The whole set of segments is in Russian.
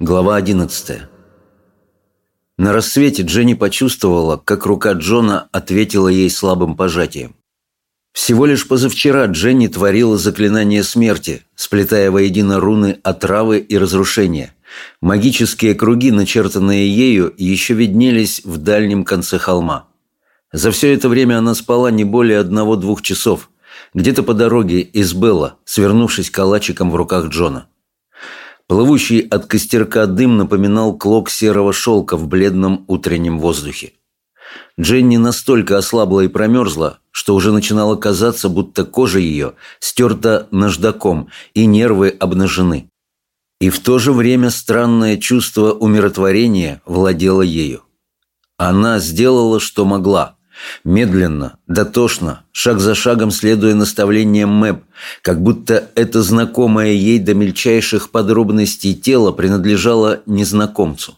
Глава 11 На рассвете Дженни почувствовала, как рука Джона ответила ей слабым пожатием. Всего лишь позавчера Дженни творила заклинание смерти, сплетая воедино руны отравы и разрушения. Магические круги, начертанные ею, еще виднелись в дальнем конце холма. За все это время она спала не более одного-двух часов, где-то по дороге из Белла, свернувшись калачиком в руках Джона. Плывущий от костерка дым напоминал клок серого шелка в бледном утреннем воздухе. Дженни настолько ослабла и промерзла, что уже начинало казаться, будто кожа ее стерта наждаком и нервы обнажены. И в то же время странное чувство умиротворения владело ею. Она сделала, что могла – Медленно, дотошно, шаг за шагом следуя наставлениям Мэп, как будто это знакомое ей до мельчайших подробностей тело принадлежало незнакомцу.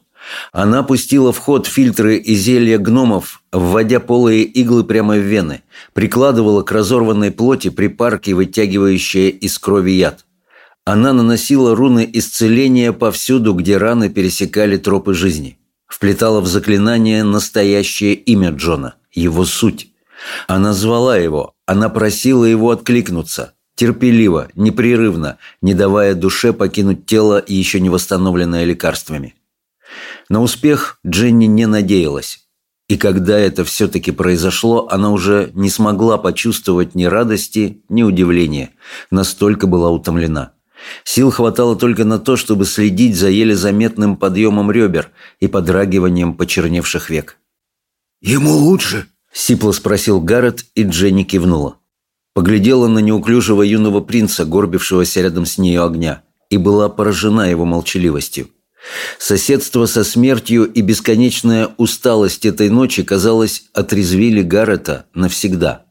Она пустила в ход фильтры и зелья гномов, вводя полые иглы прямо в вены, прикладывала к разорванной плоти припарки, вытягивающие из крови яд. Она наносила руны исцеления повсюду, где раны пересекали тропы жизни. Вплетала в заклинание настоящее имя Джона его суть. Она звала его, она просила его откликнуться, терпеливо, непрерывно, не давая душе покинуть тело, еще не восстановленное лекарствами. На успех Дженни не надеялась. И когда это все-таки произошло, она уже не смогла почувствовать ни радости, ни удивления. Настолько была утомлена. Сил хватало только на то, чтобы следить за еле заметным подъемом ребер и подрагиванием почерневших век. «Ему лучше?» – сипло спросил Гаррет, и Дженни кивнула. Поглядела на неуклюжего юного принца, горбившегося рядом с нею огня, и была поражена его молчаливостью. Соседство со смертью и бесконечная усталость этой ночи, казалось, отрезвили Гаррета навсегда.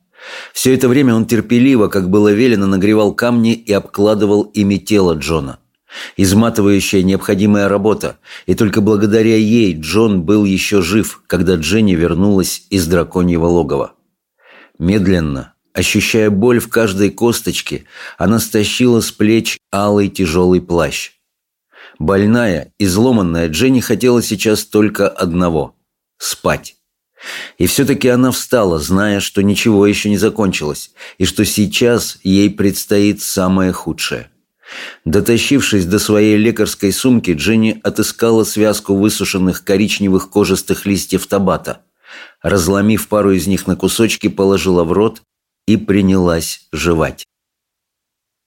Все это время он терпеливо, как было велено, нагревал камни и обкладывал ими тело Джона. Изматывающая необходимая работа, и только благодаря ей Джон был еще жив, когда Дженни вернулась из драконьего логова. Медленно, ощущая боль в каждой косточке, она стащила с плеч алый тяжелый плащ. Больная, изломанная, Дженни хотела сейчас только одного – спать. И все-таки она встала, зная, что ничего еще не закончилось, и что сейчас ей предстоит самое худшее – Дотащившись до своей лекарской сумки, Дженни отыскала связку высушенных коричневых кожистых листьев табата. Разломив пару из них на кусочки, положила в рот и принялась жевать.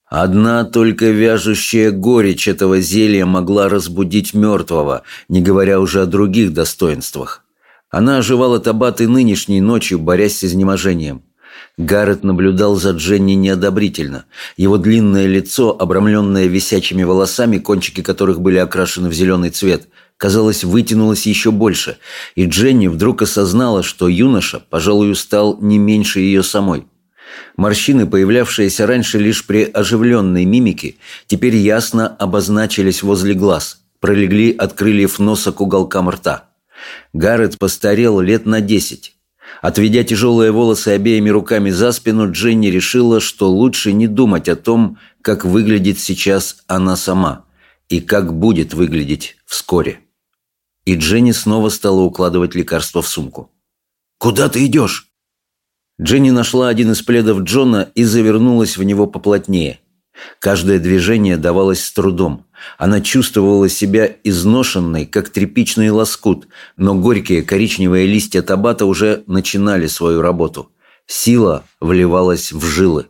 Одна только вяжущая горечь этого зелья могла разбудить мертвого, не говоря уже о других достоинствах. Она оживала табат и нынешней ночью, борясь с изнеможением. Гаррет наблюдал за Дженни неодобрительно. Его длинное лицо, обрамленное висячими волосами, кончики которых были окрашены в зеленый цвет, казалось, вытянулось еще больше, и Дженни вдруг осознала, что юноша, пожалуй, стал не меньше ее самой. Морщины, появлявшиеся раньше лишь при оживленной мимике, теперь ясно обозначились возле глаз, пролегли от крыльев носа к уголкам рта. Гаррет постарел лет на десять. Отведя тяжелые волосы обеими руками за спину, Дженни решила, что лучше не думать о том, как выглядит сейчас она сама и как будет выглядеть вскоре. И Дженни снова стала укладывать лекарство в сумку. «Куда ты идешь?» Дженни нашла один из пледов Джона и завернулась в него поплотнее. Каждое движение давалось с трудом. Она чувствовала себя изношенной, как тряпичный лоскут, но горькие коричневые листья табата уже начинали свою работу. Сила вливалась в жилы.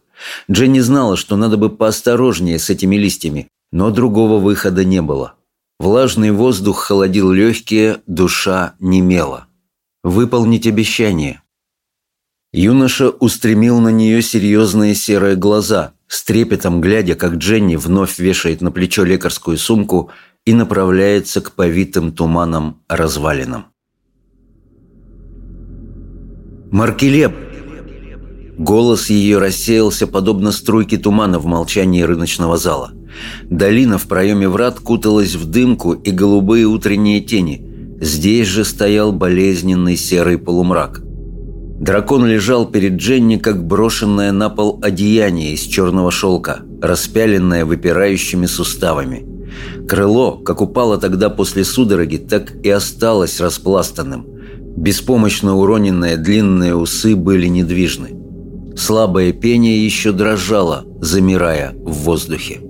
Дженни знала, что надо бы поосторожнее с этими листьями, но другого выхода не было. Влажный воздух холодил легкие, душа немела. Выполнить обещание. Юноша устремил на нее серьезные серые глаза – с трепетом глядя, как Дженни вновь вешает на плечо лекарскую сумку и направляется к повитым туманом развалинам. «Маркелеп!» Голос ее рассеялся, подобно струйке тумана в молчании рыночного зала. Долина в проеме врат куталась в дымку и голубые утренние тени. Здесь же стоял болезненный серый полумрак – Дракон лежал перед Дженни, как брошенное на пол одеяние из черного шелка, распяленное выпирающими суставами. Крыло, как упало тогда после судороги, так и осталось распластанным. Беспомощно уроненные длинные усы были недвижны. Слабое пение еще дрожало, замирая в воздухе.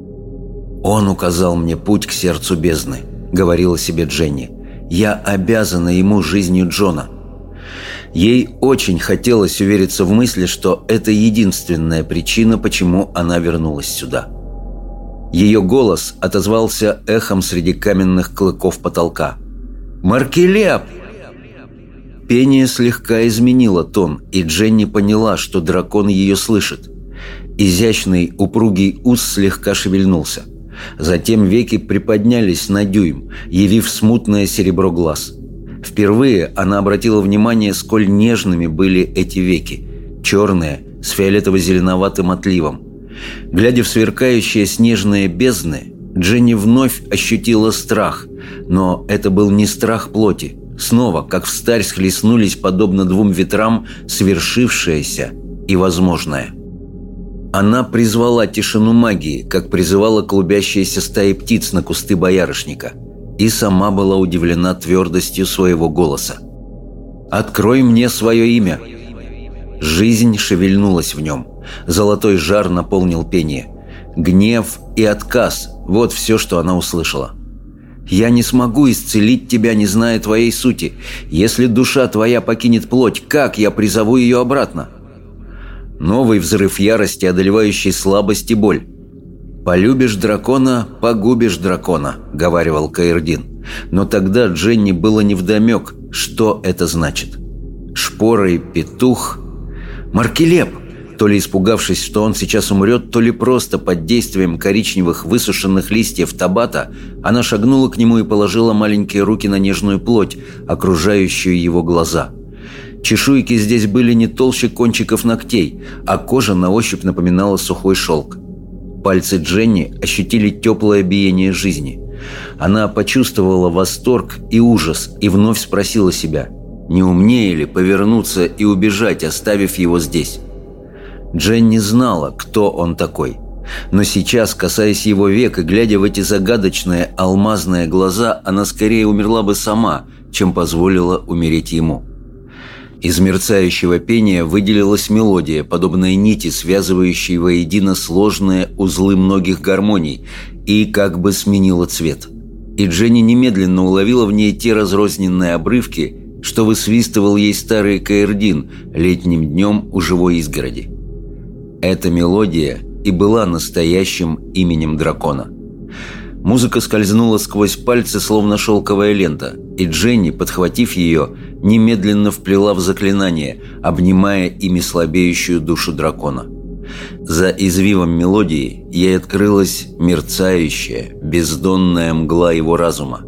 «Он указал мне путь к сердцу бездны», — говорила себе Дженни. «Я обязана ему жизнью Джона». Ей очень хотелось увериться в мысли, что это единственная причина, почему она вернулась сюда. Ее голос отозвался эхом среди каменных клыков потолка. «Маркелеп!» Пение слегка изменило тон, и Дженни поняла, что дракон ее слышит. Изящный упругий ус слегка шевельнулся. Затем веки приподнялись на дюйм, явив смутное серебро глаз. Впервые она обратила внимание, сколь нежными были эти веки. Черные, с фиолетово-зеленоватым отливом. Глядя в сверкающие снежные бездны, Дженни вновь ощутила страх, но это был не страх плоти. Снова, как встарь, схлестнулись, подобно двум ветрам, свершившееся и возможное – она призвала тишину магии, как призывала клубящиеся стаи птиц на кусты боярышника, и сама была удивлена твердостью своего голоса. «Открой мне свое имя!» Жизнь шевельнулась в нем. Золотой жар наполнил пение. Гнев и отказ – вот все, что она услышала. «Я не смогу исцелить тебя, не зная твоей сути. Если душа твоя покинет плоть, как я призову ее обратно?» Новый взрыв ярости, одолевающий слабость и боль. «Полюбишь дракона, погубишь дракона», — говаривал Каирдин. Но тогда Дженни было невдомек, что это значит. Шпора и петух... Маркелеп! То ли испугавшись, что он сейчас умрет, то ли просто под действием коричневых высушенных листьев табата, она шагнула к нему и положила маленькие руки на нежную плоть, окружающую его глаза — Чешуйки здесь были не толще кончиков ногтей, а кожа на ощупь напоминала сухой шелк. Пальцы Дженни ощутили теплое биение жизни. Она почувствовала восторг и ужас и вновь спросила себя, не умнее ли повернуться и убежать, оставив его здесь. Дженни знала, кто он такой. Но сейчас, касаясь его век и глядя в эти загадочные алмазные глаза, она скорее умерла бы сама, чем позволила умереть ему. Из мерцающего пения выделилась мелодия, подобная нити, связывающей воедино сложные узлы многих гармоний, и как бы сменила цвет. И Дженни немедленно уловила в ней те разрозненные обрывки, что высвистывал ей старый Каэрдин летним днем у живой изгороди. Эта мелодия и была настоящим именем дракона. Музыка скользнула сквозь пальцы, словно шелковая лента, и Дженни, подхватив ее, немедленно вплела в заклинание, обнимая ими слабеющую душу дракона. За извивом мелодии ей открылась мерцающая, бездонная мгла его разума,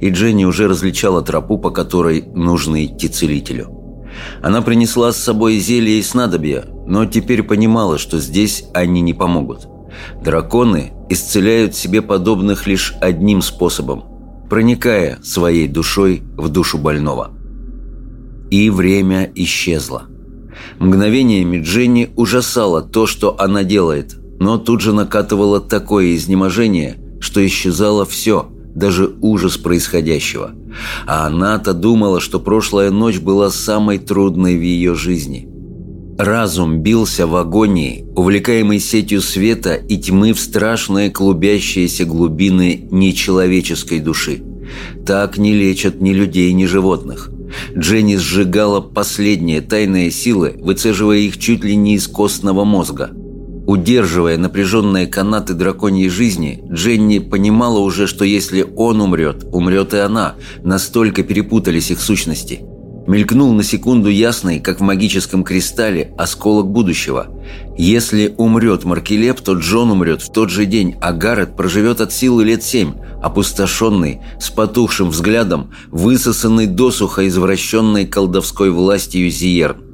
и Дженни уже различала тропу, по которой нужно идти целителю. Она принесла с собой зелье и снадобья, но теперь понимала, что здесь они не помогут. Драконы исцеляют себе подобных лишь одним способом – проникая своей душой в душу больного – и время исчезло. Мгновениями Дженни ужасало то, что она делает, но тут же накатывало такое изнеможение, что исчезало все, даже ужас происходящего. А она-то думала, что прошлая ночь была самой трудной в ее жизни. Разум бился в агонии, увлекаемый сетью света и тьмы в страшные клубящиеся глубины нечеловеческой души. Так не лечат ни людей, ни животных. Дженни сжигала последние тайные силы, выцеживая их чуть ли не из костного мозга. Удерживая напряженные канаты драконьей жизни, Дженни понимала уже, что если он умрет, умрет и она, настолько перепутались их сущности. Мелькнул на секунду ясный, как в магическом кристалле, осколок будущего. Если умрет Маркелеп, то Джон умрет в тот же день, а Гаррет проживет от силы лет семь, опустошенный, с потухшим взглядом, высосанный досуха извращенной колдовской властью Зиерн.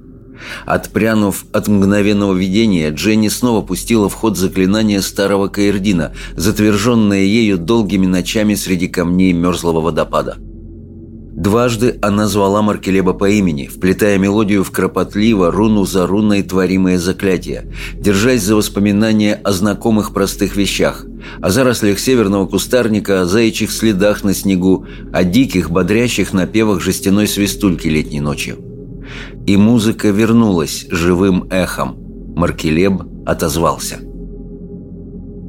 Отпрянув от мгновенного видения, Дженни снова пустила в ход заклинание старого Каирдина, затверженное ею долгими ночами среди камней мерзлого водопада. Дважды она звала Маркелеба по имени, вплетая мелодию в кропотливо, руну за руной творимые заклятия, держась за воспоминания о знакомых простых вещах, о зарослях северного кустарника, о заячьих следах на снегу, о диких, бодрящих напевах жестяной свистульки летней ночью. И музыка вернулась живым эхом. Маркелеб отозвался.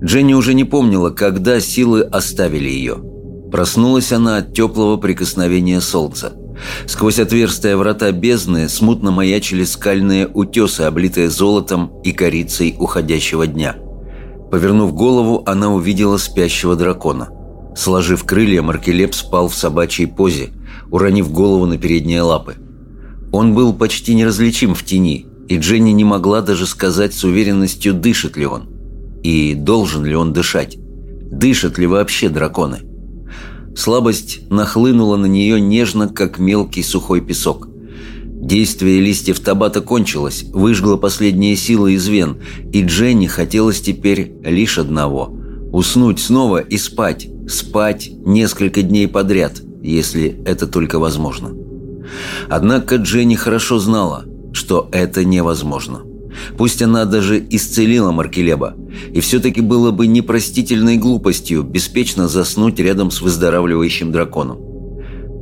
Дженни уже не помнила, когда силы оставили ее – Проснулась она от теплого прикосновения солнца. Сквозь отверстия врата бездны смутно маячили скальные утесы, облитые золотом и корицей уходящего дня. Повернув голову, она увидела спящего дракона. Сложив крылья, Маркелеп спал в собачьей позе, уронив голову на передние лапы. Он был почти неразличим в тени, и Дженни не могла даже сказать с уверенностью, дышит ли он. И должен ли он дышать. Дышат ли вообще драконы? Слабость нахлынула на нее нежно, как мелкий сухой песок. Действие листьев табата кончилось, выжгло последние силы из вен, и Дженни хотелось теперь лишь одного – уснуть снова и спать, спать несколько дней подряд, если это только возможно. Однако Дженни хорошо знала, что это невозможно – Пусть она даже исцелила Маркелеба, и все-таки было бы непростительной глупостью беспечно заснуть рядом с выздоравливающим драконом.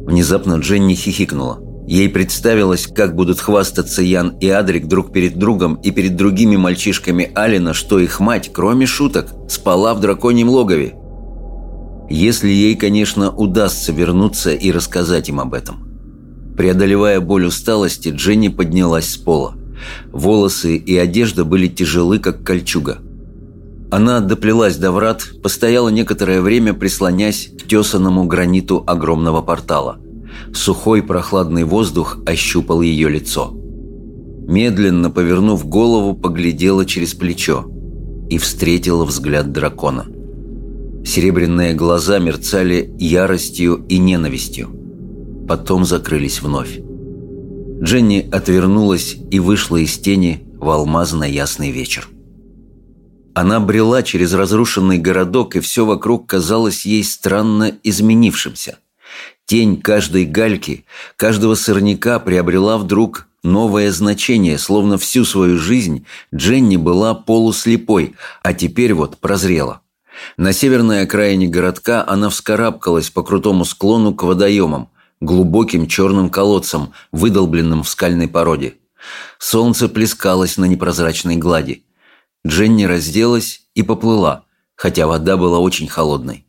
Внезапно Дженни хихикнула. Ей представилось, как будут хвастаться Ян и Адрик друг перед другом и перед другими мальчишками Алина, что их мать, кроме шуток, спала в драконьем логове. Если ей, конечно, удастся вернуться и рассказать им об этом. Преодолевая боль усталости, Дженни поднялась с пола. Волосы и одежда были тяжелы, как кольчуга. Она доплелась до врат, постояла некоторое время, прислонясь к тесанному граниту огромного портала. Сухой прохладный воздух ощупал ее лицо. Медленно повернув голову, поглядела через плечо и встретила взгляд дракона. Серебряные глаза мерцали яростью и ненавистью. Потом закрылись вновь. Дженни отвернулась и вышла из тени в алмазно-ясный вечер. Она брела через разрушенный городок, и все вокруг казалось ей странно изменившимся. Тень каждой гальки, каждого сорняка приобрела вдруг новое значение, словно всю свою жизнь Дженни была полуслепой, а теперь вот прозрела. На северной окраине городка она вскарабкалась по крутому склону к водоемам, глубоким черным колодцем, выдолбленным в скальной породе. Солнце плескалось на непрозрачной глади. Дженни разделась и поплыла, хотя вода была очень холодной.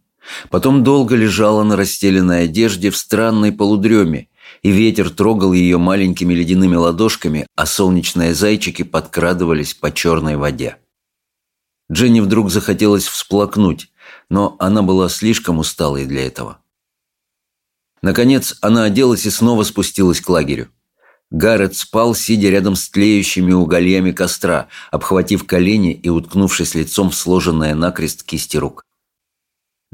Потом долго лежала на расстеленной одежде в странной полудреме, и ветер трогал ее маленькими ледяными ладошками, а солнечные зайчики подкрадывались по черной воде. Дженни вдруг захотелось всплакнуть, но она была слишком усталой для этого. Наконец она оделась и снова спустилась к лагерю. Гаррет спал, сидя рядом с тлеющими угольями костра, обхватив колени и уткнувшись лицом в сложенное накрест кисти рук.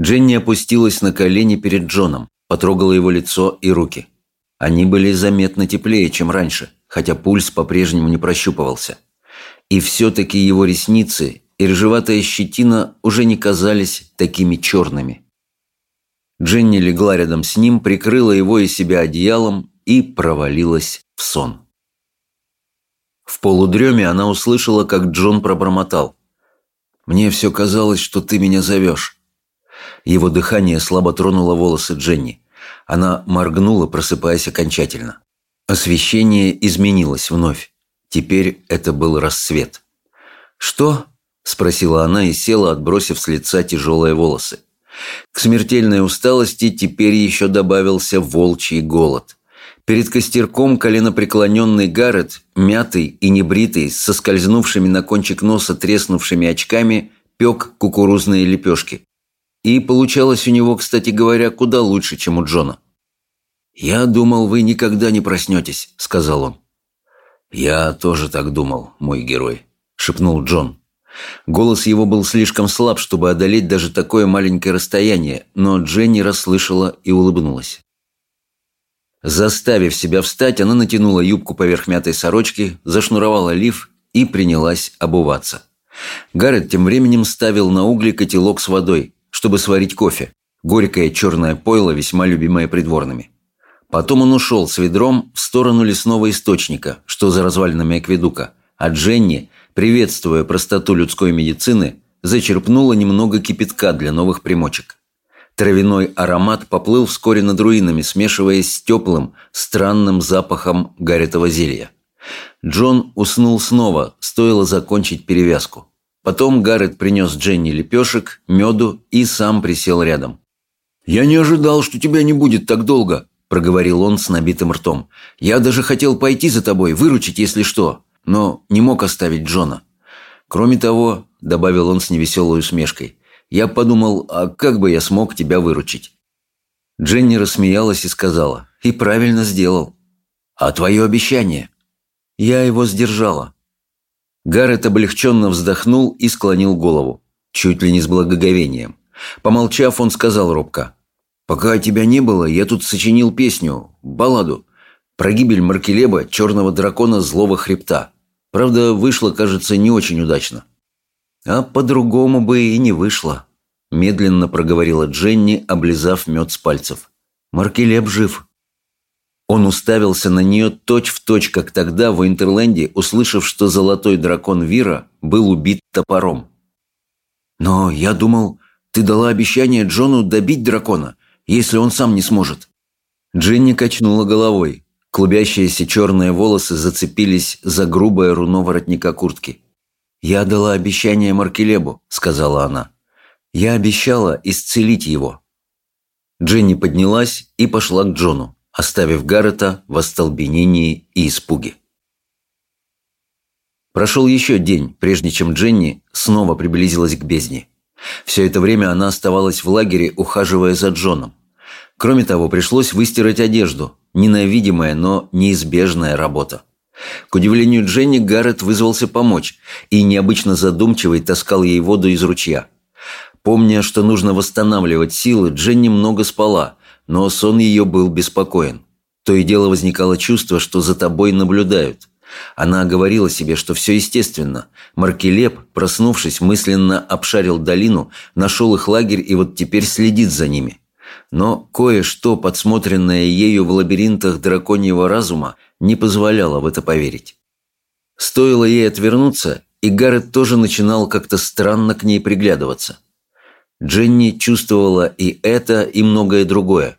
Дженни опустилась на колени перед Джоном, потрогала его лицо и руки. Они были заметно теплее, чем раньше, хотя пульс по-прежнему не прощупывался. И все-таки его ресницы и рыжеватая щетина уже не казались такими черными – Дженни легла рядом с ним, прикрыла его и себя одеялом и провалилась в сон. В полудреме она услышала, как Джон пробормотал. «Мне все казалось, что ты меня зовешь». Его дыхание слабо тронуло волосы Дженни. Она моргнула, просыпаясь окончательно. Освещение изменилось вновь. Теперь это был рассвет. «Что?» – спросила она и села, отбросив с лица тяжелые волосы. К смертельной усталости теперь еще добавился волчий голод. Перед костерком коленопреклоненный Гаррет, мятый и небритый, со скользнувшими на кончик носа треснувшими очками, пек кукурузные лепешки. И получалось у него, кстати говоря, куда лучше, чем у Джона. «Я думал, вы никогда не проснетесь», — сказал он. «Я тоже так думал, мой герой», — шепнул Джон. Голос его был слишком слаб, чтобы одолеть даже такое маленькое расстояние, но Дженни расслышала и улыбнулась. Заставив себя встать, она натянула юбку поверх мятой сорочки, зашнуровала лиф и принялась обуваться. Гаррет тем временем ставил на угли котелок с водой, чтобы сварить кофе. Горькое черное пойло, весьма любимое придворными. Потом он ушел с ведром в сторону лесного источника, что за развалинами акведука, а Дженни, приветствуя простоту людской медицины, зачерпнула немного кипятка для новых примочек. Травяной аромат поплыл вскоре над руинами, смешиваясь с теплым, странным запахом гаретого зелья. Джон уснул снова, стоило закончить перевязку. Потом Гаррет принес Дженни лепешек, меду и сам присел рядом. «Я не ожидал, что тебя не будет так долго», – проговорил он с набитым ртом. «Я даже хотел пойти за тобой, выручить, если что, но не мог оставить Джона. Кроме того, – добавил он с невеселой усмешкой, – я подумал, а как бы я смог тебя выручить?» Дженни рассмеялась и сказала, «И правильно сделал. А твое обещание?» «Я его сдержала». Гаррет облегченно вздохнул и склонил голову, чуть ли не с благоговением. Помолчав, он сказал робко, «Пока тебя не было, я тут сочинил песню, балладу, про гибель Маркелеба, черного дракона злого хребта. Правда, вышло, кажется, не очень удачно». «А по-другому бы и не вышло», – медленно проговорила Дженни, облизав мед с пальцев. «Маркелеб жив». Он уставился на нее точь-в-точь, точь, как тогда в Интерленде, услышав, что золотой дракон Вира был убит топором. «Но я думал, ты дала обещание Джону добить дракона если он сам не сможет?» Джинни качнула головой. Клубящиеся черные волосы зацепились за грубое руно воротника куртки. «Я дала обещание Маркелебу», — сказала она. «Я обещала исцелить его». Дженни поднялась и пошла к Джону, оставив Гаррета в остолбенении и испуге. Прошел еще день, прежде чем Дженни снова приблизилась к бездне. Все это время она оставалась в лагере, ухаживая за Джоном. Кроме того, пришлось выстирать одежду. Ненавидимая, но неизбежная работа. К удивлению Дженни, Гаррет вызвался помочь и необычно задумчивый таскал ей воду из ручья. Помня, что нужно восстанавливать силы, Дженни много спала, но сон ее был беспокоен. То и дело возникало чувство, что за тобой наблюдают. Она говорила себе, что все естественно. Маркелеп, проснувшись, мысленно обшарил долину, нашел их лагерь и вот теперь следит за ними. Но кое-что, подсмотренное ею в лабиринтах драконьего разума, не позволяло в это поверить. Стоило ей отвернуться, и Гаррет тоже начинал как-то странно к ней приглядываться. Дженни чувствовала и это, и многое другое.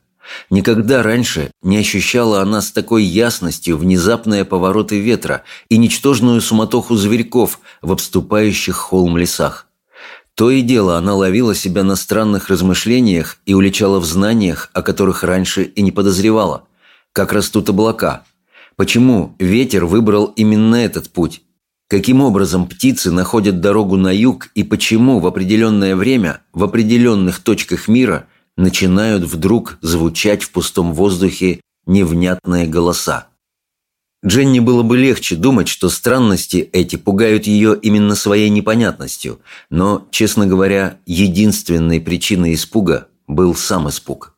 Никогда раньше не ощущала она с такой ясностью внезапные повороты ветра и ничтожную суматоху зверьков в обступающих холм лесах. То и дело она ловила себя на странных размышлениях и уличала в знаниях, о которых раньше и не подозревала. Как растут облака. Почему ветер выбрал именно этот путь? Каким образом птицы находят дорогу на юг и почему в определенное время в определенных точках мира начинают вдруг звучать в пустом воздухе невнятные голоса? Дженни было бы легче думать, что странности эти пугают ее именно своей непонятностью, но, честно говоря, единственной причиной испуга был сам испуг.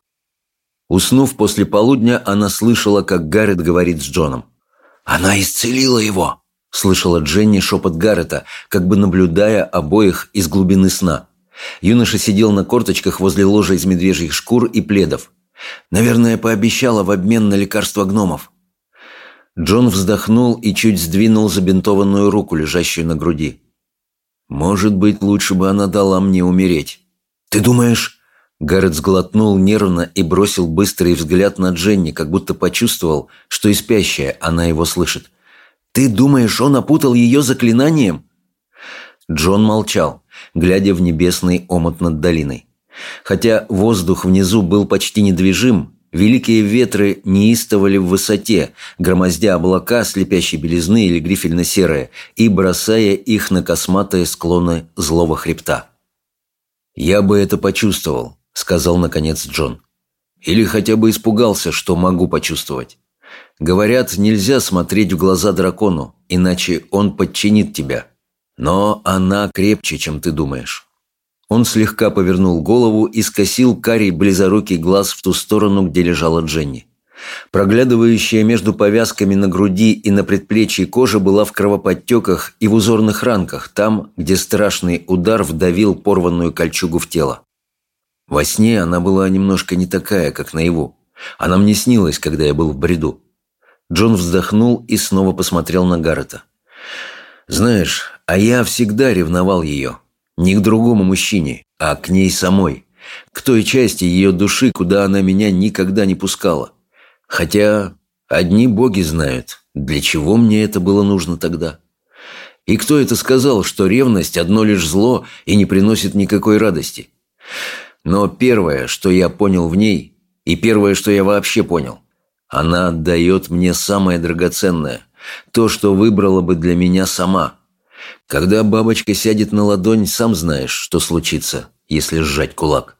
Уснув после полудня, она слышала, как Гаррет говорит с Джоном. «Она исцелила его!» – слышала Дженни шепот Гаррета, как бы наблюдая обоих из глубины сна. Юноша сидел на корточках возле ложа из медвежьих шкур и пледов. «Наверное, пообещала в обмен на лекарства гномов». Джон вздохнул и чуть сдвинул забинтованную руку, лежащую на груди. «Может быть, лучше бы она дала мне умереть». «Ты думаешь...» Гаррет сглотнул нервно и бросил быстрый взгляд на Дженни, как будто почувствовал, что и спящая она его слышит. «Ты думаешь, он опутал ее заклинанием?» Джон молчал, глядя в небесный омут над долиной. Хотя воздух внизу был почти недвижим, Великие ветры неистовали в высоте, громоздя облака слепящей белизны или грифельно-серые и бросая их на косматые склоны злого хребта. «Я бы это почувствовал», — сказал наконец Джон. «Или хотя бы испугался, что могу почувствовать. Говорят, нельзя смотреть в глаза дракону, иначе он подчинит тебя. Но она крепче, чем ты думаешь». Он слегка повернул голову и скосил карий близорукий глаз в ту сторону, где лежала Дженни. Проглядывающая между повязками на груди и на предплечье кожа была в кровоподтеках и в узорных ранках, там, где страшный удар вдавил порванную кольчугу в тело. Во сне она была немножко не такая, как наяву. Она мне снилась, когда я был в бреду». Джон вздохнул и снова посмотрел на Гаррета. «Знаешь, а я всегда ревновал ее. Не к другому мужчине, а к ней самой. К той части ее души, куда она меня никогда не пускала. Хотя одни боги знают, для чего мне это было нужно тогда. И кто это сказал, что ревность – одно лишь зло и не приносит никакой радости? Но первое, что я понял в ней, и первое, что я вообще понял, она отдает мне самое драгоценное, то, что выбрала бы для меня сама. Когда бабочка сядет на ладонь, сам знаешь, что случится, если сжать кулак.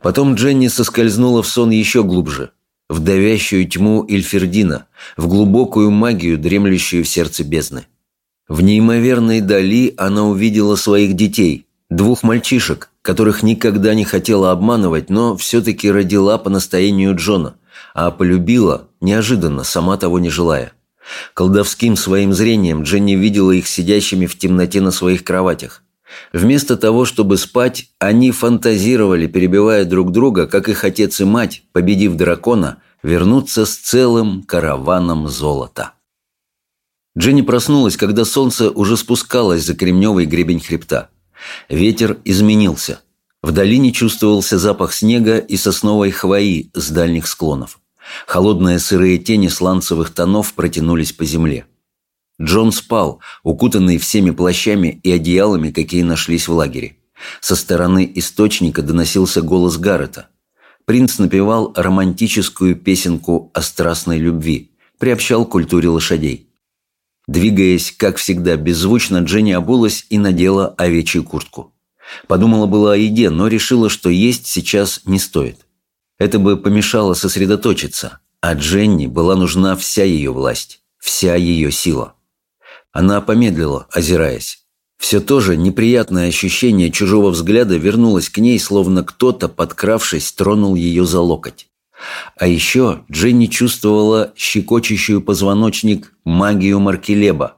Потом Дженни соскользнула в сон еще глубже, в давящую тьму Ильфердина, в глубокую магию, дремлющую в сердце бездны. В неимоверной дали она увидела своих детей, двух мальчишек, которых никогда не хотела обманывать, но все-таки родила по настоянию Джона, а полюбила, неожиданно, сама того не желая. Колдовским своим зрением Дженни видела их сидящими в темноте на своих кроватях. Вместо того, чтобы спать, они фантазировали, перебивая друг друга, как их отец и мать, победив дракона, вернуться с целым караваном золота. Дженни проснулась, когда солнце уже спускалось за кремневый гребень хребта. Ветер изменился. В долине чувствовался запах снега и сосновой хвои с дальних склонов. Холодные сырые тени сланцевых тонов протянулись по земле. Джон спал, укутанный всеми плащами и одеялами, какие нашлись в лагере. Со стороны источника доносился голос Гаррета. Принц напевал романтическую песенку о страстной любви, приобщал к культуре лошадей. Двигаясь, как всегда, беззвучно, Дженни обулась и надела овечью куртку. Подумала было о еде, но решила, что есть сейчас не стоит. Это бы помешало сосредоточиться, а Дженни была нужна вся ее власть, вся ее сила. Она помедлила, озираясь. Все то же неприятное ощущение чужого взгляда вернулось к ней, словно кто-то, подкравшись, тронул ее за локоть. А еще Дженни чувствовала щекочущую позвоночник магию Маркелеба.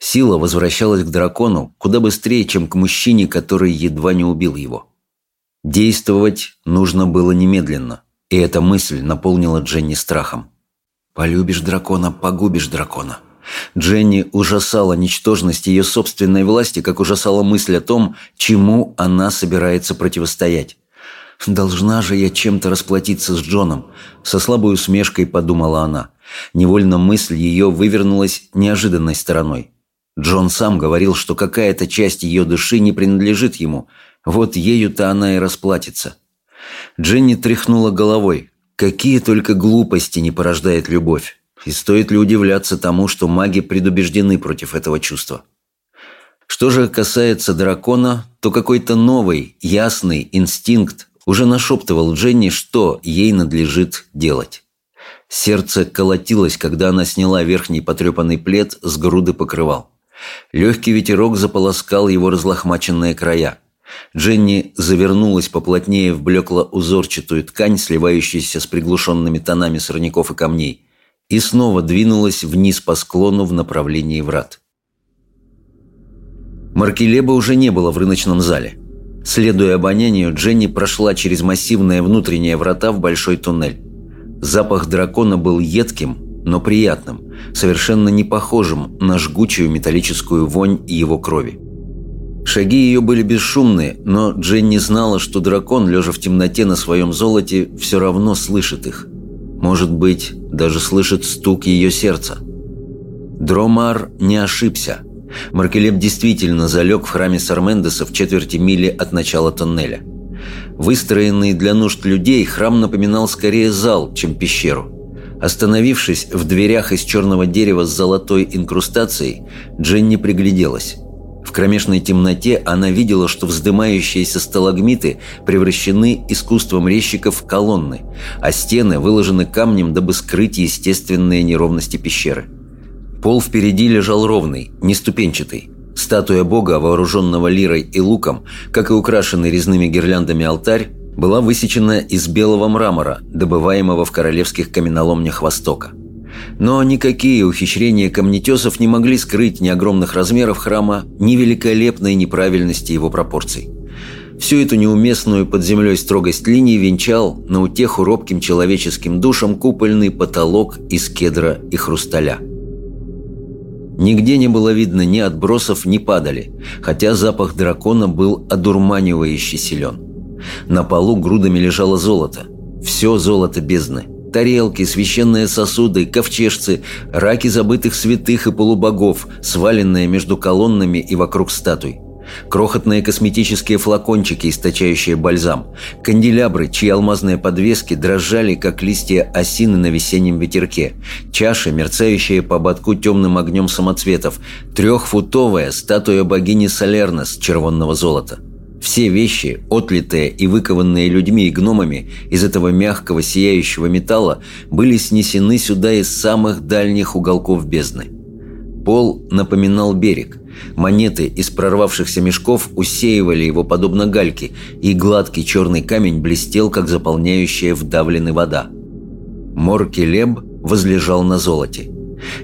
Сила возвращалась к дракону куда быстрее, чем к мужчине, который едва не убил его. Действовать нужно было немедленно, и эта мысль наполнила Дженни страхом. «Полюбишь дракона, погубишь дракона». Дженни ужасала ничтожность ее собственной власти, как ужасала мысль о том, чему она собирается противостоять. «Должна же я чем-то расплатиться с Джоном», — со слабой усмешкой подумала она. Невольно мысль ее вывернулась неожиданной стороной. Джон сам говорил, что какая-то часть ее души не принадлежит ему. Вот ею-то она и расплатится. Дженни тряхнула головой. Какие только глупости не порождает любовь. И стоит ли удивляться тому, что маги предубеждены против этого чувства. Что же касается дракона, то какой-то новый, ясный инстинкт уже нашептывал Дженни, что ей надлежит делать. Сердце колотилось, когда она сняла верхний потрепанный плед с груды покрывал. Легкий ветерок заполоскал его разлохмаченные края. Дженни завернулась поплотнее в блекло-узорчатую ткань, сливающуюся с приглушенными тонами сорняков и камней, и снова двинулась вниз по склону в направлении врат. Маркелеба уже не было в рыночном зале. Следуя обонянию, Дженни прошла через массивные внутренние врата в большой туннель. Запах дракона был едким, но приятным, совершенно не похожим на жгучую металлическую вонь его крови. Шаги ее были бесшумные, но Дженни знала, что дракон, лежа в темноте на своем золоте, все равно слышит их. Может быть, даже слышит стук ее сердца. Дромар не ошибся – Маркелеп действительно залег в храме Сармендеса в четверти мили от начала тоннеля. Выстроенный для нужд людей, храм напоминал скорее зал, чем пещеру. Остановившись в дверях из черного дерева с золотой инкрустацией, Дженни пригляделась. В кромешной темноте она видела, что вздымающиеся сталагмиты превращены искусством резчиков в колонны, а стены выложены камнем, дабы скрыть естественные неровности пещеры. Пол впереди лежал ровный, неступенчатый. Статуя бога, вооруженного лирой и луком, как и украшенный резными гирляндами алтарь, была высечена из белого мрамора, добываемого в королевских каменоломнях Востока. Но никакие ухищрения камнетесов не могли скрыть ни огромных размеров храма, ни великолепной неправильности его пропорций. Всю эту неуместную под землей строгость линии венчал на утеху робким человеческим душам купольный потолок из кедра и хрусталя. Нигде не было видно ни отбросов, ни падали, хотя запах дракона был одурманивающе силен. На полу грудами лежало золото. Все золото бездны. Тарелки, священные сосуды, ковчежцы, раки забытых святых и полубогов, сваленные между колоннами и вокруг статуй. Крохотные косметические флакончики, источающие бальзам. Канделябры, чьи алмазные подвески дрожали, как листья осины на весеннем ветерке. Чаши, мерцающие по ободку темным огнем самоцветов. Трехфутовая статуя богини Солернес червонного золота. Все вещи, отлитые и выкованные людьми и гномами из этого мягкого сияющего металла, были снесены сюда из самых дальних уголков бездны. Пол напоминал берег. Монеты из прорвавшихся мешков усеивали его подобно гальке, и гладкий черный камень блестел, как заполняющая вдавленная вода. Моркелеб возлежал на золоте.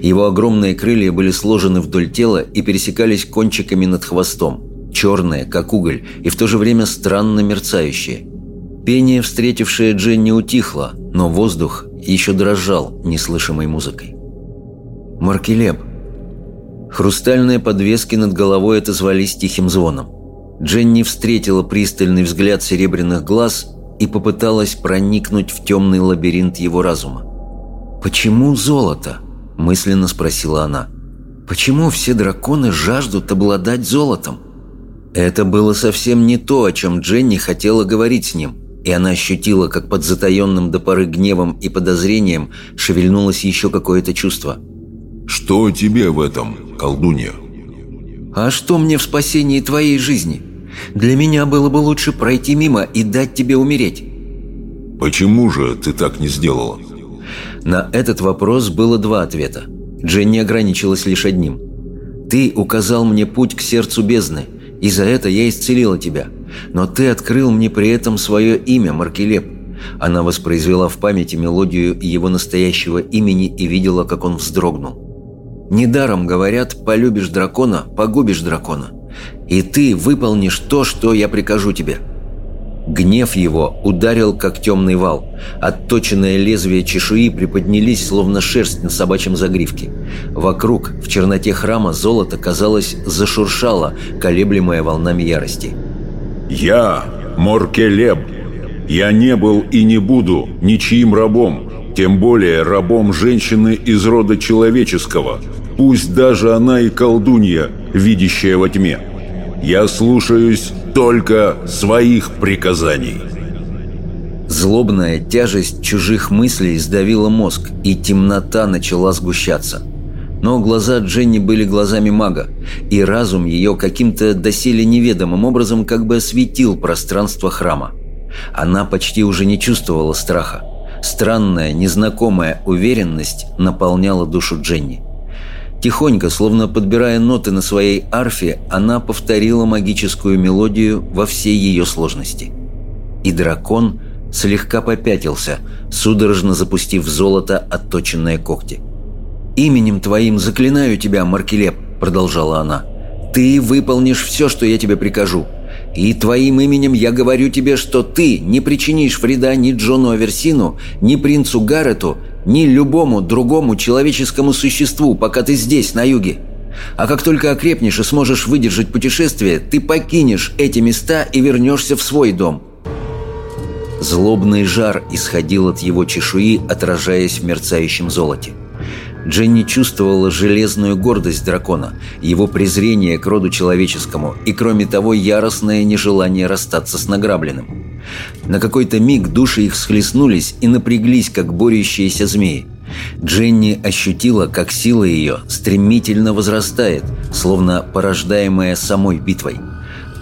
Его огромные крылья были сложены вдоль тела и пересекались кончиками над хвостом черное, как уголь, и в то же время странно мерцающее. Пение, встретившее Дженни, утихло, но воздух еще дрожал неслышимой музыкой. Маркелеб. Хрустальные подвески над головой отозвались тихим звоном. Дженни встретила пристальный взгляд серебряных глаз и попыталась проникнуть в темный лабиринт его разума. «Почему золото?» – мысленно спросила она. «Почему все драконы жаждут обладать золотом?» Это было совсем не то, о чем Дженни хотела говорить с ним, и она ощутила, как под затаенным до поры гневом и подозрением шевельнулось еще какое-то чувство. «Что тебе в этом, колдунья?» «А что мне в спасении твоей жизни? Для меня было бы лучше пройти мимо и дать тебе умереть». «Почему же ты так не сделала?» На этот вопрос было два ответа. Дженни ограничилась лишь одним. «Ты указал мне путь к сердцу бездны, и за это я исцелила тебя. Но ты открыл мне при этом свое имя, Маркелеп». Она воспроизвела в памяти мелодию его настоящего имени и видела, как он вздрогнул. «Недаром говорят, полюбишь дракона, погубишь дракона. И ты выполнишь то, что я прикажу тебе». Гнев его ударил, как темный вал. Отточенное лезвие чешуи приподнялись, словно шерсть на собачьем загривке. Вокруг, в черноте храма, золото, казалось, зашуршало, колеблемое волнами ярости. «Я Моркелеб. Я не был и не буду ничьим рабом, тем более рабом женщины из рода человеческого, пусть даже она и колдунья, видящая во тьме. Я слушаюсь только своих приказаний. Злобная тяжесть чужих мыслей сдавила мозг, и темнота начала сгущаться. Но глаза Дженни были глазами мага, и разум ее каким-то доселе неведомым образом как бы осветил пространство храма. Она почти уже не чувствовала страха. Странная, незнакомая уверенность наполняла душу Дженни. Тихонько, словно подбирая ноты на своей арфе, она повторила магическую мелодию во всей ее сложности. И дракон слегка попятился, судорожно запустив в золото отточенные когти. «Именем твоим заклинаю тебя, Маркелеп», — продолжала она. «Ты выполнишь все, что я тебе прикажу. И твоим именем я говорю тебе, что ты не причинишь вреда ни Джону Аверсину, ни принцу Гаррету, ни любому другому человеческому существу, пока ты здесь, на юге. А как только окрепнешь и сможешь выдержать путешествие, ты покинешь эти места и вернешься в свой дом». Злобный жар исходил от его чешуи, отражаясь в мерцающем золоте. Дженни чувствовала железную гордость дракона, его презрение к роду человеческому и, кроме того, яростное нежелание расстаться с награбленным. На какой-то миг души их схлестнулись и напряглись, как борющиеся змеи. Дженни ощутила, как сила ее стремительно возрастает, словно порождаемая самой битвой.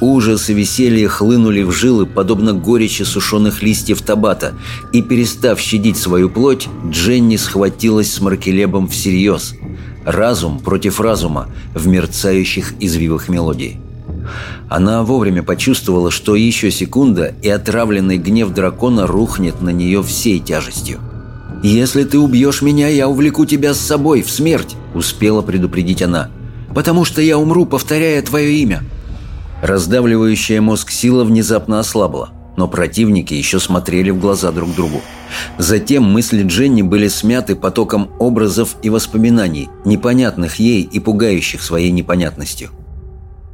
Ужас и веселье хлынули в жилы, подобно горечи сушеных листьев табата, и, перестав щадить свою плоть, Дженни схватилась с Маркелебом всерьез. Разум против разума в мерцающих извивах мелодии. Она вовремя почувствовала, что еще секунда, и отравленный гнев дракона рухнет на нее всей тяжестью. «Если ты убьешь меня, я увлеку тебя с собой в смерть», — успела предупредить она. «Потому что я умру, повторяя твое имя». Раздавливающая мозг сила внезапно ослабла, но противники еще смотрели в глаза друг другу. Затем мысли Дженни были смяты потоком образов и воспоминаний, непонятных ей и пугающих своей непонятностью.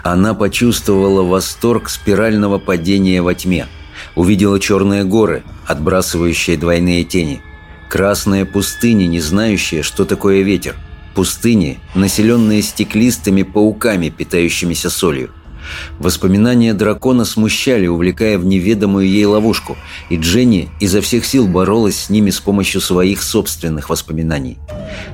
Она почувствовала восторг спирального падения во тьме. Увидела черные горы, отбрасывающие двойные тени. Красные пустыни, не знающие, что такое ветер. Пустыни, населенные стеклистыми пауками, питающимися солью. Воспоминания дракона смущали, увлекая в неведомую ей ловушку, и Дженни изо всех сил боролась с ними с помощью своих собственных воспоминаний.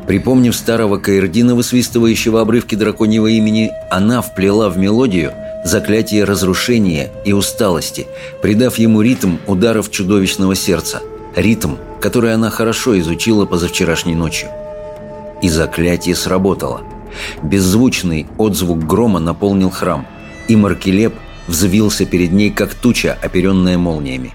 Припомнив старого Каирдина, высвистывающего обрывки драконьего имени, она вплела в мелодию заклятие разрушения и усталости, придав ему ритм ударов чудовищного сердца, ритм, который она хорошо изучила позавчерашней ночью. И заклятие сработало. Беззвучный отзвук грома наполнил храм – и Маркелеп взвился перед ней, как туча, оперенная молниями.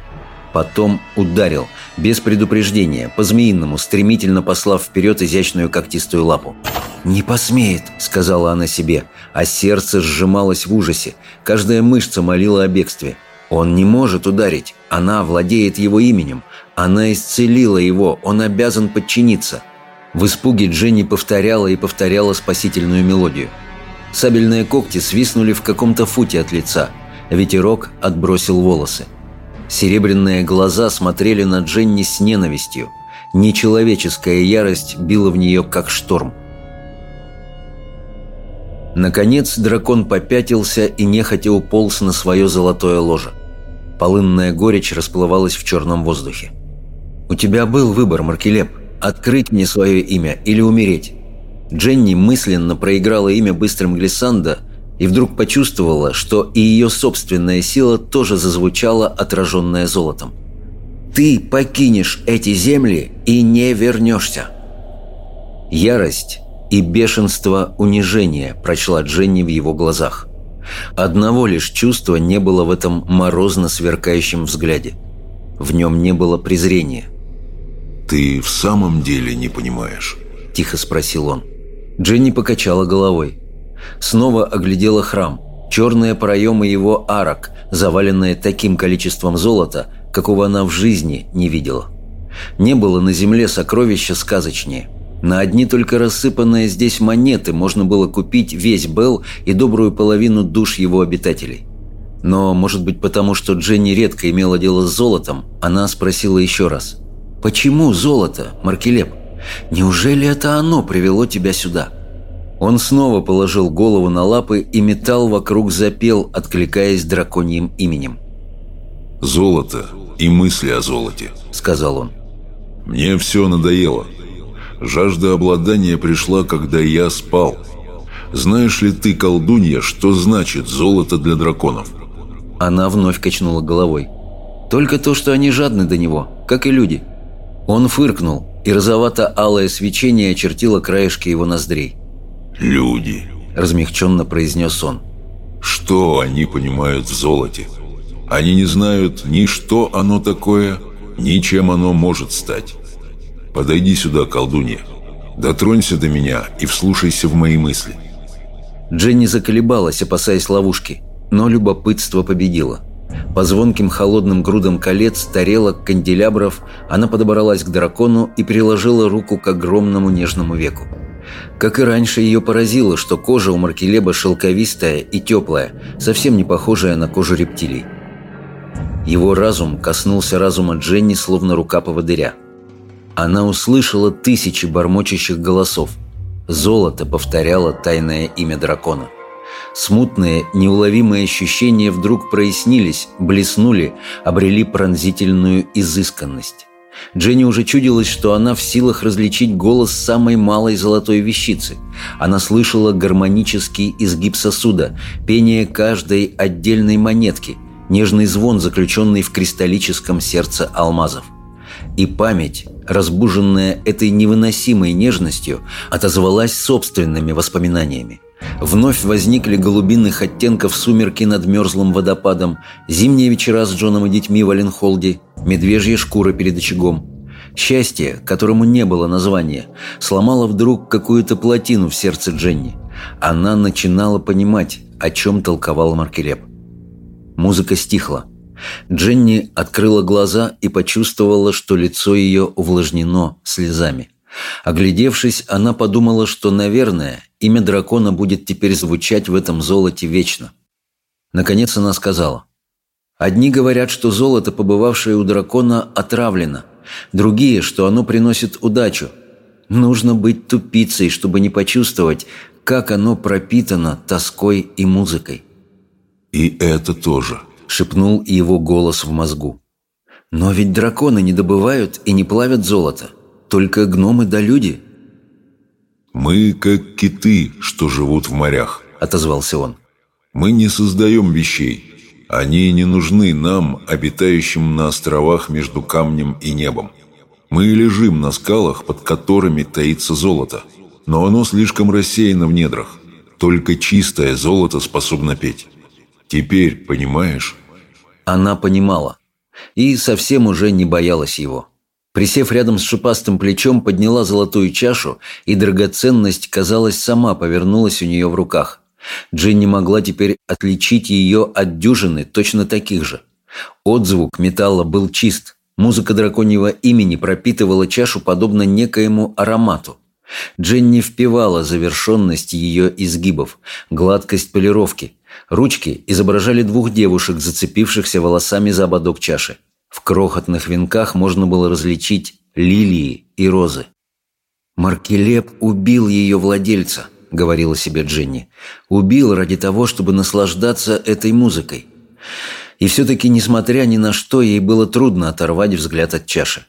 Потом ударил, без предупреждения, по-змеиному, стремительно послав вперед изящную когтистую лапу. «Не посмеет», — сказала она себе, а сердце сжималось в ужасе. Каждая мышца молила о бегстве. «Он не может ударить. Она владеет его именем. Она исцелила его. Он обязан подчиниться». В испуге Дженни повторяла и повторяла спасительную мелодию — Сабельные когти свистнули в каком-то футе от лица. Ветерок отбросил волосы. Серебряные глаза смотрели на Дженни с ненавистью. Нечеловеческая ярость била в нее, как шторм. Наконец дракон попятился и нехотя уполз на свое золотое ложе. Полынная горечь расплывалась в черном воздухе. «У тебя был выбор, Маркелеп. Открыть мне свое имя или умереть. Дженни мысленно проиграла имя быстрым глиссанда и вдруг почувствовала, что и ее собственная сила тоже зазвучала, отраженная золотом. «Ты покинешь эти земли и не вернешься!» Ярость и бешенство унижения прочла Дженни в его глазах. Одного лишь чувства не было в этом морозно сверкающем взгляде. В нем не было презрения. «Ты в самом деле не понимаешь?» – тихо спросил он. Дженни покачала головой. Снова оглядела храм. Черные проемы его арок, заваленные таким количеством золота, какого она в жизни не видела. Не было на земле сокровища сказочнее. На одни только рассыпанные здесь монеты можно было купить весь Белл и добрую половину душ его обитателей. Но, может быть, потому что Дженни редко имела дело с золотом, она спросила еще раз. «Почему золото, Маркелеп?» Неужели это оно привело тебя сюда?» Он снова положил голову на лапы, и металл вокруг запел, откликаясь драконьим именем. «Золото и мысли о золоте», — сказал он. «Мне все надоело. Жажда обладания пришла, когда я спал. Знаешь ли ты, колдунья, что значит золото для драконов?» Она вновь качнула головой. «Только то, что они жадны до него, как и люди». Он фыркнул, и розовато-алое свечение очертило краешки его ноздрей. «Люди», – размягченно произнес он. «Что они понимают в золоте? Они не знают ни что оно такое, ни чем оно может стать. Подойди сюда, колдунья. Дотронься до меня и вслушайся в мои мысли». Дженни заколебалась, опасаясь ловушки, но любопытство победило – по звонким холодным грудам колец, тарелок, канделябров она подобралась к дракону и приложила руку к огромному нежному веку. Как и раньше, ее поразило, что кожа у Маркелеба шелковистая и теплая, совсем не похожая на кожу рептилий. Его разум коснулся разума Дженни, словно рука поводыря. Она услышала тысячи бормочущих голосов. Золото повторяло тайное имя дракона – Смутные, неуловимые ощущения вдруг прояснились, блеснули, обрели пронзительную изысканность. Дженни уже чудилось, что она в силах различить голос самой малой золотой вещицы. Она слышала гармонический изгиб сосуда, пение каждой отдельной монетки, нежный звон, заключенный в кристаллическом сердце алмазов. И память, разбуженная этой невыносимой нежностью, отозвалась собственными воспоминаниями. Вновь возникли голубиных оттенков сумерки над мерзлым водопадом, зимние вечера с Джоном и детьми в Аленхолде, медвежья шкура перед очагом. Счастье, которому не было названия, сломало вдруг какую-то плотину в сердце Дженни. Она начинала понимать, о чем толковал Маркелеп. Музыка стихла. Дженни открыла глаза и почувствовала, что лицо ее увлажнено слезами. Оглядевшись, она подумала, что, наверное, имя дракона будет теперь звучать в этом золоте вечно. Наконец она сказала. «Одни говорят, что золото, побывавшее у дракона, отравлено. Другие, что оно приносит удачу. Нужно быть тупицей, чтобы не почувствовать, как оно пропитано тоской и музыкой». «И это тоже», — шепнул его голос в мозгу. «Но ведь драконы не добывают и не плавят золото. Только гномы да люди». «Мы как киты, что живут в морях», — отозвался он. Мы не создаем вещей. Они не нужны нам, обитающим на островах между камнем и небом. Мы лежим на скалах, под которыми таится золото. Но оно слишком рассеяно в недрах. Только чистое золото способно петь. Теперь понимаешь? Она понимала. И совсем уже не боялась его. Присев рядом с шипастым плечом, подняла золотую чашу, и драгоценность, казалось, сама повернулась у нее в руках. Джинни могла теперь отличить ее от дюжины точно таких же. Отзвук металла был чист. Музыка драконьего имени пропитывала чашу подобно некоему аромату. Дженни впивала завершенность ее изгибов, гладкость полировки. Ручки изображали двух девушек, зацепившихся волосами за ободок чаши. В крохотных венках можно было различить лилии и розы. Маркелеп убил ее владельца. — говорила себе Дженни. «Убил ради того, чтобы наслаждаться этой музыкой». И все-таки, несмотря ни на что, ей было трудно оторвать взгляд от чаши.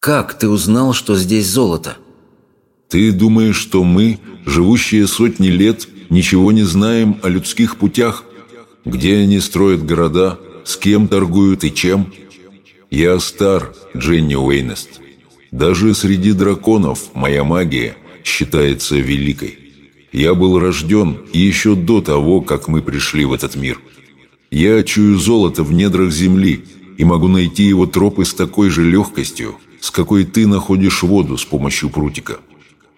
«Как ты узнал, что здесь золото?» «Ты думаешь, что мы, живущие сотни лет, ничего не знаем о людских путях? Где они строят города, с кем торгуют и чем?» «Я стар, Дженни Уэйнест. Даже среди драконов моя магия считается великой. Я был рожден еще до того, как мы пришли в этот мир. Я чую золото в недрах земли и могу найти его тропы с такой же легкостью, с какой ты находишь воду с помощью прутика.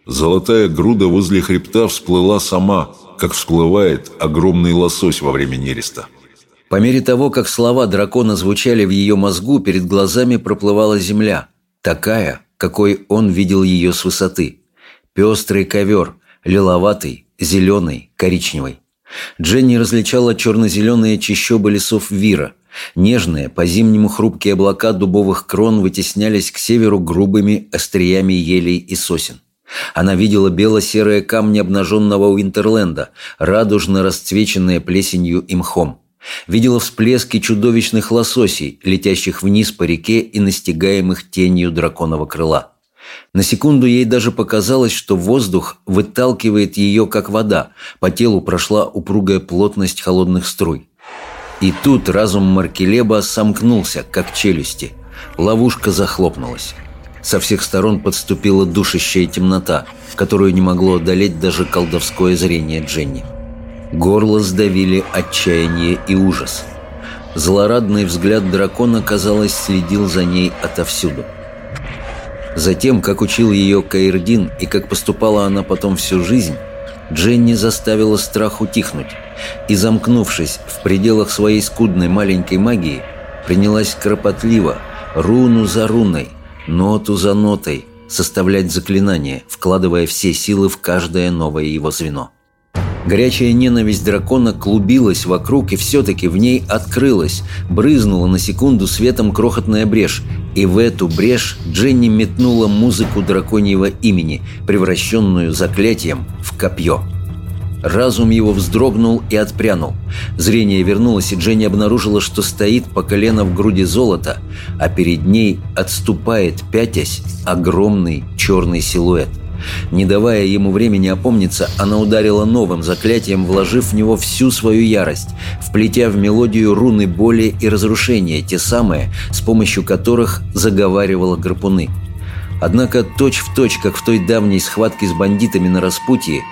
Золотая груда возле хребта всплыла сама, как всплывает огромный лосось во время нереста. По мере того, как слова дракона звучали в ее мозгу, перед глазами проплывала земля, такая, какой он видел ее с высоты. Пестрый ковер, лиловатый, зеленый, коричневый. Дженни различала черно-зеленые чащобы лесов Вира. Нежные, по-зимнему хрупкие облака дубовых крон вытеснялись к северу грубыми остриями елей и сосен. Она видела бело-серые камни обнаженного Уинтерленда, радужно расцвеченные плесенью и мхом. Видела всплески чудовищных лососей, летящих вниз по реке и настигаемых тенью драконового крыла. На секунду ей даже показалось, что воздух выталкивает ее, как вода. По телу прошла упругая плотность холодных струй. И тут разум Маркелеба сомкнулся, как челюсти. Ловушка захлопнулась. Со всех сторон подступила душащая темнота, которую не могло одолеть даже колдовское зрение Дженни. Горло сдавили отчаяние и ужас. Злорадный взгляд дракона, казалось, следил за ней отовсюду – Затем, как учил ее Каирдин и как поступала она потом всю жизнь, Дженни заставила страх утихнуть и, замкнувшись в пределах своей скудной маленькой магии, принялась кропотливо, руну за руной, ноту за нотой, составлять заклинания, вкладывая все силы в каждое новое его звено. Горячая ненависть дракона клубилась вокруг и все-таки в ней открылась, брызнула на секунду светом крохотная брешь, и в эту брешь Дженни метнула музыку драконьего имени, превращенную заклятием в копье. Разум его вздрогнул и отпрянул. Зрение вернулось, и Дженни обнаружила, что стоит по колено в груди золота, а перед ней отступает, пятясь, огромный черный силуэт. Не давая ему времени опомниться, она ударила новым заклятием, вложив в него всю свою ярость, вплетя в мелодию руны боли и разрушения, те самые, с помощью которых заговаривала гарпуны. Однако точь-в-точь, точь, как в той давней схватке с бандитами на распутье,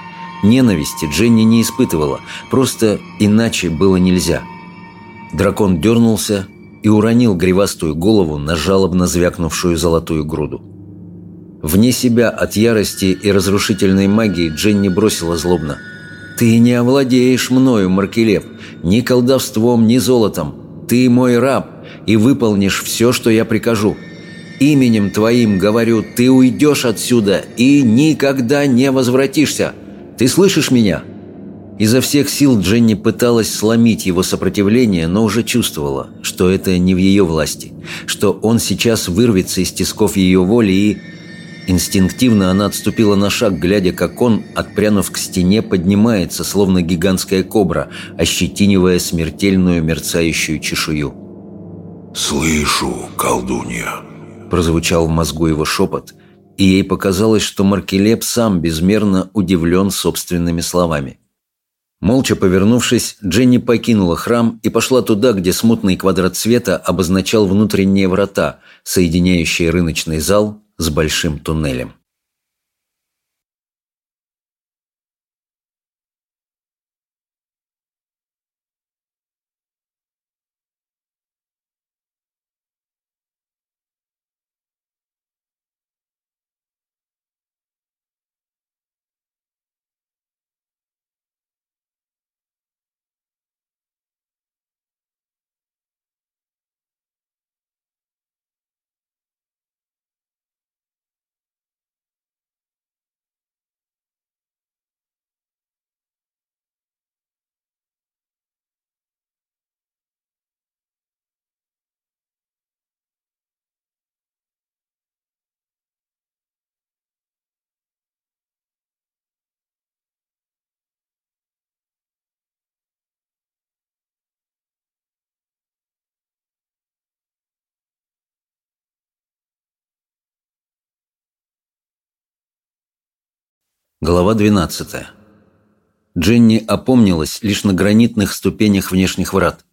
ненависти Дженни не испытывала, просто иначе было нельзя. Дракон дернулся и уронил гривастую голову на жалобно звякнувшую золотую груду. Вне себя от ярости и разрушительной магии Дженни бросила злобно. «Ты не овладеешь мною, Маркелеп, ни колдовством, ни золотом. Ты мой раб, и выполнишь все, что я прикажу. Именем твоим говорю, ты уйдешь отсюда и никогда не возвратишься. Ты слышишь меня?» Изо всех сил Дженни пыталась сломить его сопротивление, но уже чувствовала, что это не в ее власти, что он сейчас вырвется из тисков ее воли и... Инстинктивно она отступила на шаг, глядя, как он, отпрянув к стене, поднимается, словно гигантская кобра, ощетинивая смертельную мерцающую чешую. «Слышу, колдунья», – прозвучал в мозгу его шепот, и ей показалось, что Маркелеп сам безмерно удивлен собственными словами. Молча повернувшись, Дженни покинула храм и пошла туда, где смутный квадрат света обозначал внутренние врата, соединяющие рыночный зал с большим туннелем. Глава 12. Дженни опомнилась лишь на гранитных ступенях внешних врат.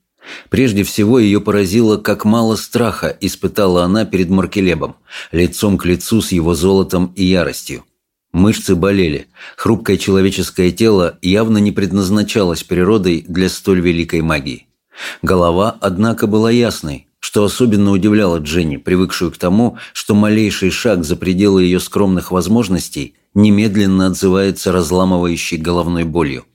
Прежде всего ее поразило, как мало страха испытала она перед Маркелебом, лицом к лицу с его золотом и яростью. Мышцы болели, хрупкое человеческое тело явно не предназначалось природой для столь великой магии. Голова, однако, была ясной, что особенно удивляло Дженни, привыкшую к тому, что малейший шаг за пределы ее скромных возможностей – немедленно отзывается разламывающей головной болью.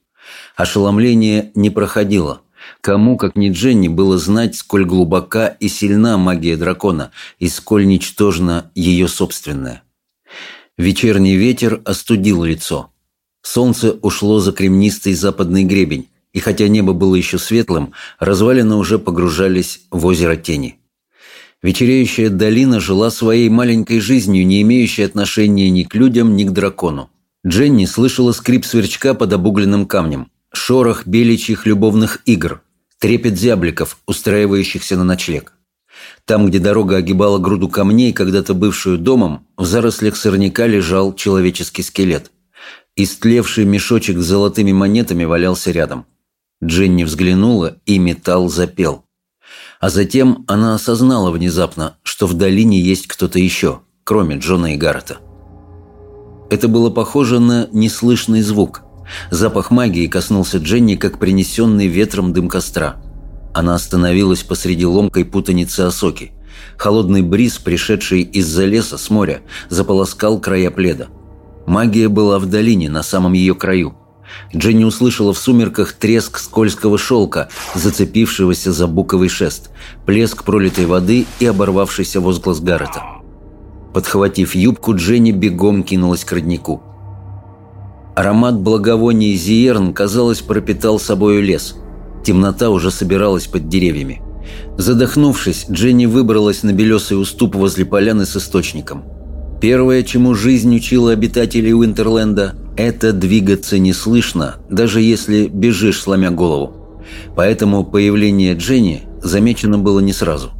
Ошеломление не проходило. Кому, как ни Дженни, было знать, сколь глубока и сильна магия дракона, и сколь ничтожна ее собственная. Вечерний ветер остудил лицо. Солнце ушло за кремнистый западный гребень, и хотя небо было еще светлым, развалины уже погружались в озеро тени. Вечереющая долина жила своей маленькой жизнью, не имеющей отношения ни к людям, ни к дракону. Дженни слышала скрип сверчка под обугленным камнем, шорох беличьих любовных игр, трепет зябликов, устраивающихся на ночлег. Там, где дорога огибала груду камней, когда-то бывшую домом, в зарослях сорняка лежал человеческий скелет. Истлевший мешочек с золотыми монетами валялся рядом. Дженни взглянула, и металл запел. А затем она осознала внезапно, что в долине есть кто-то еще, кроме Джона и Гаррета. Это было похоже на неслышный звук. Запах магии коснулся Дженни, как принесенный ветром дым костра. Она остановилась посреди ломкой путаницы осоки. Холодный бриз, пришедший из-за леса с моря, заполоскал края пледа. Магия была в долине, на самом ее краю. Дженни услышала в сумерках треск скользкого шелка, зацепившегося за буковый шест, плеск пролитой воды и оборвавшийся возглас Гаррета. Подхватив юбку, Дженни бегом кинулась к роднику. Аромат благовоний Зиерн, казалось, пропитал собою лес. Темнота уже собиралась под деревьями. Задохнувшись, Дженни выбралась на белесый уступ возле поляны с источником. Первое, чему жизнь учила обитателей Уинтерленда – это двигаться неслышно, даже если бежишь, сломя голову. Поэтому появление Дженни замечено было не сразу.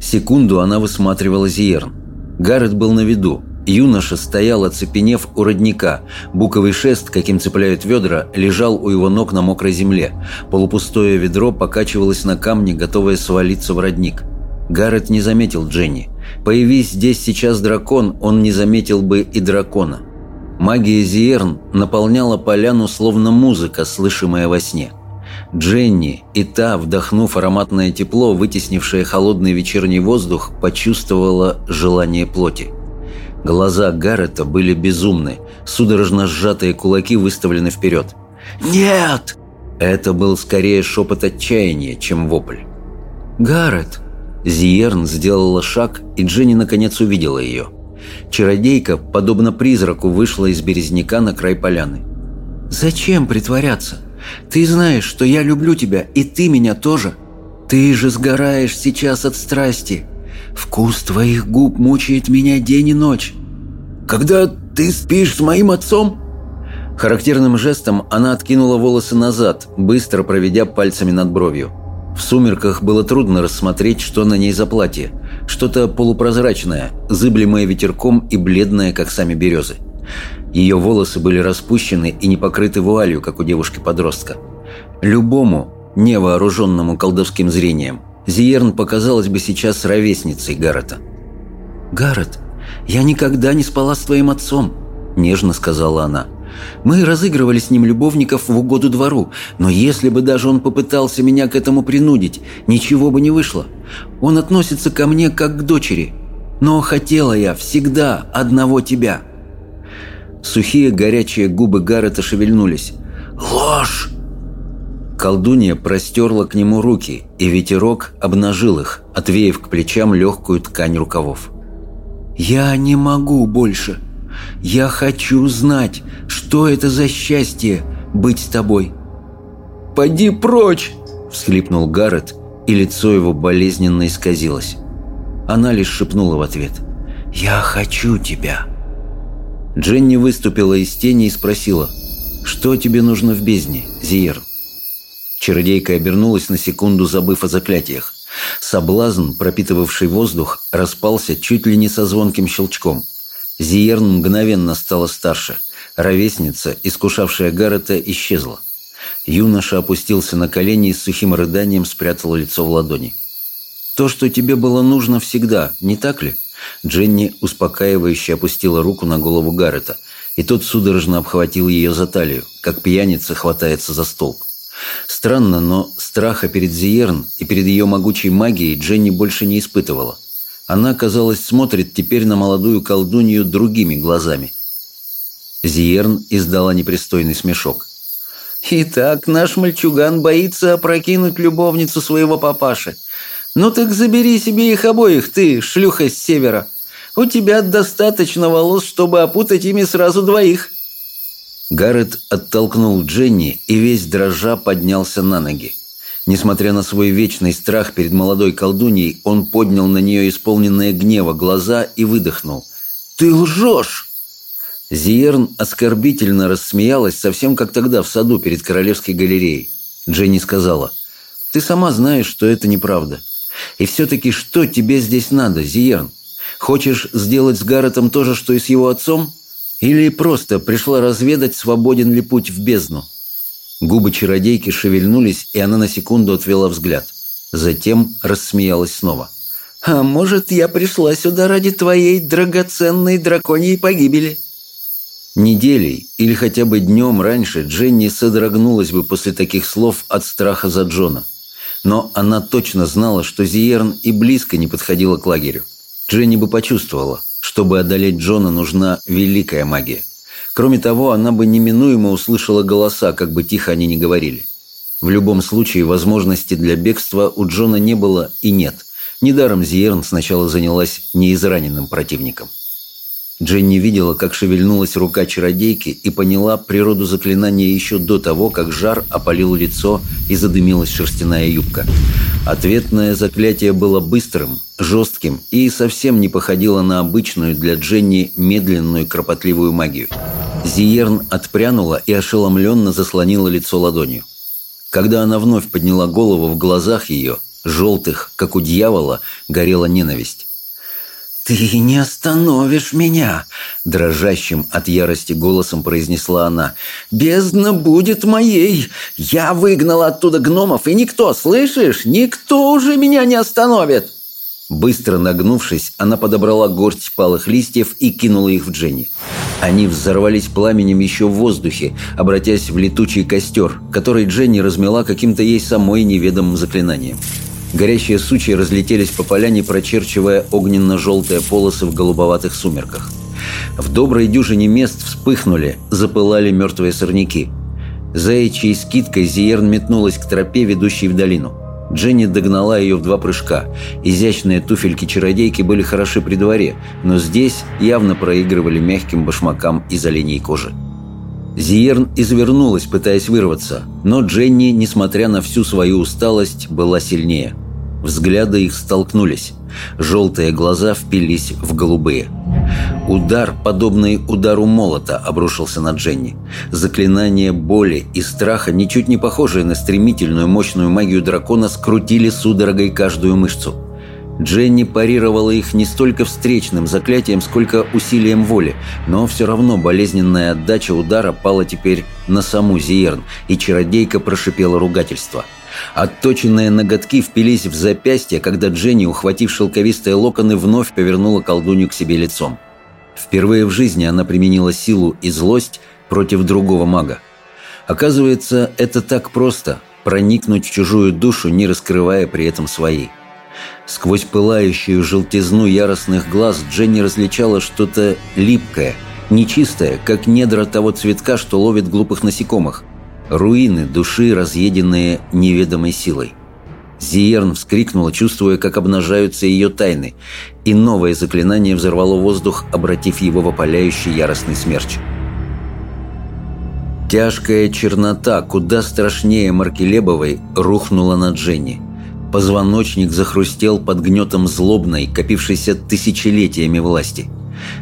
Секунду она высматривала Зиерн. Гаррет был на виду. Юноша стоял, оцепенев у родника. Буковый шест, каким цепляют ведра, лежал у его ног на мокрой земле. Полупустое ведро покачивалось на камне, готовое свалиться в родник. Гаррет не заметил Дженни. Появись здесь сейчас дракон, он не заметил бы и дракона. Магия Зиерн наполняла поляну словно музыка, слышимая во сне. Дженни и та, вдохнув ароматное тепло, вытеснившее холодный вечерний воздух, почувствовала желание плоти. Глаза Гаррета были безумны, судорожно сжатые кулаки выставлены вперед. «Нет!» Это был скорее шепот отчаяния, чем вопль. «Гаррет!» Зиерн сделала шаг, и Дженни наконец увидела ее. Чародейка, подобно призраку, вышла из березняка на край поляны. «Зачем притворяться? Ты знаешь, что я люблю тебя, и ты меня тоже. Ты же сгораешь сейчас от страсти. Вкус твоих губ мучает меня день и ночь. Когда ты спишь с моим отцом?» Характерным жестом она откинула волосы назад, быстро проведя пальцами над бровью. В сумерках было трудно рассмотреть, что на ней за платье. Что-то полупрозрачное, зыблемое ветерком и бледное, как сами березы. Ее волосы были распущены и не покрыты вуалью, как у девушки-подростка. Любому, невооруженному колдовским зрением, Зиерн показалась бы сейчас ровесницей Гаррета. «Гаррет, я никогда не спала с твоим отцом», – нежно сказала она. Мы разыгрывали с ним любовников в угоду двору, но если бы даже он попытался меня к этому принудить, ничего бы не вышло. Он относится ко мне как к дочери. Но хотела я всегда одного тебя». Сухие горячие губы Гаррета шевельнулись. «Ложь!» Колдунья простерла к нему руки, и ветерок обнажил их, отвеяв к плечам легкую ткань рукавов. «Я не могу больше. Я хочу знать, что это за счастье быть с тобой?» «Поди прочь!» – всхлипнул Гаррет, и лицо его болезненно исказилось. Она лишь шепнула в ответ. «Я хочу тебя!» Дженни выступила из тени и спросила, «Что тебе нужно в бездне, Зиер?» Чародейка обернулась на секунду, забыв о заклятиях. Соблазн, пропитывавший воздух, распался чуть ли не со звонким щелчком. Зиерн мгновенно стала старше. Ровесница, искушавшая Гаррета, исчезла. Юноша опустился на колени и с сухим рыданием спрятал лицо в ладони. «То, что тебе было нужно всегда, не так ли?» Дженни успокаивающе опустила руку на голову Гаррета, и тот судорожно обхватил ее за талию, как пьяница хватается за столб. Странно, но страха перед Зиерн и перед ее могучей магией Дженни больше не испытывала. Она, казалось, смотрит теперь на молодую колдунью другими глазами. Зиерн издала непристойный смешок. «Итак, наш мальчуган боится опрокинуть любовницу своего папаши. Ну так забери себе их обоих, ты, шлюха с севера. У тебя достаточно волос, чтобы опутать ими сразу двоих». Гаррет оттолкнул Дженни и весь дрожа поднялся на ноги. Несмотря на свой вечный страх перед молодой колдуньей, он поднял на нее исполненные гнева глаза и выдохнул. «Ты лжешь!» Зиерн оскорбительно рассмеялась, совсем как тогда в саду перед Королевской галереей. Дженни сказала, «Ты сама знаешь, что это неправда. И все-таки что тебе здесь надо, Зиерн? Хочешь сделать с Гарретом то же, что и с его отцом? Или просто пришла разведать, свободен ли путь в бездну?» Губы чародейки шевельнулись, и она на секунду отвела взгляд. Затем рассмеялась снова. «А может, я пришла сюда ради твоей драгоценной драконьей погибели?» Неделей или хотя бы днем раньше Дженни содрогнулась бы после таких слов от страха за Джона. Но она точно знала, что Зиерн и близко не подходила к лагерю. Дженни бы почувствовала, чтобы одолеть Джона нужна великая магия. Кроме того, она бы неминуемо услышала голоса, как бы тихо они ни говорили. В любом случае, возможности для бегства у Джона не было и нет. Недаром Зиерн сначала занялась неизраненным противником. Дженни видела, как шевельнулась рука чародейки и поняла природу заклинания еще до того, как жар опалил лицо и задымилась шерстяная юбка. Ответное заклятие было быстрым, жестким и совсем не походило на обычную для Дженни медленную кропотливую магию. Зиерн отпрянула и ошеломленно заслонила лицо ладонью. Когда она вновь подняла голову в глазах ее, желтых, как у дьявола, горела ненависть. «Ты не остановишь меня!» – дрожащим от ярости голосом произнесла она. «Бездна будет моей! Я выгнала оттуда гномов, и никто, слышишь, никто уже меня не остановит!» Быстро нагнувшись, она подобрала горсть палых листьев и кинула их в Дженни. Они взорвались пламенем еще в воздухе, обратясь в летучий костер, который Дженни размела каким-то ей самой неведомым заклинанием. Горящие сучья разлетелись по поляне, прочерчивая огненно-желтые полосы в голубоватых сумерках. В доброй дюжине мест вспыхнули, запылали мертвые сорняки. Заячьей скидкой Зиерн метнулась к тропе, ведущей в долину. Дженни догнала ее в два прыжка. Изящные туфельки-чародейки были хороши при дворе, но здесь явно проигрывали мягким башмакам из оленей кожи. Зиерн извернулась, пытаясь вырваться, но Дженни, несмотря на всю свою усталость, была сильнее. Взгляды их столкнулись. Желтые глаза впились в голубые. Удар, подобный удару молота, обрушился на Дженни. Заклинание боли и страха, ничуть не похожие на стремительную мощную магию дракона, скрутили судорогой каждую мышцу. Дженни парировала их не столько встречным заклятием, сколько усилием воли, но все равно болезненная отдача удара пала теперь на саму Зиерн, и чародейка прошипела ругательство – Отточенные ноготки впились в запястье, когда Дженни, ухватив шелковистые локоны, вновь повернула колдунью к себе лицом. Впервые в жизни она применила силу и злость против другого мага. Оказывается, это так просто – проникнуть в чужую душу, не раскрывая при этом своей. Сквозь пылающую желтизну яростных глаз Дженни различала что-то липкое, нечистое, как недра того цветка, что ловит глупых насекомых – Руины души, разъеденные неведомой силой. Зиерн вскрикнула, чувствуя, как обнажаются ее тайны, и новое заклинание взорвало воздух, обратив его в опаляющий яростный смерч. Тяжкая чернота, куда страшнее Маркелебовой, рухнула на Дженни. Позвоночник захрустел под гнетом злобной, копившейся тысячелетиями власти.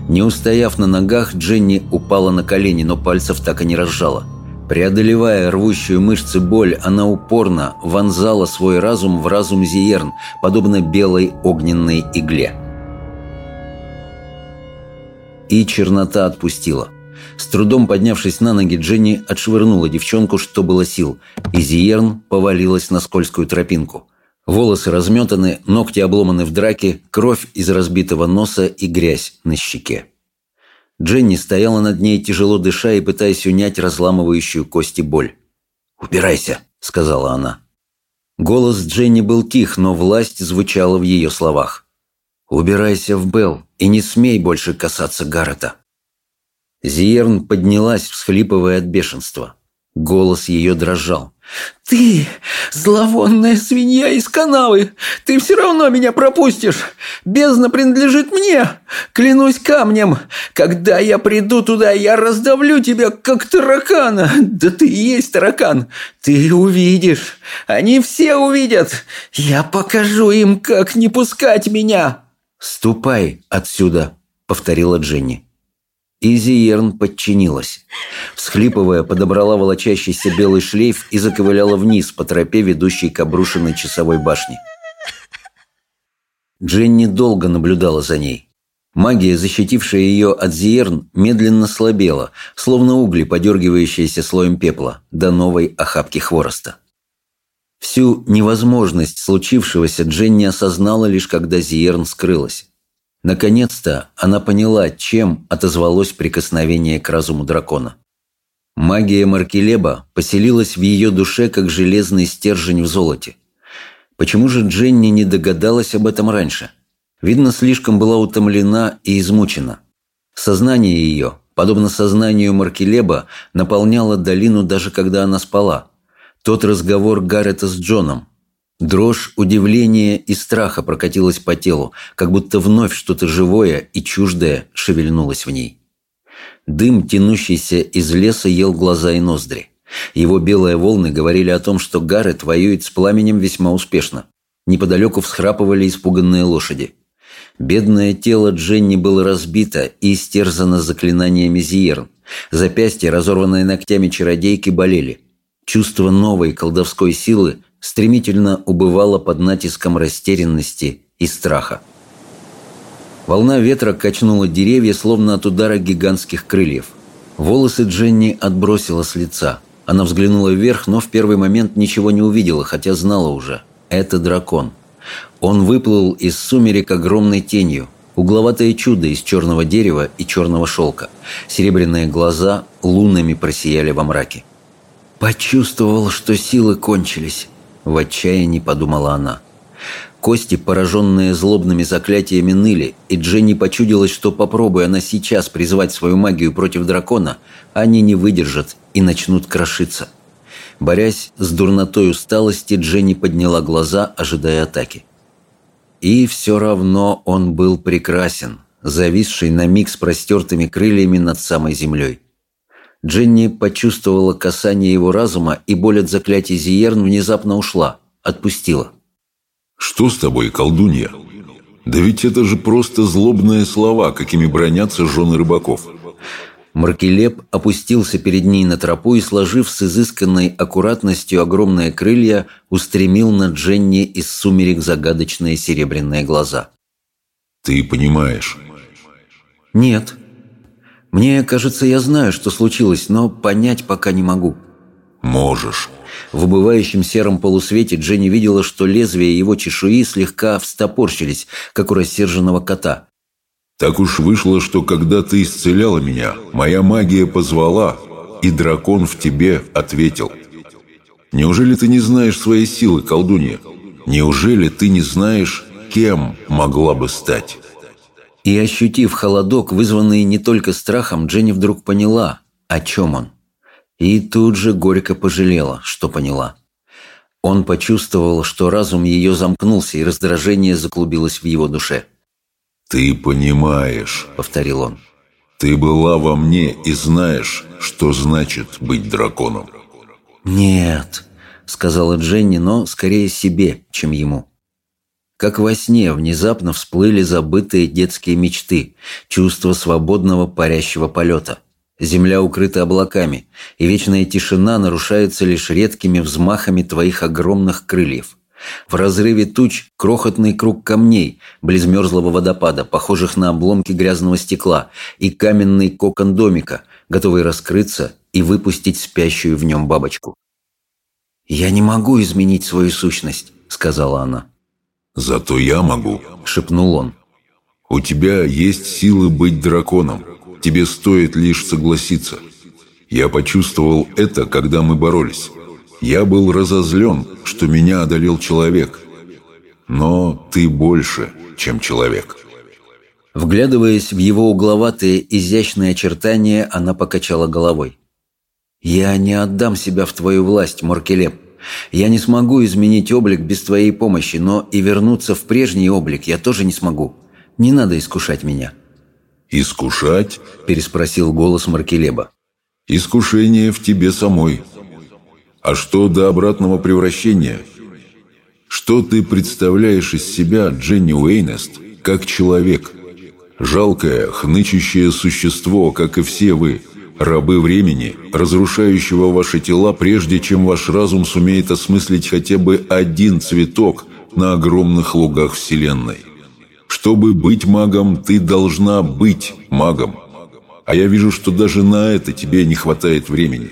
Не устояв на ногах, Дженни упала на колени, но пальцев так и не разжала – Преодолевая рвущую мышцы боль, она упорно вонзала свой разум в разум Зиерн, подобно белой огненной игле. И чернота отпустила. С трудом поднявшись на ноги, Дженни отшвырнула девчонку, что было сил, и Зиерн повалилась на скользкую тропинку. Волосы разметаны, ногти обломаны в драке, кровь из разбитого носа и грязь на щеке. Дженни стояла над ней, тяжело дыша и пытаясь унять разламывающую кости боль. «Убирайся», — сказала она. Голос Дженни был тих, но власть звучала в ее словах. «Убирайся в Белл и не смей больше касаться Гаррета». Зиерн поднялась, всхлипывая от бешенства. Голос ее дрожал. «Ты, зловонная свинья из канавы! Ты все равно меня пропустишь! Бездна принадлежит мне! Клянусь камнем! Когда я приду туда, я раздавлю тебя, как таракана! Да ты и есть таракан! Ты увидишь! Они все увидят! Я покажу им, как не пускать меня!» «Ступай отсюда!» — повторила Дженни. Изиерн подчинилась. Всхлипывая, подобрала волочащийся белый шлейф и заковыляла вниз по тропе, ведущей к обрушенной часовой башне. Дженни долго наблюдала за ней. Магия, защитившая ее от Зиерн, медленно слабела, словно угли, подергивающиеся слоем пепла, до новой охапки хвороста. Всю невозможность случившегося Дженни осознала лишь когда Зиерн скрылась. Наконец-то она поняла, чем отозвалось прикосновение к разуму дракона. Магия Маркелеба поселилась в ее душе, как железный стержень в золоте. Почему же Дженни не догадалась об этом раньше? Видно, слишком была утомлена и измучена. Сознание ее, подобно сознанию Маркелеба, наполняло долину даже когда она спала. Тот разговор Гаррета с Джоном – Дрожь удивления и страха прокатилась по телу, как будто вновь что-то живое и чуждое шевельнулось в ней. Дым, тянущийся из леса, ел глаза и ноздри. Его белые волны говорили о том, что Гаррет воюет с пламенем весьма успешно. Неподалеку всхрапывали испуганные лошади. Бедное тело Дженни было разбито и истерзано заклинаниями Зиерн. Запястья, разорванные ногтями чародейки, болели. Чувство новой колдовской силы стремительно убывала под натиском растерянности и страха. Волна ветра качнула деревья, словно от удара гигантских крыльев. Волосы Дженни отбросила с лица. Она взглянула вверх, но в первый момент ничего не увидела, хотя знала уже. Это дракон. Он выплыл из сумерек огромной тенью. Угловатое чудо из черного дерева и черного шелка. Серебряные глаза лунами просияли во мраке. «Почувствовал, что силы кончились», — в отчаянии подумала она. Кости, пораженные злобными заклятиями, ныли, и Дженни почудилась, что попробуя она сейчас призвать свою магию против дракона, они не выдержат и начнут крошиться. Борясь с дурнотой усталости, Дженни подняла глаза, ожидая атаки. И все равно он был прекрасен, зависший на миг с простертыми крыльями над самой землей. Дженни почувствовала касание его разума, и боль от заклятий Зиерн внезапно ушла, отпустила. «Что с тобой, колдунья? Да ведь это же просто злобные слова, какими бронятся жены рыбаков». Маркелеп опустился перед ней на тропу и, сложив с изысканной аккуратностью огромные крылья, устремил на Дженни из сумерек загадочные серебряные глаза. «Ты понимаешь?» «Нет. Мне кажется, я знаю, что случилось, но понять пока не могу». «Можешь». В убывающем сером полусвете Дженни видела, что лезвия его чешуи слегка встопорщились, как у рассерженного кота. Так уж вышло, что когда ты исцеляла меня, моя магия позвала, и дракон в тебе ответил. Неужели ты не знаешь своей силы, колдунья? Неужели ты не знаешь, кем могла бы стать?» И ощутив холодок, вызванный не только страхом, Дженни вдруг поняла, о чем он. И тут же горько пожалела, что поняла. Он почувствовал, что разум ее замкнулся, и раздражение заклубилось в его душе. «Ты понимаешь», — повторил он. «Ты была во мне и знаешь, что значит быть драконом». «Нет», — сказала Дженни, но скорее себе, чем ему. Как во сне внезапно всплыли забытые детские мечты, чувство свободного парящего полета. Земля укрыта облаками, и вечная тишина нарушается лишь редкими взмахами твоих огромных крыльев. В разрыве туч крохотный круг камней, близ мерзлого водопада, похожих на обломки грязного стекла, и каменный кокон домика, готовый раскрыться и выпустить спящую в нем бабочку. «Я не могу изменить свою сущность», — сказала она. «Зато я могу», — шепнул он. «У тебя есть силы быть драконом. Тебе стоит лишь согласиться. Я почувствовал это, когда мы боролись. Я был разозлен, что меня одолел человек. Но ты больше, чем человек. Вглядываясь в его угловатые, изящные очертания, она покачала головой. «Я не отдам себя в твою власть, Моркелеп. Я не смогу изменить облик без твоей помощи, но и вернуться в прежний облик я тоже не смогу. Не надо искушать меня». «Искушать?» – переспросил голос Маркелеба. «Искушение в тебе самой. А что до обратного превращения? Что ты представляешь из себя, Дженни Уэйнест, как человек? Жалкое, хнычущее существо, как и все вы, рабы времени, разрушающего ваши тела, прежде чем ваш разум сумеет осмыслить хотя бы один цветок на огромных лугах Вселенной. Чтобы быть магом, ты должна быть магом. А я вижу, что даже на это тебе не хватает времени.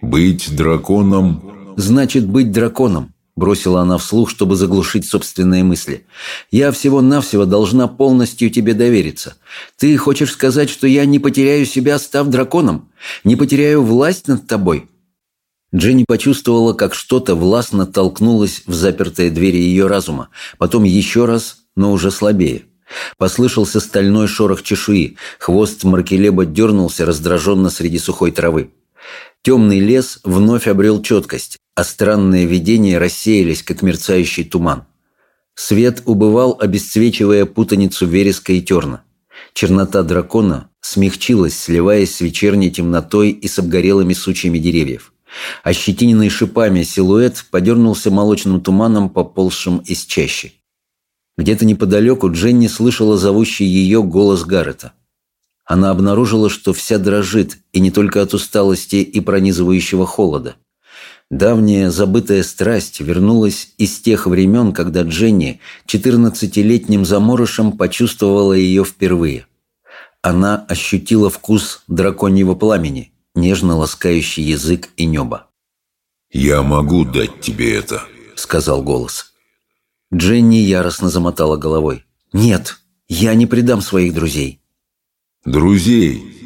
«Быть драконом...» «Значит, быть драконом», — бросила она вслух, чтобы заглушить собственные мысли. «Я всего-навсего должна полностью тебе довериться. Ты хочешь сказать, что я не потеряю себя, став драконом? Не потеряю власть над тобой?» Дженни почувствовала, как что-то властно толкнулось в запертые двери ее разума, потом еще раз, но уже слабее. Послышался стальной шорох чешуи, хвост Маркелеба дернулся раздраженно среди сухой травы. Темный лес вновь обрел четкость, а странные видения рассеялись, как мерцающий туман. Свет убывал, обесцвечивая путаницу вереска и терна. Чернота дракона смягчилась, сливаясь с вечерней темнотой и с обгорелыми сучьями деревьев. Ощетиненный шипами силуэт подернулся молочным туманом, поползшим из чащи. Где-то неподалеку Дженни слышала зовущий ее голос Гаррета. Она обнаружила, что вся дрожит, и не только от усталости и пронизывающего холода. Давняя забытая страсть вернулась из тех времен, когда Дженни четырнадцатилетним заморышем почувствовала ее впервые. Она ощутила вкус драконьего пламени, нежно ласкающий язык и небо. «Я могу дать тебе это», — сказал голос. Дженни яростно замотала головой. «Нет, Я не предам своих друзей». «Друзей?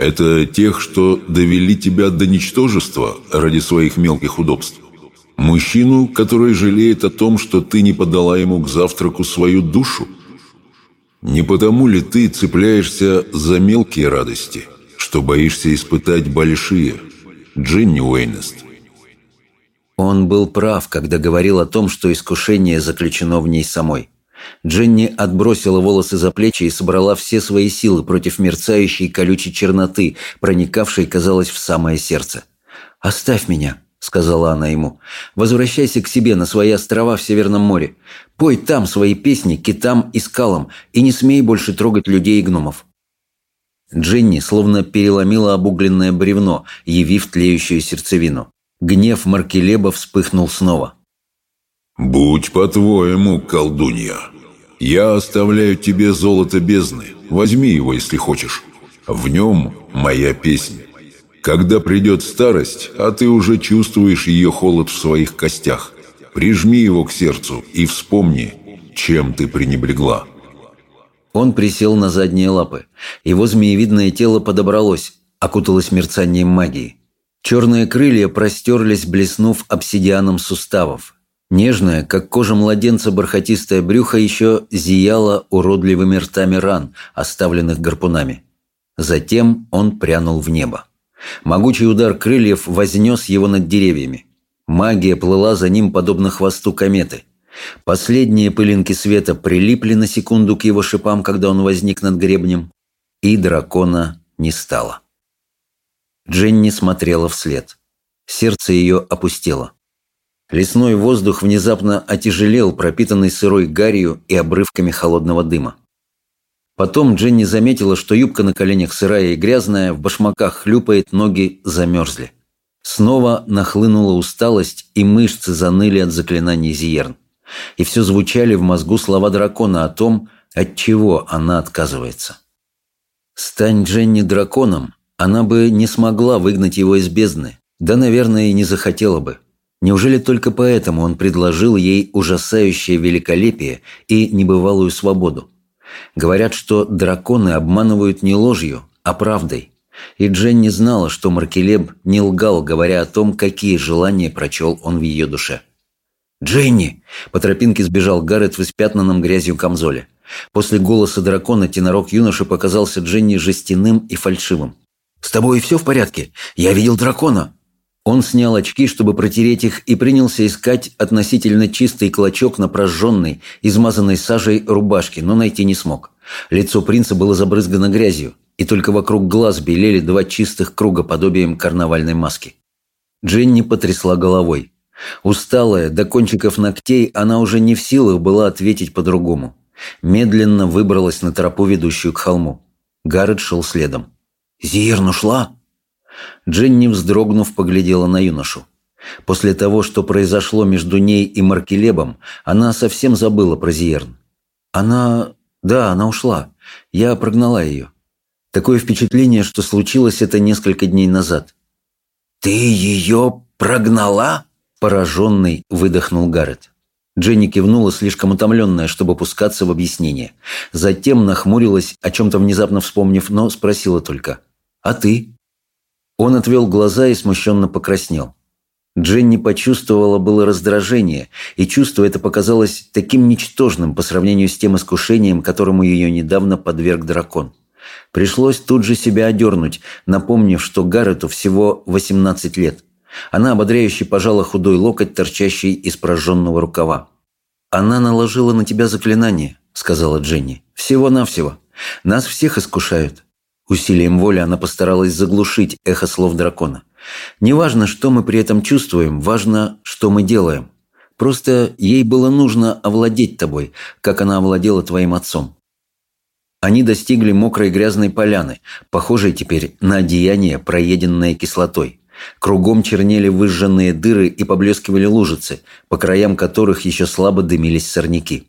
Это тех, что довели тебя до ничтожества ради своих мелких удобств? Мужчину, который жалеет о том, что ты не подала ему к завтраку свою душу? Не потому ли ты цепляешься за мелкие радости, что боишься испытать большие, Джинни Уэйнест?» Он был прав, когда говорил о том, что искушение заключено в ней самой. Дженни отбросила волосы за плечи и собрала все свои силы против мерцающей колючей черноты, проникавшей, казалось, в самое сердце. «Оставь меня», — сказала она ему. «Возвращайся к себе на свои острова в Северном море. Пой там свои песни китам и скалам, и не смей больше трогать людей и гномов». Дженни словно переломила обугленное бревно, явив тлеющую сердцевину. Гнев Маркелеба вспыхнул снова. «Будь по-твоему, колдунья. Я оставляю тебе золото бездны. Возьми его, если хочешь. В нем моя песня. Когда придет старость, а ты уже чувствуешь ее холод в своих костях, прижми его к сердцу и вспомни, чем ты пренебрегла». Он присел на задние лапы. Его змеевидное тело подобралось, окуталось мерцанием магии. Черные крылья простерлись, блеснув обсидианом суставов. Нежное, как кожа младенца, бархатистое брюхо еще зияло уродливыми ртами ран, оставленных гарпунами. Затем он прянул в небо. Могучий удар крыльев вознес его над деревьями. Магия плыла за ним, подобно хвосту кометы. Последние пылинки света прилипли на секунду к его шипам, когда он возник над гребнем, и дракона не стало. Дженни смотрела вслед. Сердце ее опустело. Лесной воздух внезапно отяжелел, пропитанный сырой гарью и обрывками холодного дыма. Потом Дженни заметила, что юбка на коленях сырая и грязная, в башмаках хлюпает, ноги замерзли. Снова нахлынула усталость, и мышцы заныли от заклинаний Зиерн. И все звучали в мозгу слова дракона о том, от чего она отказывается. «Стань Дженни драконом, она бы не смогла выгнать его из бездны, да, наверное, и не захотела бы. Неужели только поэтому он предложил ей ужасающее великолепие и небывалую свободу? Говорят, что драконы обманывают не ложью, а правдой. И Дженни знала, что Маркелеб не лгал, говоря о том, какие желания прочел он в ее душе. «Дженни!» – по тропинке сбежал Гаррет в испятнанном грязью камзоле. После голоса дракона тенорок юноши показался Дженни жестяным и фальшивым. «С тобой все в порядке? Я видел дракона!» Он снял очки, чтобы протереть их, и принялся искать относительно чистый клочок на прожженной, измазанной сажей рубашке, но найти не смог. Лицо принца было забрызгано грязью, и только вокруг глаз белели два чистых круга подобием карнавальной маски. Дженни потрясла головой. Усталая, до кончиков ногтей, она уже не в силах была ответить по-другому. Медленно выбралась на тропу, ведущую к холму. Гаррет шел следом. «Зиерн ушла?» Дженни, вздрогнув, поглядела на юношу. После того, что произошло между ней и Маркелебом, она совсем забыла про Зиерн. Она... Да, она ушла. Я прогнала ее. Такое впечатление, что случилось это несколько дней назад. «Ты ее прогнала?» Пораженный выдохнул Гаррет. Дженни кивнула, слишком утомленная, чтобы пускаться в объяснение. Затем нахмурилась, о чем-то внезапно вспомнив, но спросила только. «А ты?» Он отвел глаза и смущенно покраснел. Дженни почувствовала было раздражение, и чувство это показалось таким ничтожным по сравнению с тем искушением, которому ее недавно подверг дракон. Пришлось тут же себя одернуть, напомнив, что Гаррету всего 18 лет. Она ободряюще пожала худой локоть, торчащий из прожженного рукава. «Она наложила на тебя заклинание», — сказала Дженни. «Всего-навсего. Нас всех искушают. Усилием воли она постаралась заглушить эхо слов дракона. «Не что мы при этом чувствуем, важно, что мы делаем. Просто ей было нужно овладеть тобой, как она овладела твоим отцом». Они достигли мокрой грязной поляны, похожей теперь на одеяние, проеденное кислотой. Кругом чернели выжженные дыры и поблескивали лужицы, по краям которых еще слабо дымились сорняки.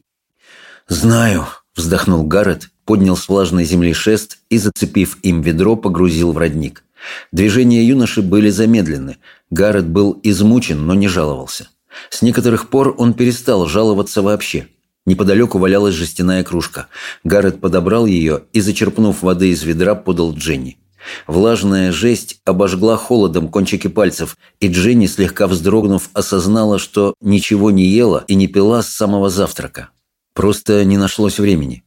«Знаю», – вздохнул Гаррет, поднял с влажной земли шест и, зацепив им ведро, погрузил в родник. Движения юноши были замедлены. Гаррет был измучен, но не жаловался. С некоторых пор он перестал жаловаться вообще. Неподалеку валялась жестяная кружка. Гаррет подобрал ее и, зачерпнув воды из ведра, подал Дженни. Влажная жесть обожгла холодом кончики пальцев, и Дженни, слегка вздрогнув, осознала, что ничего не ела и не пила с самого завтрака. Просто не нашлось времени.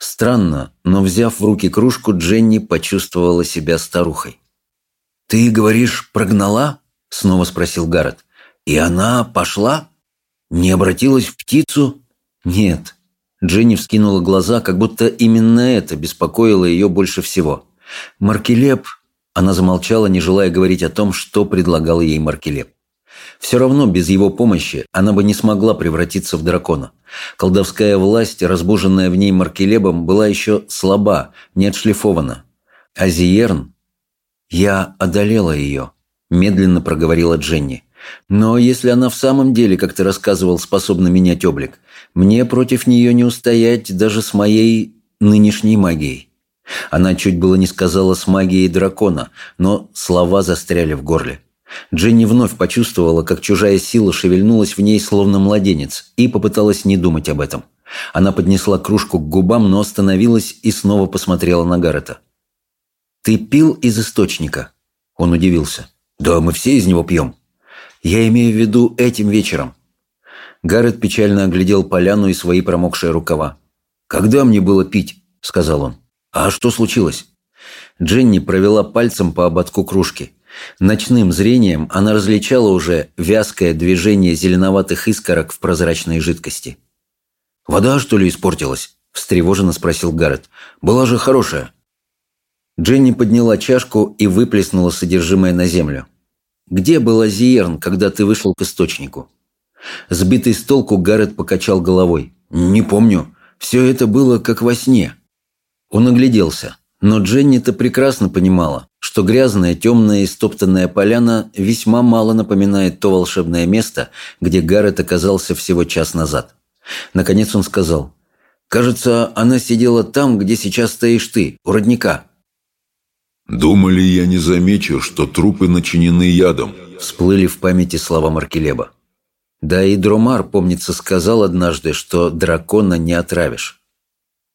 Странно, но взяв в руки кружку, Дженни почувствовала себя старухой. «Ты, говоришь, прогнала?» – снова спросил Гаррет. «И она пошла? Не обратилась в птицу?» «Нет». Дженни вскинула глаза, как будто именно это беспокоило ее больше всего – Маркелеп... Она замолчала, не желая говорить о том, что предлагал ей Маркелеп. Все равно без его помощи она бы не смогла превратиться в дракона. Колдовская власть, разбуженная в ней Маркелебом, была еще слаба, не отшлифована. А Зиерн... «Я одолела ее», – медленно проговорила Дженни. «Но если она в самом деле, как ты рассказывал, способна менять облик, мне против нее не устоять даже с моей нынешней магией». Она чуть было не сказала с магией дракона, но слова застряли в горле. Дженни вновь почувствовала, как чужая сила шевельнулась в ней, словно младенец, и попыталась не думать об этом. Она поднесла кружку к губам, но остановилась и снова посмотрела на Гаррета. «Ты пил из источника?» Он удивился. «Да, мы все из него пьем». «Я имею в виду этим вечером». Гаррет печально оглядел поляну и свои промокшие рукава. «Когда мне было пить?» – сказал он. «А что случилось?» Дженни провела пальцем по ободку кружки. Ночным зрением она различала уже вязкое движение зеленоватых искорок в прозрачной жидкости. «Вода, что ли, испортилась?» – встревоженно спросил Гаррет. «Была же хорошая». Дженни подняла чашку и выплеснула содержимое на землю. «Где был Азиерн, когда ты вышел к источнику?» Сбитый с толку Гаррет покачал головой. «Не помню. Все это было как во сне». Он огляделся, но Дженни-то прекрасно понимала, что грязная, темная и стоптанная поляна весьма мало напоминает то волшебное место, где Гаррет оказался всего час назад. Наконец он сказал, «Кажется, она сидела там, где сейчас стоишь ты, у родника». «Думали, я не замечу, что трупы начинены ядом», всплыли в памяти слова Маркелеба. Да и Дромар, помнится, сказал однажды, что дракона не отравишь.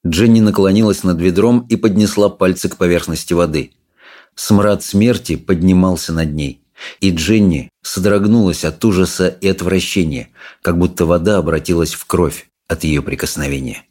Дженни наклонилась над ведром и поднесла пальцы к поверхности воды. Смрад смерти поднимался над ней, и Дженни содрогнулась от ужаса и отвращения, как будто вода обратилась в кровь от ее прикосновения.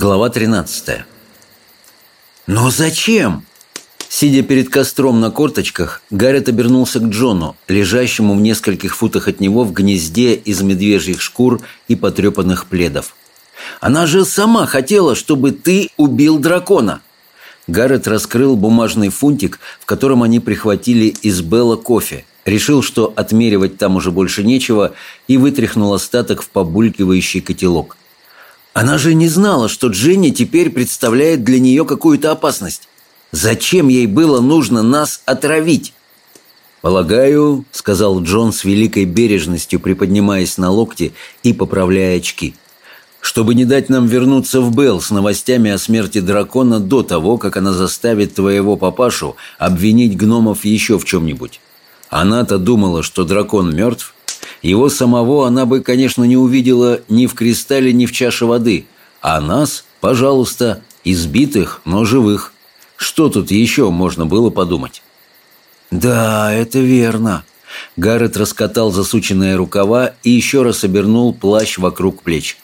Глава 13 «Но зачем?» Сидя перед костром на корточках, Гаррет обернулся к Джону, лежащему в нескольких футах от него в гнезде из медвежьих шкур и потрепанных пледов. «Она же сама хотела, чтобы ты убил дракона!» Гаррет раскрыл бумажный фунтик, в котором они прихватили из Белла кофе, решил, что отмеривать там уже больше нечего, и вытряхнул остаток в побулькивающий котелок – она же не знала, что Дженни теперь представляет для нее какую-то опасность. Зачем ей было нужно нас отравить? «Полагаю», — сказал Джон с великой бережностью, приподнимаясь на локте и поправляя очки, «чтобы не дать нам вернуться в Белл с новостями о смерти дракона до того, как она заставит твоего папашу обвинить гномов еще в чем-нибудь. Она-то думала, что дракон мертв, его самого она бы, конечно, не увидела ни в кристалле, ни в чаше воды. А нас, пожалуйста, избитых, но живых. Что тут еще можно было подумать? «Да, это верно». Гаррет раскатал засученные рукава и еще раз обернул плащ вокруг плеч.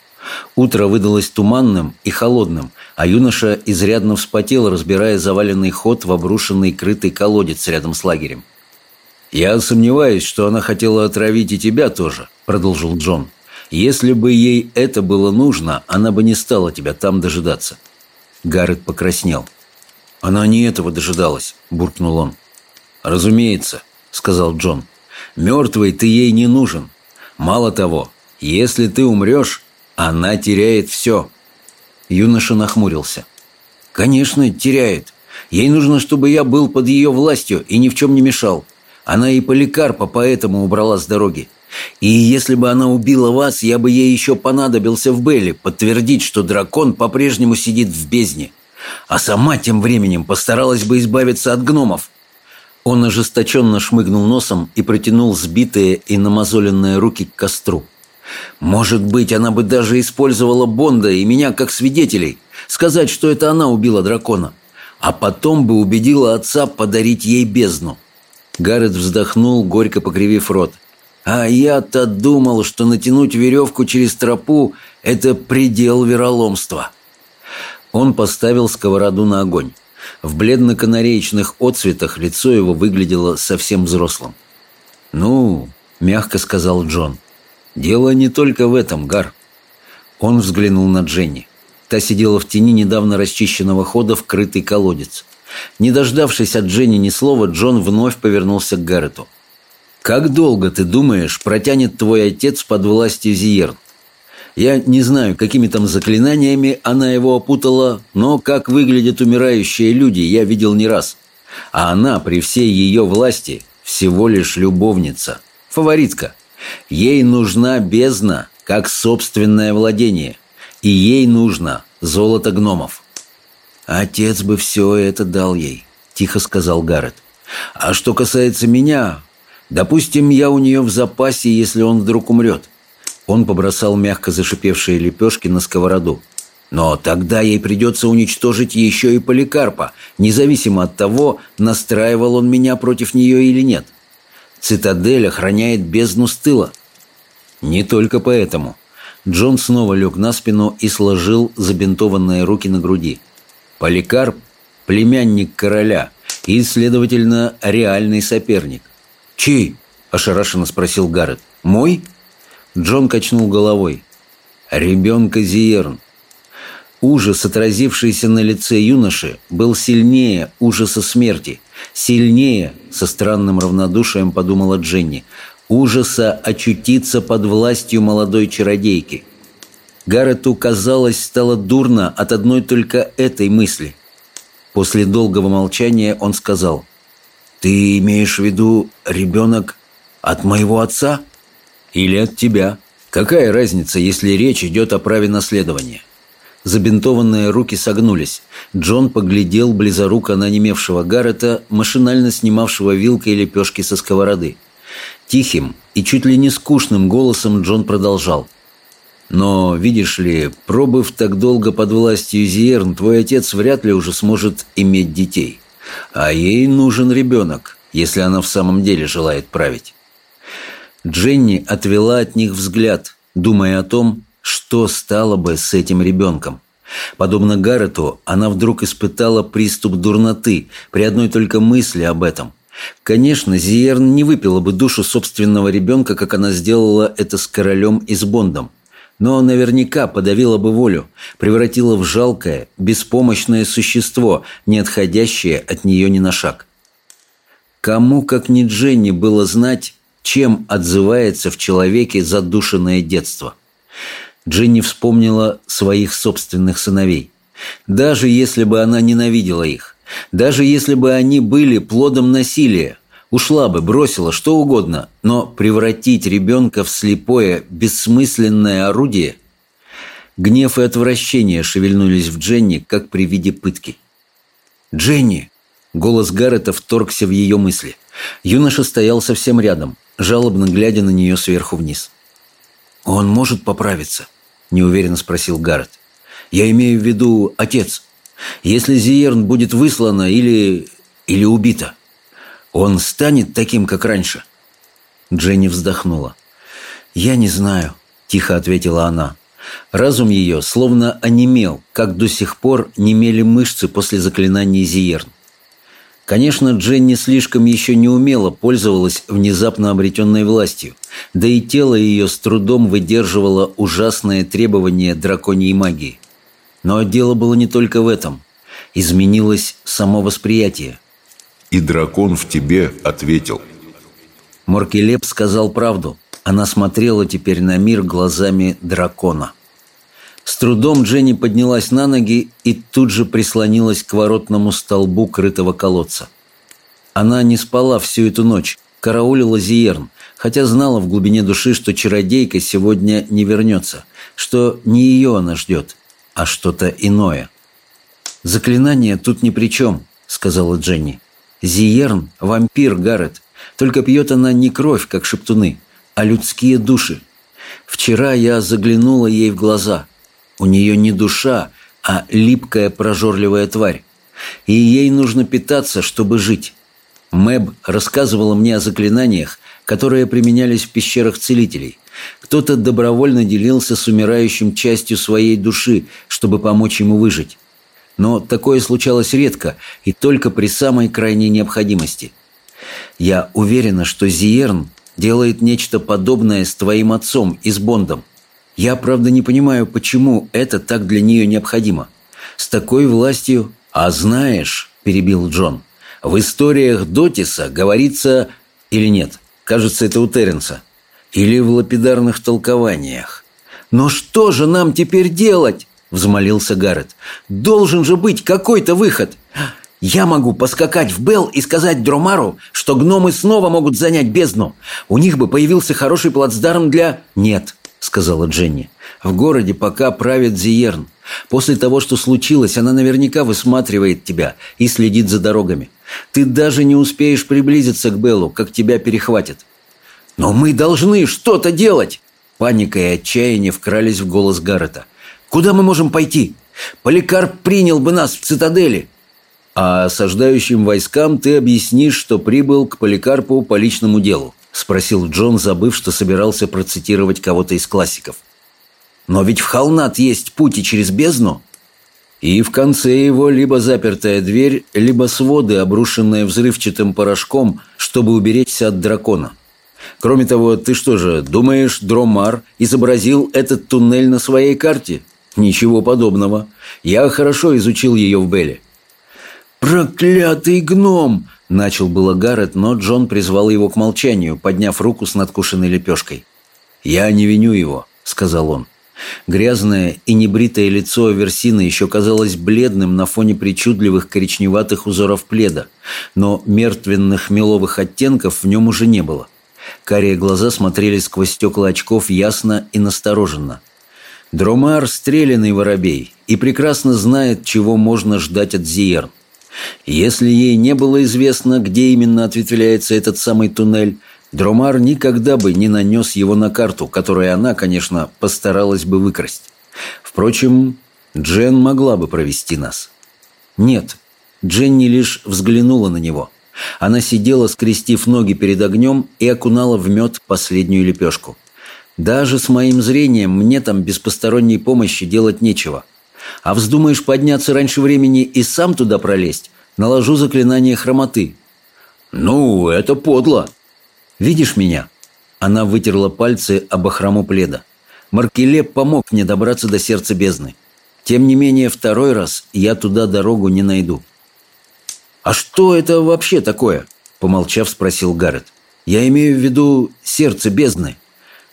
Утро выдалось туманным и холодным, а юноша изрядно вспотел, разбирая заваленный ход в обрушенный крытый колодец рядом с лагерем. «Я сомневаюсь, что она хотела отравить и тебя тоже», — продолжил Джон. «Если бы ей это было нужно, она бы не стала тебя там дожидаться». Гаррет покраснел. «Она не этого дожидалась», — буркнул он. «Разумеется», — сказал Джон. «Мертвый ты ей не нужен. Мало того, если ты умрешь, она теряет все». Юноша нахмурился. «Конечно, теряет. Ей нужно, чтобы я был под ее властью и ни в чем не мешал. Она и Поликарпа поэтому убрала с дороги. И если бы она убила вас, я бы ей еще понадобился в Белле подтвердить, что дракон по-прежнему сидит в бездне. А сама тем временем постаралась бы избавиться от гномов. Он ожесточенно шмыгнул носом и протянул сбитые и намазоленные руки к костру. Может быть, она бы даже использовала Бонда и меня как свидетелей, сказать, что это она убила дракона, а потом бы убедила отца подарить ей бездну. Гаррет вздохнул, горько покривив рот. А я-то думал, что натянуть веревку через тропу – это предел вероломства. Он поставил сковороду на огонь. В бледно-канареечных отцветах лицо его выглядело совсем взрослым. «Ну», – мягко сказал Джон, – «дело не только в этом, Гар». Он взглянул на Дженни. Та сидела в тени недавно расчищенного хода в крытый колодец. Не дождавшись от Дженни ни слова, Джон вновь повернулся к Гаррету. «Как долго, ты думаешь, протянет твой отец под властью Зиерн? Я не знаю, какими там заклинаниями она его опутала, но как выглядят умирающие люди, я видел не раз. А она при всей ее власти всего лишь любовница, фаворитка. Ей нужна бездна, как собственное владение. И ей нужно золото гномов. «Отец бы все это дал ей», — тихо сказал Гаррет. «А что касается меня, Допустим, я у нее в запасе, если он вдруг умрет. Он побросал мягко зашипевшие лепешки на сковороду. Но тогда ей придется уничтожить еще и Поликарпа, независимо от того, настраивал он меня против нее или нет. Цитадель охраняет бездну с тыла. Не только поэтому. Джон снова лег на спину и сложил забинтованные руки на груди. Поликарп – племянник короля и, следовательно, реальный соперник. «Чей?» – ошарашенно спросил Гаррет. «Мой?» Джон качнул головой. «Ребенка Зиерн». Ужас, отразившийся на лице юноши, был сильнее ужаса смерти. Сильнее, со странным равнодушием подумала Дженни, ужаса очутиться под властью молодой чародейки. Гаррету, казалось, стало дурно от одной только этой мысли. После долгого молчания он сказал – «Ты имеешь в виду ребенок от моего отца?» «Или от тебя? Какая разница, если речь идет о праве наследования?» Забинтованные руки согнулись. Джон поглядел близоруко на немевшего Гаррета, машинально снимавшего вилкой лепешки со сковороды. Тихим и чуть ли не скучным голосом Джон продолжал. «Но, видишь ли, пробыв так долго под властью Зиерн, твой отец вряд ли уже сможет иметь детей. А ей нужен ребенок, если она в самом деле желает править. Дженни отвела от них взгляд, думая о том, что стало бы с этим ребенком. Подобно Гаррету, она вдруг испытала приступ дурноты при одной только мысли об этом. Конечно, Зиерн не выпила бы душу собственного ребенка, как она сделала это с королем и с Бондом но наверняка подавила бы волю, превратила в жалкое, беспомощное существо, не отходящее от нее ни на шаг. Кому, как ни Дженни, было знать, чем отзывается в человеке задушенное детство? Дженни вспомнила своих собственных сыновей. Даже если бы она ненавидела их, даже если бы они были плодом насилия, Ушла бы, бросила, что угодно, но превратить ребенка в слепое, бессмысленное орудие... Гнев и отвращение шевельнулись в Дженни, как при виде пытки. «Дженни!» Голос Гаррета вторгся в ее мысли. Юноша стоял совсем рядом, жалобно глядя на нее сверху вниз. «Он может поправиться?» – неуверенно спросил Гаррет. «Я имею в виду отец. Если Зиерн будет выслана или... или убита». Он станет таким, как раньше?» Дженни вздохнула. «Я не знаю», — тихо ответила она. Разум ее словно онемел, как до сих пор немели мышцы после заклинания Зиерн. Конечно, Дженни слишком еще не умело пользовалась внезапно обретенной властью, да и тело ее с трудом выдерживало ужасные требования драконьей магии. Но дело было не только в этом. Изменилось само восприятие. «И дракон в тебе ответил». Моркелеп сказал правду. Она смотрела теперь на мир глазами дракона. С трудом Дженни поднялась на ноги и тут же прислонилась к воротному столбу крытого колодца. Она не спала всю эту ночь, караулила Зиерн, хотя знала в глубине души, что чародейка сегодня не вернется, что не ее она ждет, а что-то иное. «Заклинание тут ни при чем», — сказала Дженни. «Зиерн — вампир, Гаррет, только пьет она не кровь, как шептуны, а людские души. Вчера я заглянула ей в глаза. У нее не душа, а липкая прожорливая тварь. И ей нужно питаться, чтобы жить. Мэб рассказывала мне о заклинаниях, которые применялись в пещерах целителей. Кто-то добровольно делился с умирающим частью своей души, чтобы помочь ему выжить. Но такое случалось редко и только при самой крайней необходимости. Я уверена, что Зиерн делает нечто подобное с твоим отцом и с Бондом. Я, правда, не понимаю, почему это так для нее необходимо. С такой властью... А знаешь, перебил Джон, в историях Дотиса говорится... Или нет, кажется, это у Терренса. Или в лапидарных толкованиях. «Но что же нам теперь делать?» – взмолился Гаррет. «Должен же быть какой-то выход!» Я могу поскакать в Белл и сказать Дромару, что гномы снова могут занять бездну. У них бы появился хороший плацдарм для... Нет, сказала Дженни. В городе пока правит Зиерн. После того, что случилось, она наверняка высматривает тебя и следит за дорогами. Ты даже не успеешь приблизиться к Беллу, как тебя перехватят. Но мы должны что-то делать! Паника и отчаяние вкрались в голос Гаррета. Куда мы можем пойти? Поликарп принял бы нас в цитадели. «А осаждающим войскам ты объяснишь, что прибыл к Поликарпу по личному делу», – спросил Джон, забыв, что собирался процитировать кого-то из классиков. «Но ведь в Холнат есть пути через бездну». И в конце его либо запертая дверь, либо своды, обрушенные взрывчатым порошком, чтобы уберечься от дракона. Кроме того, ты что же, думаешь, Дромар изобразил этот туннель на своей карте? Ничего подобного. Я хорошо изучил ее в Белле. «Проклятый гном!» – начал было Гаррет, но Джон призвал его к молчанию, подняв руку с надкушенной лепешкой. «Я не виню его», – сказал он. Грязное и небритое лицо Аверсина еще казалось бледным на фоне причудливых коричневатых узоров пледа, но мертвенных меловых оттенков в нем уже не было. Карие глаза смотрели сквозь стекла очков ясно и настороженно. Дромар – стреляный воробей и прекрасно знает, чего можно ждать от Зиерн. Если ей не было известно, где именно ответвляется этот самый туннель, Дромар никогда бы не нанес его на карту, которую она, конечно, постаралась бы выкрасть. Впрочем, Джен могла бы провести нас. Нет, Дженни лишь взглянула на него. Она сидела, скрестив ноги перед огнем и окунала в мед последнюю лепешку. Даже с моим зрением мне там без посторонней помощи делать нечего. А вздумаешь подняться раньше времени и сам туда пролезть, наложу заклинание хромоты. Ну, это подло. Видишь меня? Она вытерла пальцы об охрому пледа. Маркелеп помог мне добраться до сердца бездны. Тем не менее, второй раз я туда дорогу не найду. «А что это вообще такое?» Помолчав, спросил Гаррет. «Я имею в виду сердце бездны.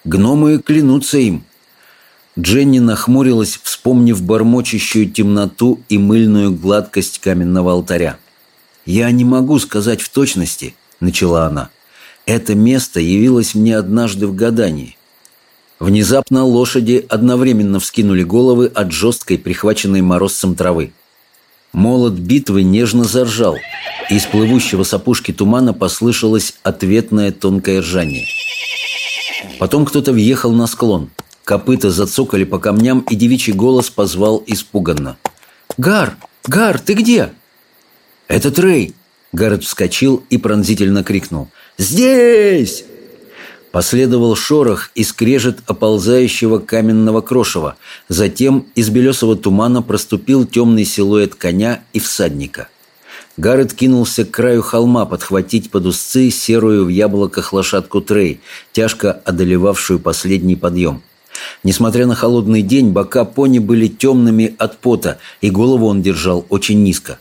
Гномы клянутся им. Дженни нахмурилась, вспомнив бормочущую темноту и мыльную гладкость каменного алтаря. «Я не могу сказать в точности», — начала она. «Это место явилось мне однажды в гадании». Внезапно лошади одновременно вскинули головы от жесткой, прихваченной морозцем травы. Молот битвы нежно заржал, и из плывущего с опушки тумана послышалось ответное тонкое ржание. Потом кто-то въехал на склон — Копыта зацокали по камням, и девичий голос позвал испуганно. «Гар! Гар, ты где?» «Это Трей!» Гаррет вскочил и пронзительно крикнул. «Здесь!» Последовал шорох и скрежет оползающего каменного крошева. Затем из белесого тумана проступил темный силуэт коня и всадника. Гаррет кинулся к краю холма подхватить под узцы серую в яблоках лошадку Трей, тяжко одолевавшую последний подъем. Несмотря на холодный день, бока пони были темными от пота, и голову он держал очень низко.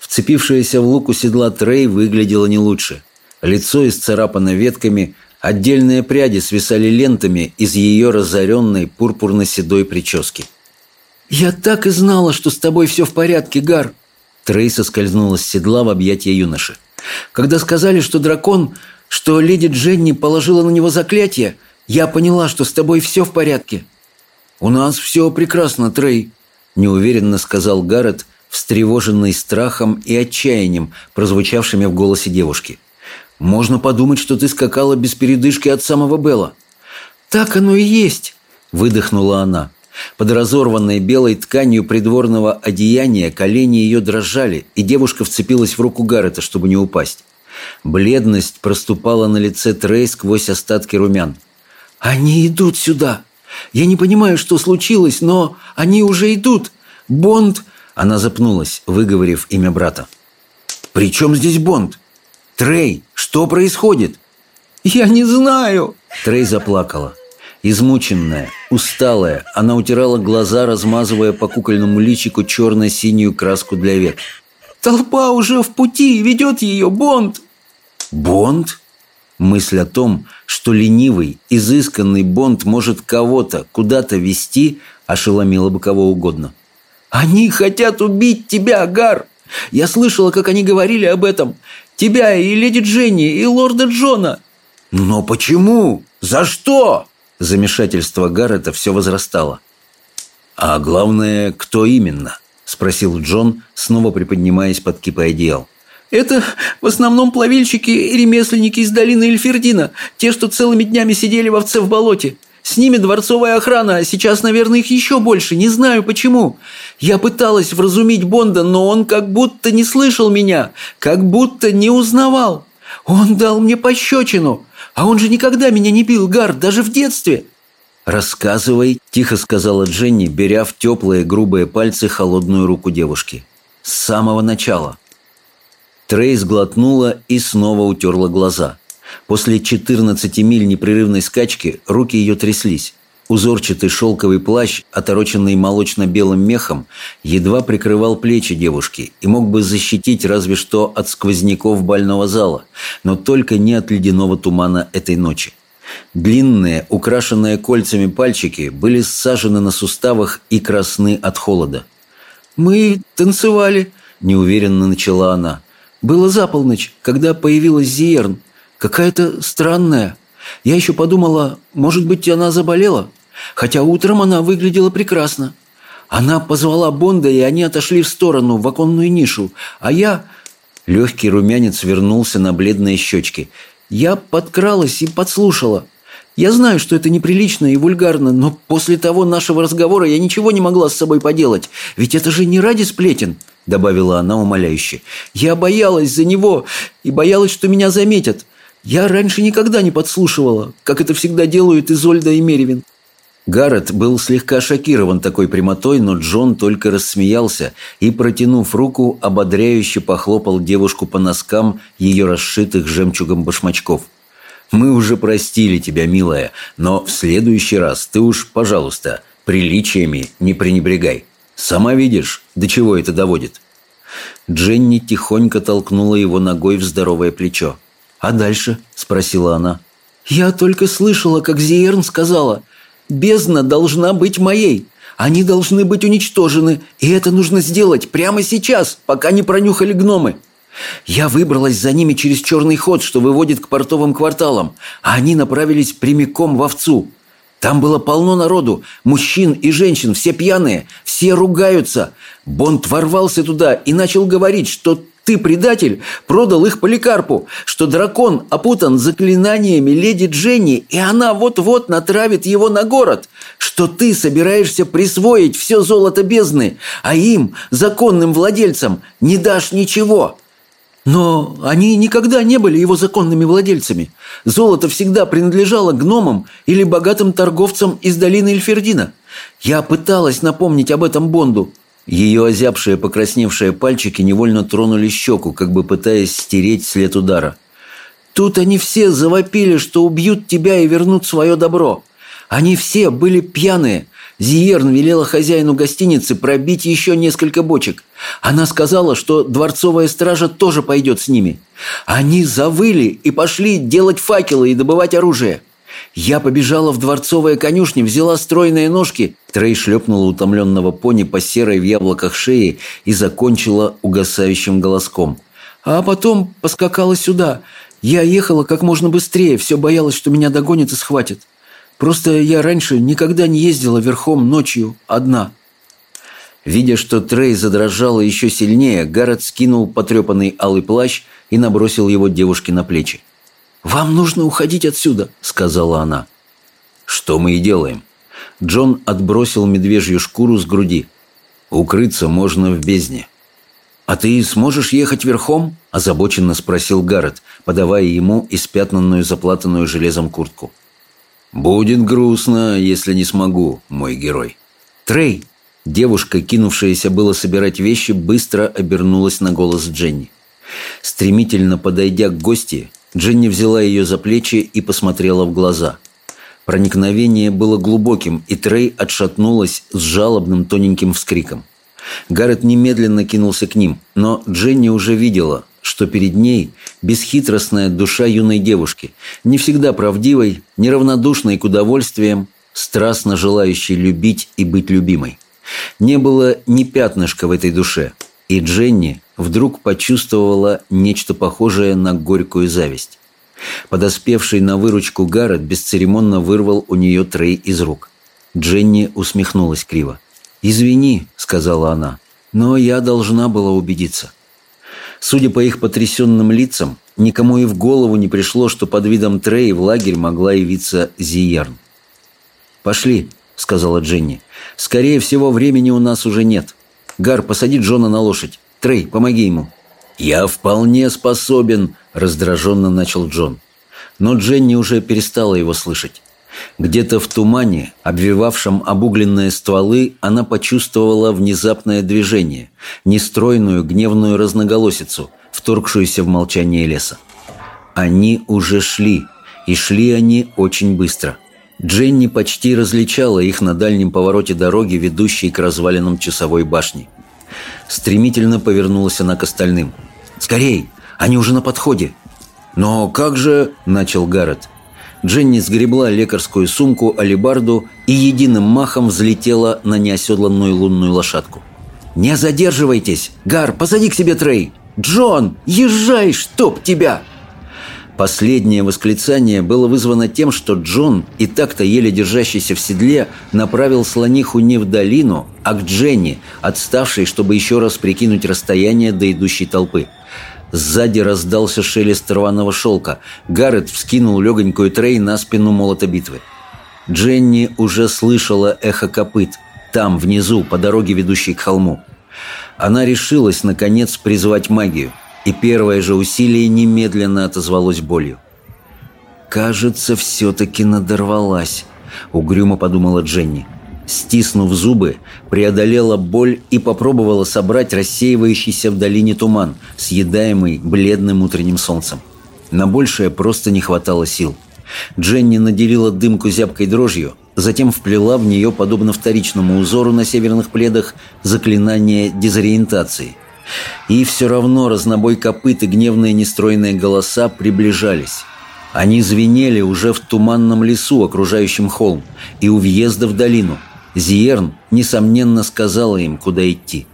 Вцепившаяся в луку седла Трей выглядела не лучше. Лицо исцарапано ветками, отдельные пряди свисали лентами из ее разоренной пурпурно-седой прически. «Я так и знала, что с тобой все в порядке, Гар!» Трей соскользнула с седла в объятия юноши. «Когда сказали, что дракон, что леди Дженни положила на него заклятие, я поняла, что с тобой все в порядке». «У нас все прекрасно, Трей», – неуверенно сказал Гаррет, встревоженный страхом и отчаянием, прозвучавшими в голосе девушки. «Можно подумать, что ты скакала без передышки от самого Белла». «Так оно и есть», – выдохнула она. Под разорванной белой тканью придворного одеяния колени ее дрожали, и девушка вцепилась в руку Гаррета, чтобы не упасть. Бледность проступала на лице Трей сквозь остатки румян. «Они идут сюда! Я не понимаю, что случилось, но они уже идут! Бонд...» Она запнулась, выговорив имя брата. «При чем здесь Бонд? Трей, что происходит?» «Я не знаю!» Трей заплакала. Измученная, усталая, она утирала глаза, размазывая по кукольному личику черно-синюю краску для век. «Толпа уже в пути, ведет ее Бонд!» «Бонд?» Мысль о том, что ленивый, изысканный Бонд может кого-то куда-то вести, ошеломила бы кого угодно. «Они хотят убить тебя, Гар! Я слышала, как они говорили об этом. Тебя и леди Дженни, и лорда Джона!» «Но почему? За что?» Замешательство Гаррета все возрастало. «А главное, кто именно?» – спросил Джон, снова приподнимаясь под кипой одеял. «Это в основном плавильщики и ремесленники из долины Эльфердина, те, что целыми днями сидели в овце в болоте. С ними дворцовая охрана, а сейчас, наверное, их еще больше, не знаю почему. Я пыталась вразумить Бонда, но он как будто не слышал меня, как будто не узнавал. Он дал мне пощечину, а он же никогда меня не бил, Гард, даже в детстве!» «Рассказывай», – тихо сказала Дженни, беря в теплые грубые пальцы холодную руку девушки. «С самого начала». Трей сглотнула и снова утерла глаза. После 14 миль непрерывной скачки руки ее тряслись. Узорчатый шелковый плащ, отороченный молочно-белым мехом, едва прикрывал плечи девушки и мог бы защитить разве что от сквозняков бального зала, но только не от ледяного тумана этой ночи. Длинные, украшенные кольцами пальчики были сажены на суставах и красны от холода. «Мы танцевали», – неуверенно начала она. «Было за полночь, когда появилась Зиерн. Какая-то странная. Я еще подумала, может быть, она заболела?» Хотя утром она выглядела прекрасно. Она позвала Бонда, и они отошли в сторону, в оконную нишу. А я... Легкий румянец вернулся на бледные щечки. Я подкралась и подслушала. Я знаю, что это неприлично и вульгарно, но после того нашего разговора я ничего не могла с собой поделать. Ведь это же не ради сплетен, добавила она умоляюще. Я боялась за него и боялась, что меня заметят. Я раньше никогда не подслушивала, как это всегда делают Изольда и Меревин. Гаррет был слегка шокирован такой прямотой, но Джон только рассмеялся и, протянув руку, ободряюще похлопал девушку по носкам ее расшитых жемчугом башмачков. «Мы уже простили тебя, милая, но в следующий раз ты уж, пожалуйста, приличиями не пренебрегай. Сама видишь, до чего это доводит». Дженни тихонько толкнула его ногой в здоровое плечо. «А дальше?» – спросила она. «Я только слышала, как Зиерн сказала – Бездна должна быть моей. Они должны быть уничтожены, и это нужно сделать прямо сейчас, пока не пронюхали гномы. Я выбралась за ними через черный ход, что выводит к портовым кварталам, а они направились прямиком в овцу. Там было полно народу, мужчин и женщин, все пьяные, все ругаются. Бонд ворвался туда и начал говорить, что ты, предатель, продал их Поликарпу, что дракон опутан заклинаниями леди Дженни, и она вот-вот натравит его на город, что ты собираешься присвоить все золото бездны, а им, законным владельцам, не дашь ничего». Но они никогда не были его законными владельцами. Золото всегда принадлежало гномам или богатым торговцам из долины Эльфердина. Я пыталась напомнить об этом Бонду. Ее озябшие, покрасневшие пальчики невольно тронули щеку, как бы пытаясь стереть след удара. Тут они все завопили, что убьют тебя и вернут свое добро. Они все были пьяные. Зиерн велела хозяину гостиницы пробить еще несколько бочек. Она сказала, что дворцовая стража тоже пойдет с ними. Они завыли и пошли делать факелы и добывать оружие. Я побежала в дворцовые конюшни, взяла стройные ножки. Трей шлепнула утомленного пони по серой в яблоках шее и закончила угасающим голоском. А потом поскакала сюда. Я ехала как можно быстрее, все боялась, что меня догонят и схватят. Просто я раньше никогда не ездила верхом ночью одна». Видя, что Трей задрожала еще сильнее, Гаррет скинул потрепанный алый плащ и набросил его девушке на плечи. «Вам нужно уходить отсюда», — сказала она. «Что мы и делаем». Джон отбросил медвежью шкуру с груди. «Укрыться можно в бездне». «А ты сможешь ехать верхом?» – озабоченно спросил Гаррет, подавая ему испятнанную заплатанную железом куртку. «Будет грустно, если не смогу, мой герой». «Трей!» Девушка, кинувшаяся было собирать вещи, быстро обернулась на голос Дженни. Стремительно подойдя к гости, Дженни взяла ее за плечи и посмотрела в глаза. Проникновение было глубоким, и Трей отшатнулась с жалобным тоненьким вскриком. Гаррет немедленно кинулся к ним, но Дженни уже видела, что перед ней бесхитростная душа юной девушки, не всегда правдивой, неравнодушной к удовольствиям, страстно желающей любить и быть любимой. Не было ни пятнышка в этой душе, и Дженни вдруг почувствовала нечто похожее на горькую зависть. Подоспевший на выручку Гаррет бесцеремонно вырвал у нее трей из рук. Дженни усмехнулась криво. «Извини», — сказала она, — «но я должна была убедиться». Судя по их потрясенным лицам, никому и в голову не пришло, что под видом Трей в лагерь могла явиться Зиерн. «Пошли», — сказала Дженни. «Скорее всего, времени у нас уже нет. Гар, посади Джона на лошадь. Трей, помоги ему». «Я вполне способен», — раздраженно начал Джон. Но Дженни уже перестала его слышать. Где-то в тумане, обвивавшем обугленные стволы, она почувствовала внезапное движение, нестройную гневную разноголосицу, вторгшуюся в молчание леса. Они уже шли, и шли они очень быстро. Дженни почти различала их на дальнем повороте дороги, ведущей к развалинам часовой башни. Стремительно повернулась она к остальным. «Скорей! Они уже на подходе!» «Но как же...» – начал Гаррет – Дженни сгребла лекарскую сумку, алибарду и единым махом взлетела на неоседланную лунную лошадку. «Не задерживайтесь! Гар, посади к себе Трей! Джон, езжай, чтоб тебя!» Последнее восклицание было вызвано тем, что Джон, и так-то еле держащийся в седле, направил слониху не в долину, а к Дженни, отставшей, чтобы еще раз прикинуть расстояние до идущей толпы. Сзади раздался шелест рваного шелка. Гаррет вскинул легонькую трей на спину молота битвы. Дженни уже слышала эхо копыт. Там, внизу, по дороге, ведущей к холму. Она решилась, наконец, призвать магию. И первое же усилие немедленно отозвалось болью. «Кажется, все-таки надорвалась», — угрюмо подумала Дженни. — стиснув зубы, преодолела боль и попробовала собрать рассеивающийся в долине туман, съедаемый бледным утренним солнцем. На большее просто не хватало сил. Дженни наделила дымку зябкой дрожью, затем вплела в нее, подобно вторичному узору на северных пледах, заклинание дезориентации. И все равно разнобой копыт и гневные нестройные голоса приближались. Они звенели уже в туманном лесу, окружающем холм, и у въезда в долину – Зиерн, несомненно, сказала им, куда идти.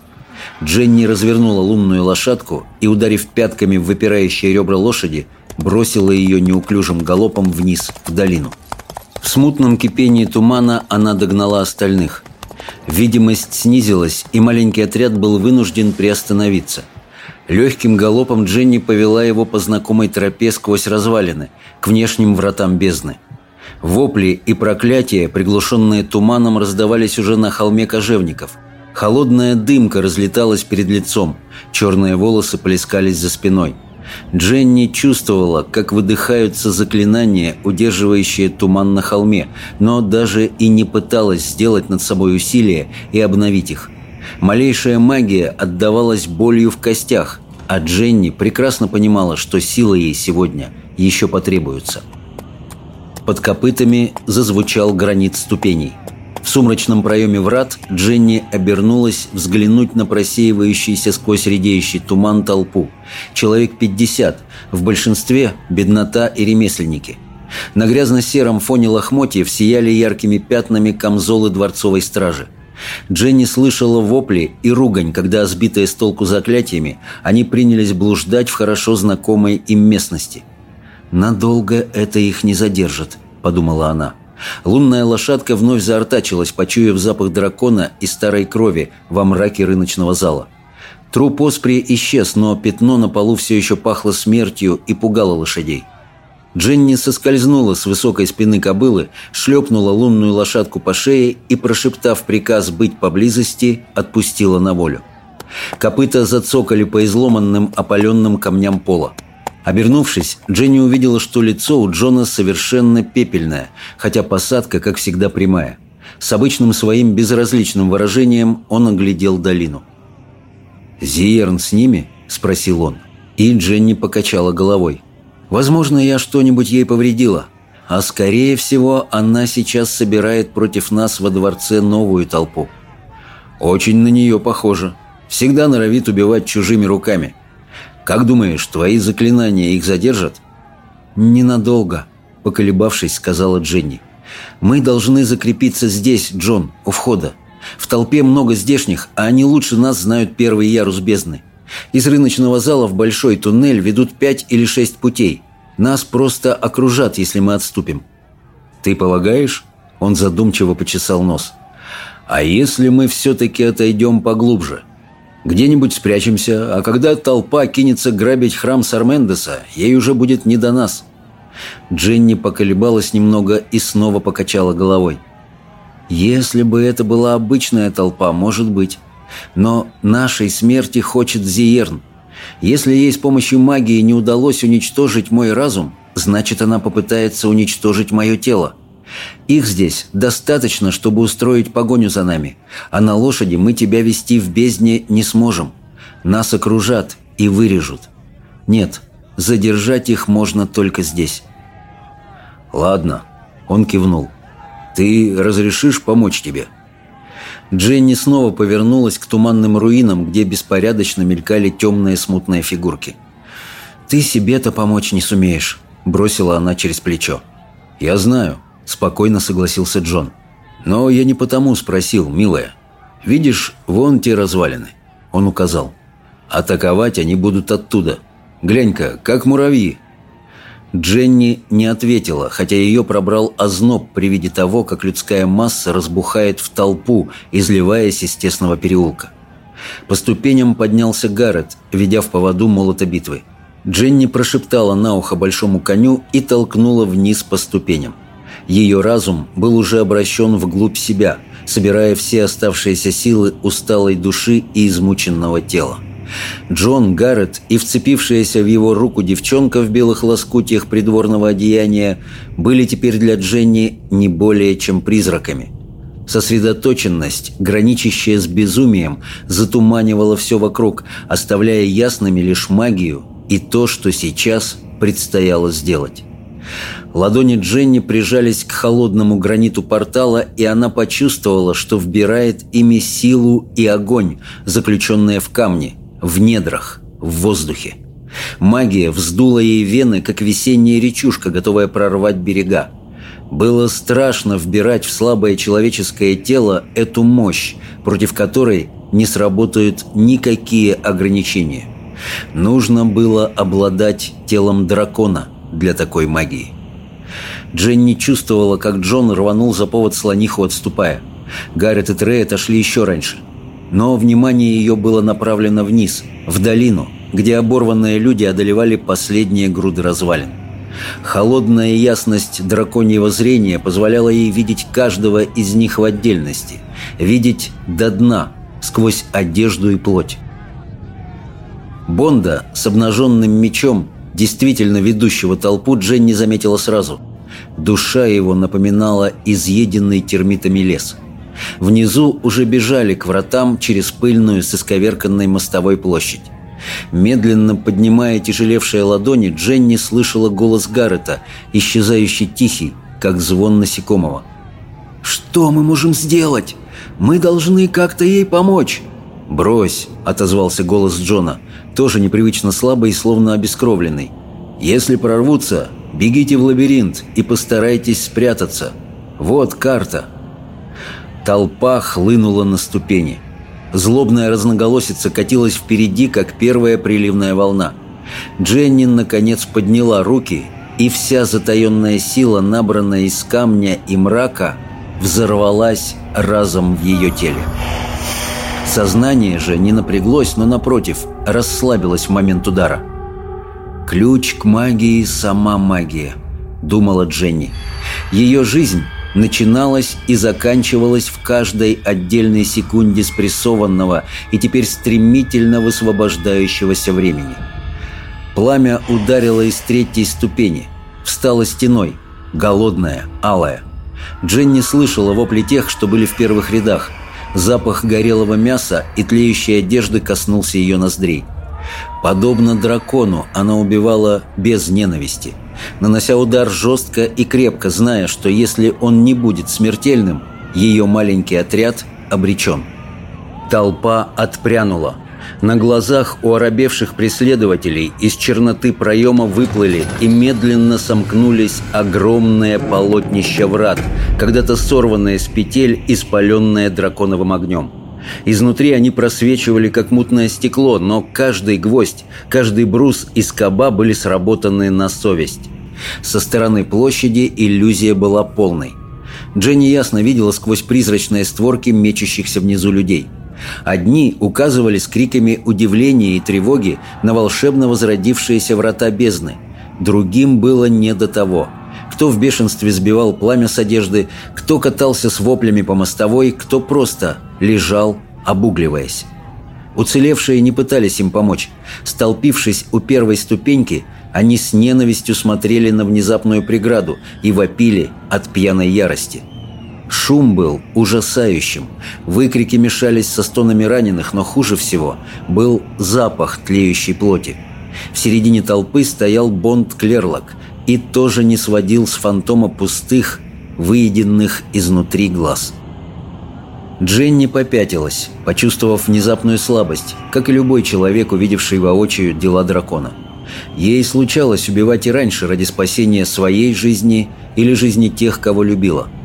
Дженни развернула лунную лошадку и, ударив пятками в выпирающие ребра лошади, бросила ее неуклюжим галопом вниз, в долину. В смутном кипении тумана она догнала остальных. Видимость снизилась, и маленький отряд был вынужден приостановиться. Легким галопом Дженни повела его по знакомой тропе сквозь развалины, к внешним вратам бездны. Вопли и проклятия, приглушенные туманом, раздавались уже на холме кожевников. Холодная дымка разлеталась перед лицом, черные волосы плескались за спиной. Дженни чувствовала, как выдыхаются заклинания, удерживающие туман на холме, но даже и не пыталась сделать над собой усилие и обновить их. Малейшая магия отдавалась болью в костях, а Дженни прекрасно понимала, что сила ей сегодня еще потребуется. Под копытами зазвучал гранит ступеней. В сумрачном проеме врат Дженни обернулась взглянуть на просеивающийся сквозь редеющий туман толпу. Человек 50, в большинстве беднота и ремесленники. На грязно-сером фоне лохмотьев сияли яркими пятнами камзолы дворцовой стражи. Дженни слышала вопли и ругань, когда, сбитые с толку заклятиями, они принялись блуждать в хорошо знакомой им местности. «Надолго это их не задержит», — подумала она. Лунная лошадка вновь заортачилась, почуяв запах дракона и старой крови во мраке рыночного зала. Труп Оспри исчез, но пятно на полу все еще пахло смертью и пугало лошадей. Дженни соскользнула с высокой спины кобылы, шлепнула лунную лошадку по шее и, прошептав приказ быть поблизости, отпустила на волю. Копыта зацокали по изломанным опаленным камням пола. Обернувшись, Дженни увидела, что лицо у Джона совершенно пепельное, хотя посадка, как всегда, прямая. С обычным своим безразличным выражением он оглядел долину. «Зиерн с ними?» – спросил он. И Дженни покачала головой. Возможно, я что-нибудь ей повредила. А скорее всего, она сейчас собирает против нас во дворце новую толпу. Очень на нее похоже. Всегда норовит убивать чужими руками. Как думаешь, твои заклинания их задержат? Ненадолго, поколебавшись, сказала Дженни. Мы должны закрепиться здесь, Джон, у входа. В толпе много здешних, а они лучше нас знают первый ярус бездны. Из рыночного зала в большой туннель ведут пять или шесть путей. Нас просто окружат, если мы отступим. Ты полагаешь? Он задумчиво почесал нос. А если мы все-таки отойдем поглубже? Где-нибудь спрячемся, а когда толпа кинется грабить храм Сармендеса, ей уже будет не до нас. Дженни поколебалась немного и снова покачала головой. Если бы это была обычная толпа, может быть. Но нашей смерти хочет Зиерн. Если ей с помощью магии не удалось уничтожить мой разум, значит, она попытается уничтожить мое тело. Их здесь достаточно, чтобы устроить погоню за нами, а на лошади мы тебя вести в бездне не сможем. Нас окружат и вырежут. Нет, задержать их можно только здесь. Ладно, он кивнул. Ты разрешишь помочь тебе?» Дженни снова повернулась к туманным руинам, где беспорядочно мелькали темные смутные фигурки. «Ты себе-то помочь не сумеешь», – бросила она через плечо. «Я знаю», – спокойно согласился Джон. «Но я не потому спросил, милая. Видишь, вон те развалины?» Он указал. «Атаковать они будут оттуда. Глянь-ка, как муравьи, Дженни не ответила, хотя ее пробрал озноб при виде того, как людская масса разбухает в толпу, изливаясь из тесного переулка. По ступеням поднялся Гаррет, ведя в поводу молота битвы. Дженни прошептала на ухо большому коню и толкнула вниз по ступеням. Ее разум был уже обращен вглубь себя, собирая все оставшиеся силы усталой души и измученного тела. Джон Гаррет и вцепившаяся в его руку девчонка в белых лоскутьях придворного одеяния были теперь для Дженни не более чем призраками. Сосредоточенность, граничащая с безумием, затуманивала все вокруг, оставляя ясными лишь магию и то, что сейчас предстояло сделать. Ладони Дженни прижались к холодному граниту портала, и она почувствовала, что вбирает ими силу и огонь, заключенные в камне – в недрах, в воздухе. Магия вздула ей вены, как весенняя речушка, готовая прорвать берега. Было страшно вбирать в слабое человеческое тело эту мощь, против которой не сработают никакие ограничения. Нужно было обладать телом дракона для такой магии. Дженни чувствовала, как Джон рванул за повод слониху, отступая. Гаррет и Трей отошли еще раньше – но внимание ее было направлено вниз, в долину, где оборванные люди одолевали последние груды развалин. Холодная ясность драконьего зрения позволяла ей видеть каждого из них в отдельности, видеть до дна, сквозь одежду и плоть. Бонда с обнаженным мечом, действительно ведущего толпу, Дженни заметила сразу. Душа его напоминала изъеденный термитами лес. Внизу уже бежали к вратам через пыльную с исковерканной мостовой площадь. Медленно поднимая тяжелевшие ладони, Дженни слышала голос Гаррета, исчезающий тихий, как звон насекомого. «Что мы можем сделать? Мы должны как-то ей помочь!» «Брось!» – отозвался голос Джона, тоже непривычно слабый и словно обескровленный. «Если прорвутся, бегите в лабиринт и постарайтесь спрятаться. Вот карта!» Толпа хлынула на ступени. Злобная разноголосица катилась впереди, как первая приливная волна. Дженни, наконец, подняла руки, и вся затаенная сила, набранная из камня и мрака, взорвалась разом в ее теле. Сознание же не напряглось, но, напротив, расслабилось в момент удара. «Ключ к магии – сама магия», – думала Дженни. Ее жизнь начиналась и заканчивалась в каждой отдельной секунде спрессованного и теперь стремительно высвобождающегося времени. Пламя ударило из третьей ступени, встало стеной, голодная, алая. Дженни слышала вопли тех, что были в первых рядах – Запах горелого мяса и тлеющей одежды коснулся ее ноздрей. Подобно дракону, она убивала без ненависти, нанося удар жестко и крепко, зная, что если он не будет смертельным, ее маленький отряд обречен. Толпа отпрянула – на глазах у оробевших преследователей из черноты проема выплыли и медленно сомкнулись огромные полотнища врат, когда-то сорванные с петель и спаленные драконовым огнем. Изнутри они просвечивали, как мутное стекло, но каждый гвоздь, каждый брус и скоба были сработаны на совесть. Со стороны площади иллюзия была полной. Дженни ясно видела сквозь призрачные створки мечущихся внизу людей – Одни указывали с криками удивления и тревоги на волшебно возродившиеся врата бездны. Другим было не до того. Кто в бешенстве сбивал пламя с одежды, кто катался с воплями по мостовой, кто просто лежал, обугливаясь. Уцелевшие не пытались им помочь. Столпившись у первой ступеньки, они с ненавистью смотрели на внезапную преграду и вопили от пьяной ярости – Шум был ужасающим. Выкрики мешались со стонами раненых, но хуже всего был запах тлеющей плоти. В середине толпы стоял Бонд Клерлок и тоже не сводил с фантома пустых, выеденных изнутри глаз. Дженни попятилась, почувствовав внезапную слабость, как и любой человек, увидевший воочию дела дракона. Ей случалось убивать и раньше ради спасения своей жизни или жизни тех, кого любила –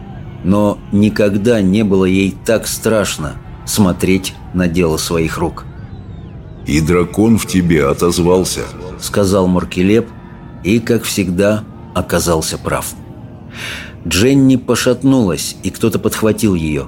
но никогда не было ей так страшно смотреть на дело своих рук. «И дракон в тебе отозвался», — сказал Маркелеп, и, как всегда, оказался прав. Дженни пошатнулась, и кто-то подхватил ее.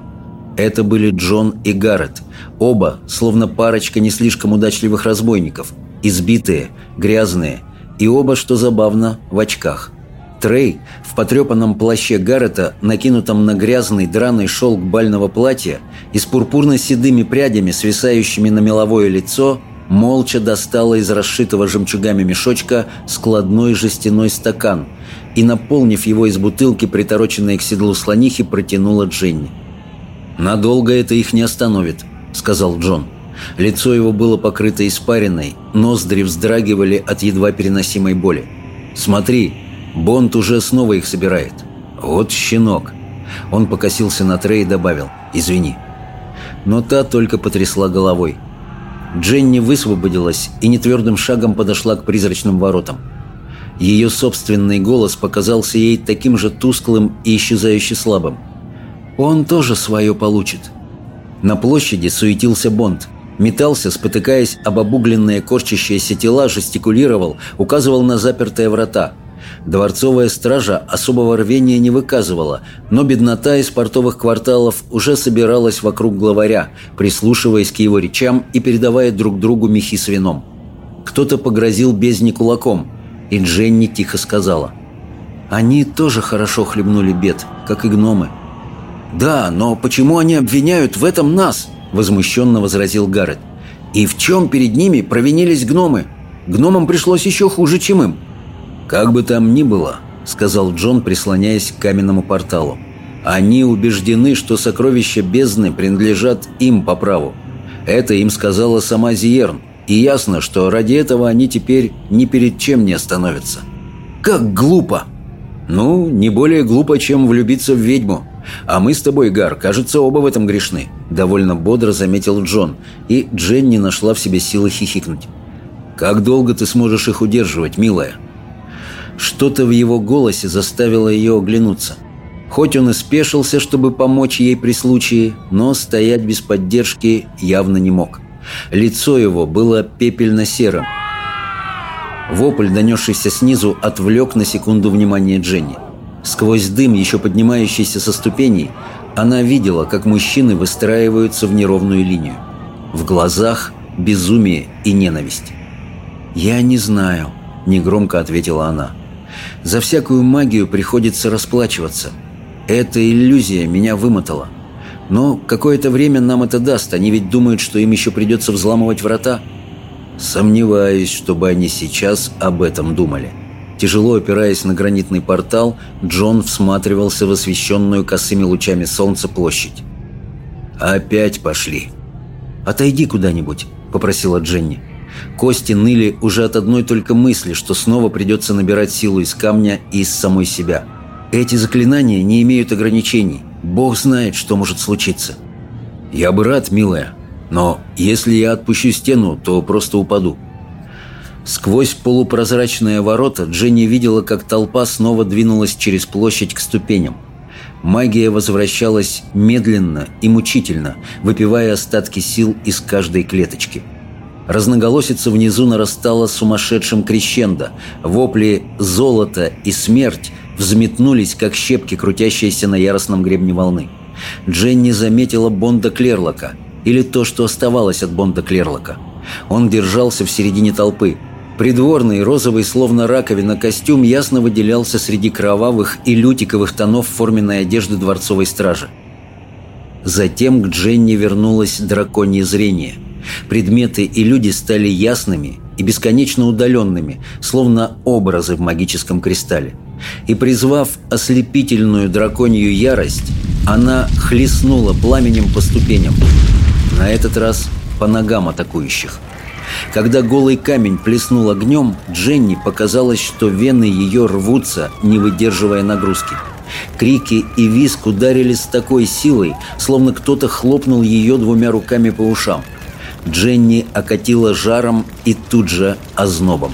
Это были Джон и Гаррет, оба, словно парочка не слишком удачливых разбойников, избитые, грязные, и оба, что забавно, в очках — Трей в потрепанном плаще Гаррета, накинутом на грязный драный шелк бального платья и с пурпурно-седыми прядями, свисающими на меловое лицо, молча достала из расшитого жемчугами мешочка складной жестяной стакан и, наполнив его из бутылки, притороченной к седлу слонихи, протянула Дженни. «Надолго это их не остановит», — сказал Джон. Лицо его было покрыто испариной, ноздри вздрагивали от едва переносимой боли. «Смотри, Бонд уже снова их собирает. Вот щенок. Он покосился на Трей и добавил «Извини». Но та только потрясла головой. Дженни высвободилась и нетвердым шагом подошла к призрачным воротам. Ее собственный голос показался ей таким же тусклым и исчезающе слабым. «Он тоже свое получит». На площади суетился Бонд. Метался, спотыкаясь об обугленные корчащиеся тела, жестикулировал, указывал на запертые врата – Дворцовая стража особого рвения не выказывала, но беднота из портовых кварталов уже собиралась вокруг главаря, прислушиваясь к его речам и передавая друг другу мехи с вином. Кто-то погрозил бездне кулаком, и Дженни тихо сказала. «Они тоже хорошо хлебнули бед, как и гномы». «Да, но почему они обвиняют в этом нас?» – возмущенно возразил Гаррет. «И в чем перед ними провинились гномы? Гномам пришлось еще хуже, чем им». «Как бы там ни было», – сказал Джон, прислоняясь к каменному порталу. «Они убеждены, что сокровища бездны принадлежат им по праву. Это им сказала сама Зиерн, и ясно, что ради этого они теперь ни перед чем не остановятся». «Как глупо!» «Ну, не более глупо, чем влюбиться в ведьму. А мы с тобой, Гар, кажется, оба в этом грешны», — довольно бодро заметил Джон, и Дженни нашла в себе силы хихикнуть. «Как долго ты сможешь их удерживать, милая?» Что-то в его голосе заставило ее оглянуться. Хоть он и спешился, чтобы помочь ей при случае, но стоять без поддержки явно не мог. Лицо его было пепельно-серым. Вопль, донесшийся снизу, отвлек на секунду внимание Дженни. Сквозь дым, еще поднимающийся со ступеней, она видела, как мужчины выстраиваются в неровную линию. В глазах безумие и ненависть. «Я не знаю», — негромко ответила она. За всякую магию приходится расплачиваться. Эта иллюзия меня вымотала. Но какое-то время нам это даст. Они ведь думают, что им еще придется взламывать врата. Сомневаюсь, чтобы они сейчас об этом думали. Тяжело опираясь на гранитный портал, Джон всматривался в освещенную косыми лучами солнца площадь. «Опять пошли!» «Отойди куда-нибудь», — попросила Дженни. Кости ныли уже от одной только мысли, что снова придется набирать силу из камня и из самой себя. Эти заклинания не имеют ограничений. Бог знает, что может случиться. «Я бы рад, милая, но если я отпущу стену, то просто упаду». Сквозь полупрозрачные ворота Дженни видела, как толпа снова двинулась через площадь к ступеням. Магия возвращалась медленно и мучительно, выпивая остатки сил из каждой клеточки – Разноголосица внизу нарастала сумасшедшим крещендо. Вопли «золото» и «смерть» взметнулись, как щепки, крутящиеся на яростном гребне волны. Дженни заметила Бонда Клерлока, или то, что оставалось от Бонда Клерлока. Он держался в середине толпы. Придворный, розовый, словно раковина, костюм ясно выделялся среди кровавых и лютиковых тонов форменной одежды дворцовой стражи. Затем к Дженни вернулось драконье зрение – Предметы и люди стали ясными и бесконечно удаленными, словно образы в магическом кристалле. И призвав ослепительную драконью ярость, она хлестнула пламенем по ступеням. На этот раз по ногам атакующих. Когда голый камень плеснул огнем, Дженни показалось, что вены ее рвутся, не выдерживая нагрузки. Крики и визг ударили с такой силой, словно кто-то хлопнул ее двумя руками по ушам – Дженни окатила жаром и тут же ознобом.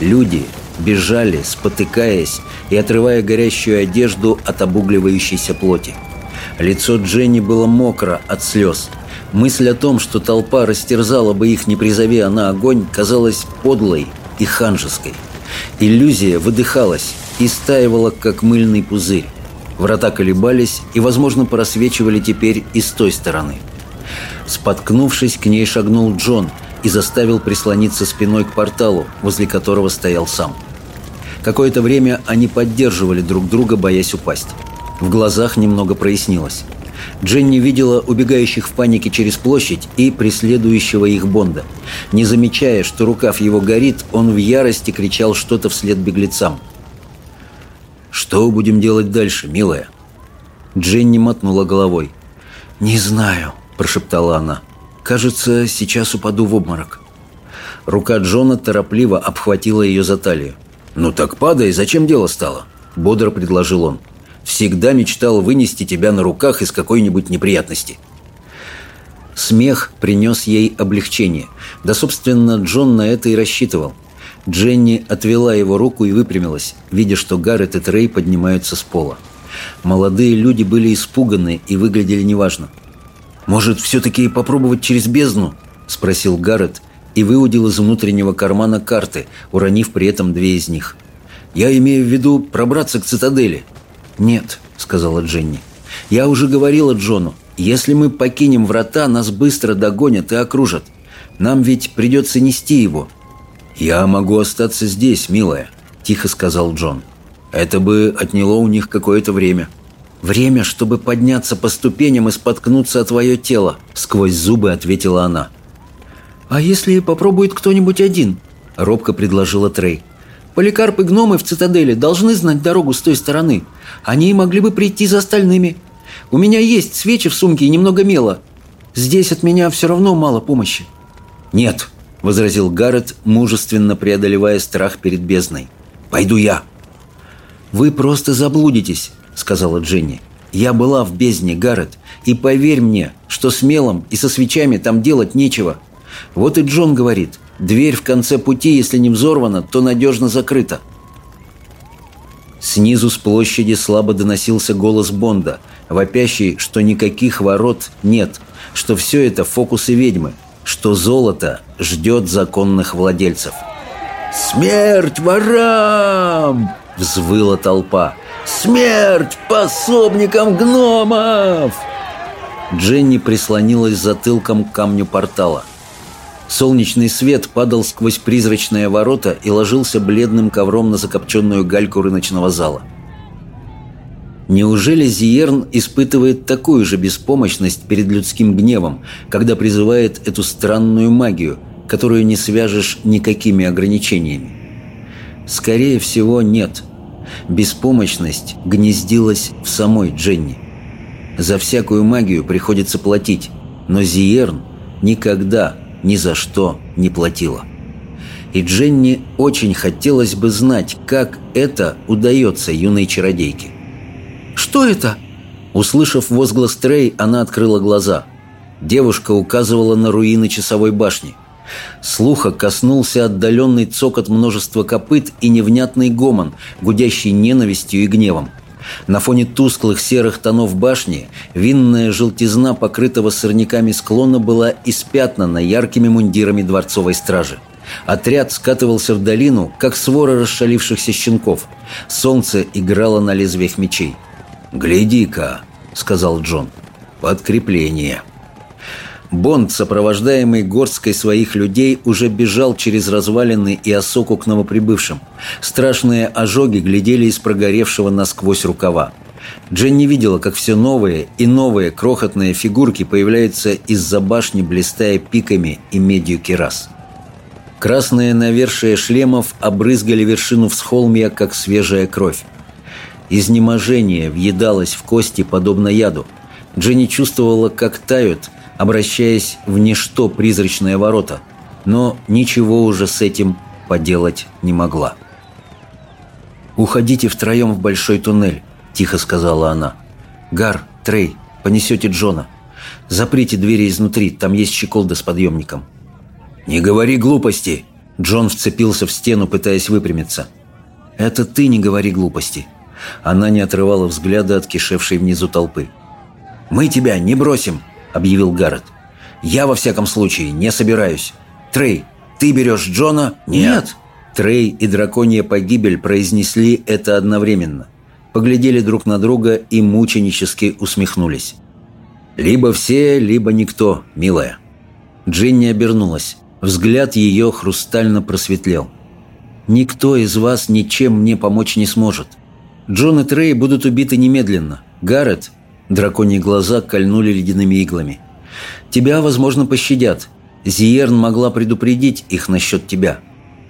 Люди бежали, спотыкаясь и отрывая горящую одежду от обугливающейся плоти. Лицо Дженни было мокро от слез. Мысль о том, что толпа растерзала бы их, не призови она огонь, казалась подлой и ханжеской. Иллюзия выдыхалась и стаивала, как мыльный пузырь. Врата колебались и, возможно, просвечивали теперь и с той стороны – Споткнувшись, к ней шагнул Джон и заставил прислониться спиной к порталу, возле которого стоял сам. Какое-то время они поддерживали друг друга, боясь упасть. В глазах немного прояснилось. Дженни видела убегающих в панике через площадь и преследующего их Бонда. Не замечая, что рукав его горит, он в ярости кричал что-то вслед беглецам. «Что будем делать дальше, милая?» Дженни мотнула головой. «Не знаю прошептала она. «Кажется, сейчас упаду в обморок». Рука Джона торопливо обхватила ее за талию. «Ну так падай, зачем дело стало?» – бодро предложил он. «Всегда мечтал вынести тебя на руках из какой-нибудь неприятности». Смех принес ей облегчение. Да, собственно, Джон на это и рассчитывал. Дженни отвела его руку и выпрямилась, видя, что Гаррет и Трей поднимаются с пола. Молодые люди были испуганы и выглядели неважно. «Может, все-таки попробовать через бездну?» – спросил Гаррет и выудил из внутреннего кармана карты, уронив при этом две из них. «Я имею в виду пробраться к цитадели». «Нет», – сказала Дженни. «Я уже говорила Джону, если мы покинем врата, нас быстро догонят и окружат. Нам ведь придется нести его». «Я могу остаться здесь, милая», – тихо сказал Джон. «Это бы отняло у них какое-то время». «Время, чтобы подняться по ступеням и споткнуться о твое тело», — сквозь зубы ответила она. «А если попробует кто-нибудь один?» — робко предложила Трей. «Поликарп и гномы в цитадели должны знать дорогу с той стороны. Они могли бы прийти за остальными. У меня есть свечи в сумке и немного мела. Здесь от меня все равно мало помощи». «Нет», — возразил Гаррет, мужественно преодолевая страх перед бездной. «Пойду я». «Вы просто заблудитесь», — сказала Дженни. «Я была в бездне, Гаррет, и поверь мне, что с мелом и со свечами там делать нечего. Вот и Джон говорит, дверь в конце пути, если не взорвана, то надежно закрыта». Снизу с площади слабо доносился голос Бонда, вопящий, что никаких ворот нет, что все это фокусы ведьмы, что золото ждет законных владельцев. «Смерть ворам!» – взвыла толпа. «Смерть пособникам гномов!» Дженни прислонилась затылком к камню портала. Солнечный свет падал сквозь призрачные ворота и ложился бледным ковром на закопченную гальку рыночного зала. Неужели Зиерн испытывает такую же беспомощность перед людским гневом, когда призывает эту странную магию, которую не свяжешь никакими ограничениями? Скорее всего, нет. Беспомощность гнездилась в самой Дженни. За всякую магию приходится платить, но Зиерн никогда ни за что не платила. И Дженни очень хотелось бы знать, как это удается юной чародейке. «Что это?» Услышав возглас Трей, она открыла глаза. Девушка указывала на руины часовой башни. Слуха коснулся отдаленный цокот множества копыт и невнятный гомон, гудящий ненавистью и гневом. На фоне тусклых серых тонов башни винная желтизна покрытого сорняками склона была испятнана яркими мундирами дворцовой стражи. Отряд скатывался в долину, как свора расшалившихся щенков. Солнце играло на лезвиях мечей. «Гляди-ка», — сказал Джон, — «подкрепление». Бонд, сопровождаемый горсткой своих людей, уже бежал через развалины и осоку к новоприбывшим. Страшные ожоги глядели из прогоревшего насквозь рукава. Дженни видела, как все новые и новые крохотные фигурки появляются из-за башни, блистая пиками и медью керас. Красные навершие шлемов обрызгали вершину всхолмья, как свежая кровь. Изнеможение въедалось в кости, подобно яду. Дженни чувствовала, как тают – обращаясь в ничто призрачные ворота, но ничего уже с этим поделать не могла. «Уходите втроем в большой туннель», – тихо сказала она. «Гар, Трей, понесете Джона. Заприте двери изнутри, там есть щеколда с подъемником». «Не говори глупости!» Джон вцепился в стену, пытаясь выпрямиться. «Это ты не говори глупости». Она не отрывала взгляда от кишевшей внизу толпы. «Мы тебя не бросим!» – объявил Гаррет. «Я, во всяком случае, не собираюсь. Трей, ты берешь Джона?» «Нет!» Трей и драконья погибель произнесли это одновременно. Поглядели друг на друга и мученически усмехнулись. «Либо все, либо никто, милая». Джинни обернулась. Взгляд ее хрустально просветлел. «Никто из вас ничем мне помочь не сможет. Джон и Трей будут убиты немедленно. Гаррет Драконьи глаза кольнули ледяными иглами. «Тебя, возможно, пощадят. Зиерн могла предупредить их насчет тебя.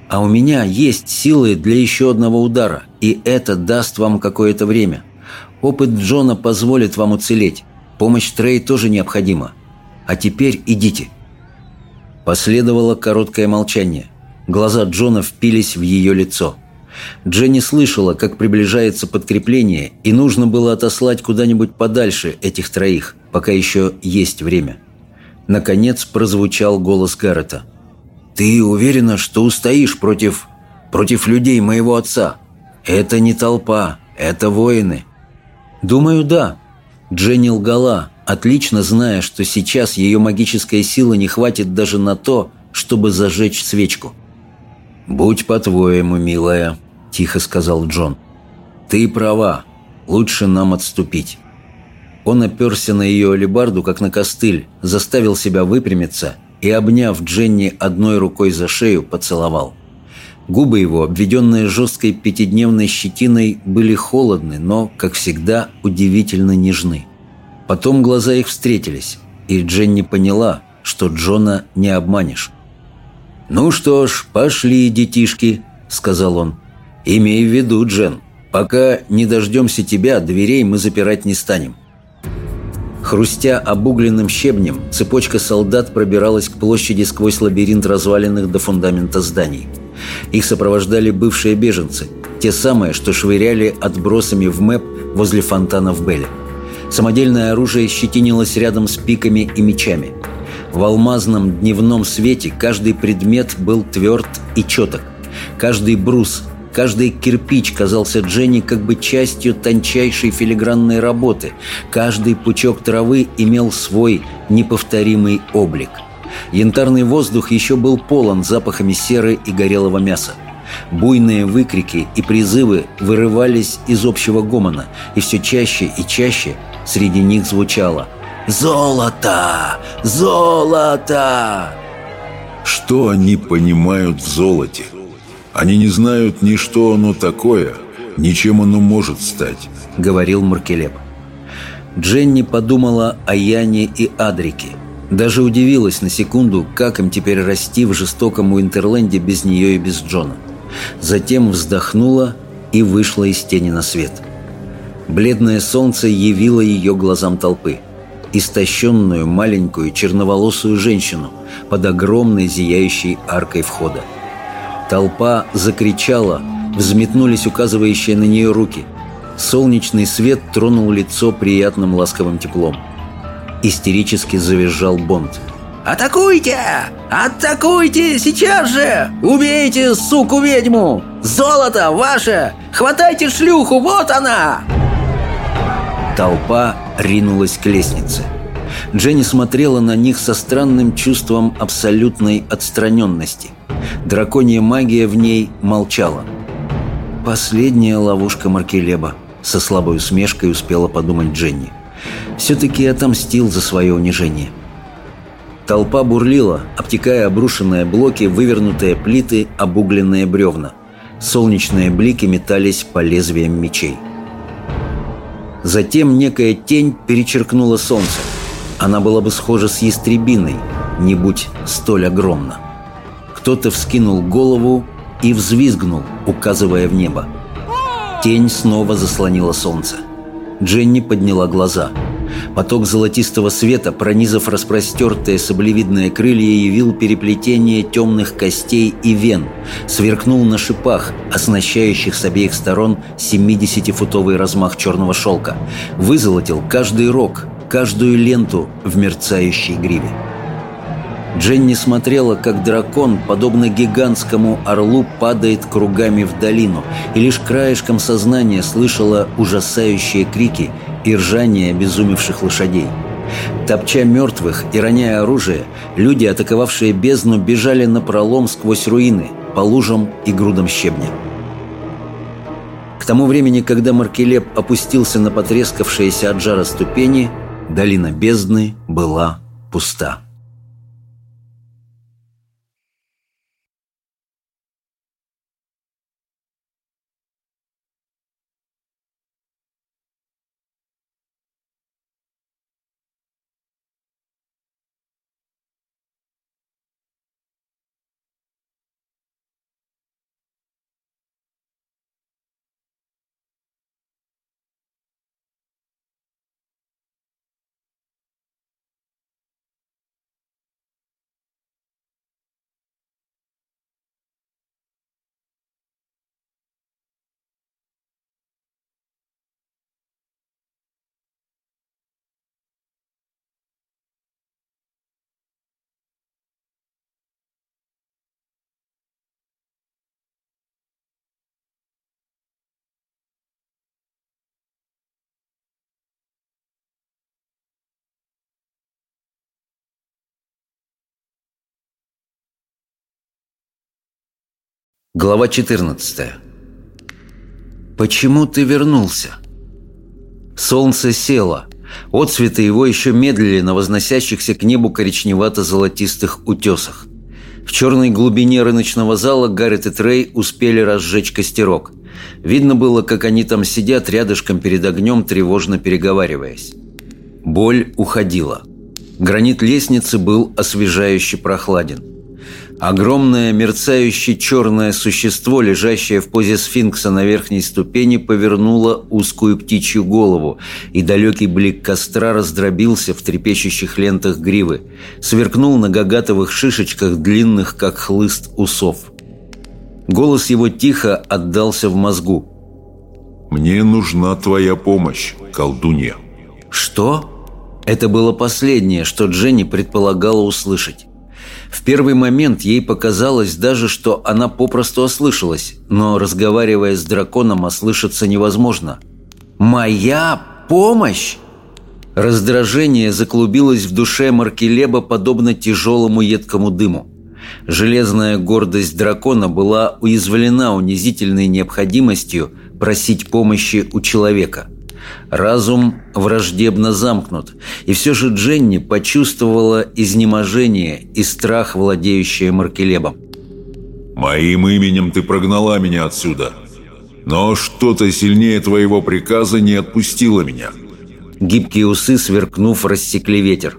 А у меня есть силы для еще одного удара, и это даст вам какое-то время. Опыт Джона позволит вам уцелеть. Помощь Трей тоже необходима. А теперь идите». Последовало короткое молчание. Глаза Джона впились в ее лицо – Дженни слышала, как приближается подкрепление, и нужно было отослать куда-нибудь подальше этих троих, пока еще есть время. Наконец прозвучал голос Гаррета. «Ты уверена, что устоишь против... против людей моего отца? Это не толпа, это воины». «Думаю, да». Дженни лгала, отлично зная, что сейчас ее магической силы не хватит даже на то, чтобы зажечь свечку. «Будь по-твоему, милая», – тихо сказал Джон. «Ты права. Лучше нам отступить». Он оперся на ее алебарду, как на костыль, заставил себя выпрямиться и, обняв Дженни одной рукой за шею, поцеловал. Губы его, обведенные жесткой пятидневной щетиной, были холодны, но, как всегда, удивительно нежны. Потом глаза их встретились, и Дженни поняла, что Джона не обманешь. «Ну что ж, пошли, детишки», — сказал он. «Имей в виду, Джен, пока не дождемся тебя, дверей мы запирать не станем. Хрустя обугленным щебнем, цепочка солдат пробиралась к площади сквозь лабиринт разваленных до фундамента зданий. Их сопровождали бывшие беженцы, те самые, что швыряли отбросами в МЭП возле фонтана в Белле. Самодельное оружие щетинилось рядом с пиками и мечами. В алмазном дневном свете каждый предмет был тверд и четок. Каждый брус, Каждый кирпич казался Дженни как бы частью тончайшей филигранной работы. Каждый пучок травы имел свой неповторимый облик. Янтарный воздух еще был полон запахами серы и горелого мяса. Буйные выкрики и призывы вырывались из общего гомона, и все чаще и чаще среди них звучало «Золото! Золото!» Что они понимают в золоте? Они не знают ни что оно такое, ни чем оно может стать», — говорил Маркелеп. Дженни подумала о Яне и Адрике. Даже удивилась на секунду, как им теперь расти в жестоком Уинтерленде без нее и без Джона. Затем вздохнула и вышла из тени на свет. Бледное солнце явило ее глазам толпы. Истощенную, маленькую, черноволосую женщину под огромной зияющей аркой входа. Толпа закричала, взметнулись указывающие на нее руки. Солнечный свет тронул лицо приятным ласковым теплом. Истерически завизжал Бонд. «Атакуйте! Атакуйте сейчас же! Убейте суку-ведьму! Золото ваше! Хватайте шлюху, вот она!» Толпа ринулась к лестнице. Дженни смотрела на них со странным чувством абсолютной отстраненности – Драконья магия в ней молчала. «Последняя ловушка Маркелеба», — со слабой усмешкой успела подумать Дженни. «Все-таки отомстил за свое унижение». Толпа бурлила, обтекая обрушенные блоки, вывернутые плиты, обугленные бревна. Солнечные блики метались по лезвиям мечей. Затем некая тень перечеркнула солнце. Она была бы схожа с ястребиной, не будь столь огромна. Кто-то вскинул голову и взвизгнул, указывая в небо. Тень снова заслонила солнце. Дженни подняла глаза. Поток золотистого света, пронизав распростертые саблевидные крылья, явил переплетение темных костей и вен, сверкнул на шипах, оснащающих с обеих сторон 70-футовый размах черного шелка, вызолотил каждый рог, каждую ленту в мерцающей гриве. Дженни смотрела, как дракон, подобно гигантскому орлу, падает кругами в долину, и лишь краешком сознания слышала ужасающие крики и ржание обезумевших лошадей. Топча мертвых и роняя оружие, люди, атаковавшие бездну, бежали на пролом сквозь руины, по лужам и грудам щебня. К тому времени, когда Маркелеп опустился на потрескавшиеся от жара ступени, долина бездны была пуста. Глава 14 «Почему ты вернулся?» Солнце село. Отцветы его еще медлили на возносящихся к небу коричневато-золотистых утесах. В черной глубине рыночного зала Гаррет и Трей успели разжечь костерок. Видно было, как они там сидят рядышком перед огнем, тревожно переговариваясь. Боль уходила. Гранит лестницы был освежающе прохладен. Огромное мерцающее черное существо, лежащее в позе сфинкса на верхней ступени, повернуло узкую птичью голову, и далекий блик костра раздробился в трепещущих лентах гривы, сверкнул на гагатовых шишечках, длинных, как хлыст усов. Голос его тихо отдался в мозгу. «Мне нужна твоя помощь, колдунья». «Что?» Это было последнее, что Дженни предполагала услышать. В первый момент ей показалось даже, что она попросту ослышалась, но, разговаривая с драконом, ослышаться невозможно. «Моя помощь?» Раздражение заклубилось в душе Маркелеба подобно тяжелому едкому дыму. Железная гордость дракона была уязвлена унизительной необходимостью просить помощи у человека – Разум враждебно замкнут, и все же Дженни почувствовала изнеможение и страх, владеющие Маркелебом. «Моим именем ты прогнала меня отсюда, но что-то сильнее твоего приказа не отпустило меня». Гибкие усы, сверкнув, рассекли ветер.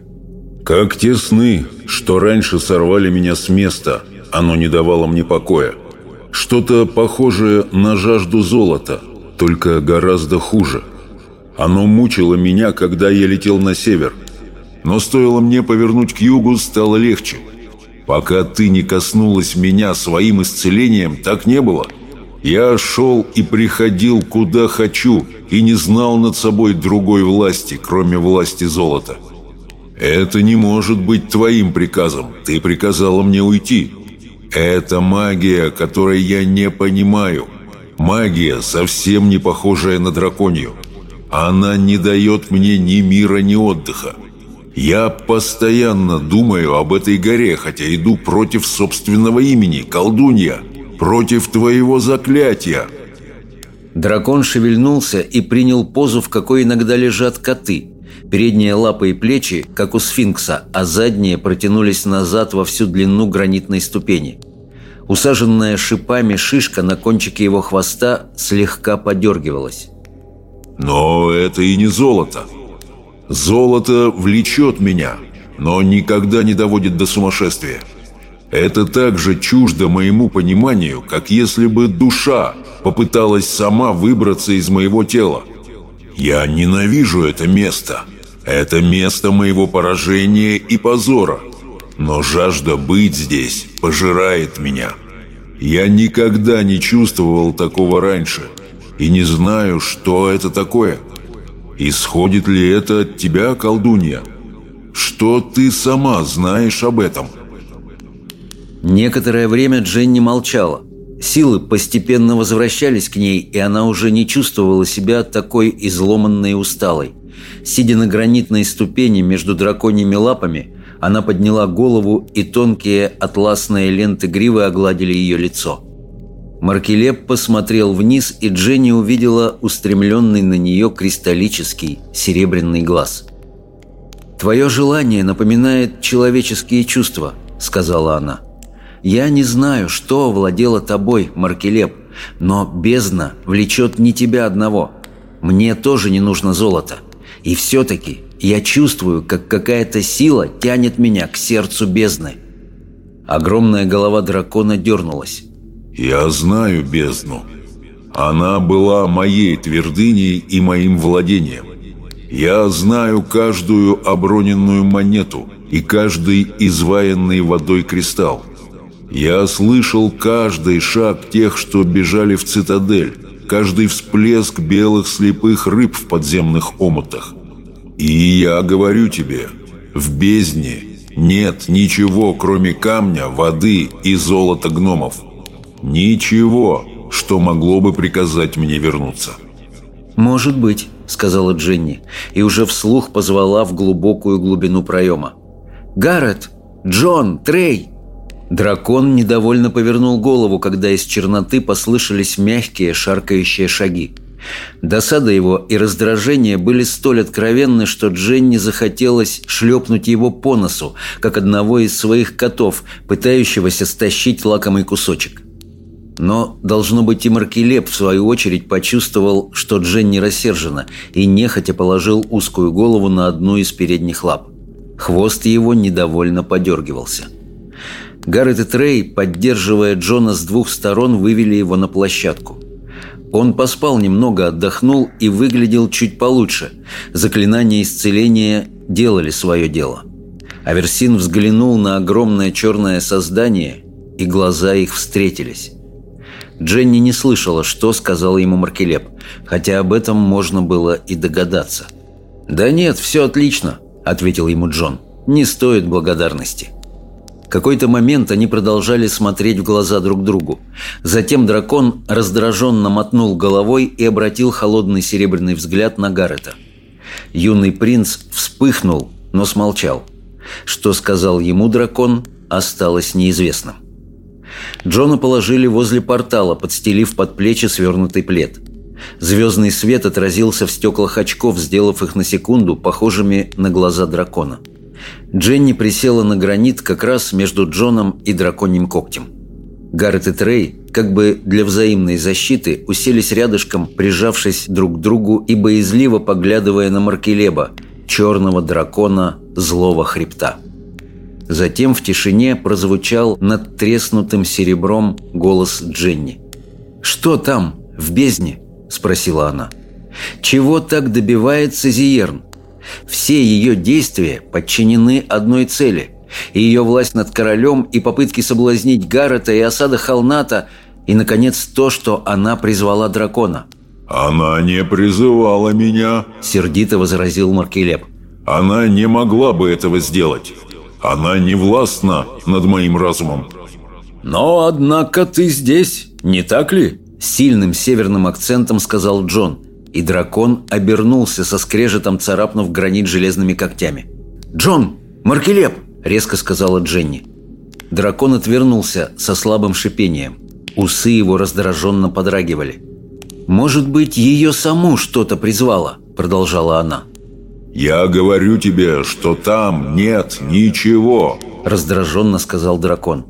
«Как те сны, что раньше сорвали меня с места, оно не давало мне покоя. Что-то похожее на жажду золота, только гораздо хуже». Оно мучило меня, когда я летел на север. Но стоило мне повернуть к югу, стало легче. Пока ты не коснулась меня своим исцелением, так не было. Я шел и приходил куда хочу и не знал над собой другой власти, кроме власти золота. Это не может быть твоим приказом. Ты приказала мне уйти. Это магия, которой я не понимаю. Магия, совсем не похожая на драконью. Она не дает мне ни мира, ни отдыха. Я постоянно думаю об этой горе, хотя иду против собственного имени, колдунья, против твоего заклятия». Дракон шевельнулся и принял позу, в какой иногда лежат коты. Передние лапы и плечи, как у сфинкса, а задние протянулись назад во всю длину гранитной ступени. Усаженная шипами шишка на кончике его хвоста слегка подергивалась. Но это и не золото. Золото влечет меня, но никогда не доводит до сумасшествия. Это так же чуждо моему пониманию, как если бы душа попыталась сама выбраться из моего тела. Я ненавижу это место. Это место моего поражения и позора. Но жажда быть здесь пожирает меня. Я никогда не чувствовал такого раньше – и не знаю, что это такое. Исходит ли это от тебя, колдунья? Что ты сама знаешь об этом?» Некоторое время Дженни молчала. Силы постепенно возвращались к ней, и она уже не чувствовала себя такой изломанной и усталой. Сидя на гранитной ступени между драконьими лапами, она подняла голову, и тонкие атласные ленты гривы огладили ее лицо. Маркелеп посмотрел вниз, и Дженни увидела устремленный на нее кристаллический серебряный глаз. «Твое желание напоминает человеческие чувства», — сказала она. «Я не знаю, что овладело тобой, Маркелеп, но бездна влечет не тебя одного. Мне тоже не нужно золото. И все-таки я чувствую, как какая-то сила тянет меня к сердцу бездны». Огромная голова дракона дернулась. «Я знаю бездну. Она была моей твердыней и моим владением. Я знаю каждую оброненную монету и каждый изваянный водой кристалл. Я слышал каждый шаг тех, что бежали в цитадель, каждый всплеск белых слепых рыб в подземных омутах. И я говорю тебе, в бездне нет ничего, кроме камня, воды и золота гномов. Ничего, что могло бы приказать мне вернуться. «Может быть», — сказала Дженни, и уже вслух позвала в глубокую глубину проема. «Гаррет! Джон! Трей!» Дракон недовольно повернул голову, когда из черноты послышались мягкие шаркающие шаги. Досада его и раздражение были столь откровенны, что Дженни захотелось шлепнуть его по носу, как одного из своих котов, пытающегося стащить лакомый кусочек. Но, должно быть, и Маркелеп, в свою очередь, почувствовал, что Дженни рассержена, и нехотя положил узкую голову на одну из передних лап. Хвост его недовольно подергивался. Гаррет и Трей, поддерживая Джона с двух сторон, вывели его на площадку. Он поспал немного, отдохнул и выглядел чуть получше. Заклинания исцеления делали свое дело. Аверсин взглянул на огромное черное создание, и глаза их встретились. Дженни не слышала, что сказал ему Маркелеп, хотя об этом можно было и догадаться. «Да нет, все отлично», — ответил ему Джон. «Не стоит благодарности». Какой-то момент они продолжали смотреть в глаза друг другу. Затем дракон раздраженно мотнул головой и обратил холодный серебряный взгляд на Гаррета. Юный принц вспыхнул, но смолчал. Что сказал ему дракон, осталось неизвестным. Джона положили возле портала, подстелив под плечи свернутый плед. Звездный свет отразился в стеклах очков, сделав их на секунду похожими на глаза дракона – Дженни присела на гранит как раз между Джоном и драконьим когтем. Гаррет и Трей, как бы для взаимной защиты, уселись рядышком, прижавшись друг к другу и боязливо поглядывая на Маркелеба, черного дракона злого хребта. Затем в тишине прозвучал над треснутым серебром голос Дженни. «Что там, в бездне?» – спросила она. «Чего так добивается Зиерн? Все ее действия подчинены одной цели. И ее власть над королем, и попытки соблазнить Гаррета, и осада Халната, и, наконец, то, что она призвала дракона. «Она не призывала меня», — сердито возразил Маркелеп. «Она не могла бы этого сделать. Она не властна над моим разумом». «Но, однако, ты здесь, не так ли?» Сильным северным акцентом сказал Джон – и дракон обернулся со скрежетом, царапнув гранит железными когтями. «Джон! Маркелеп!» – резко сказала Дженни. Дракон отвернулся со слабым шипением. Усы его раздраженно подрагивали. «Может быть, ее саму что-то призвало?» – продолжала она. «Я говорю тебе, что там нет ничего!» – раздраженно сказал дракон.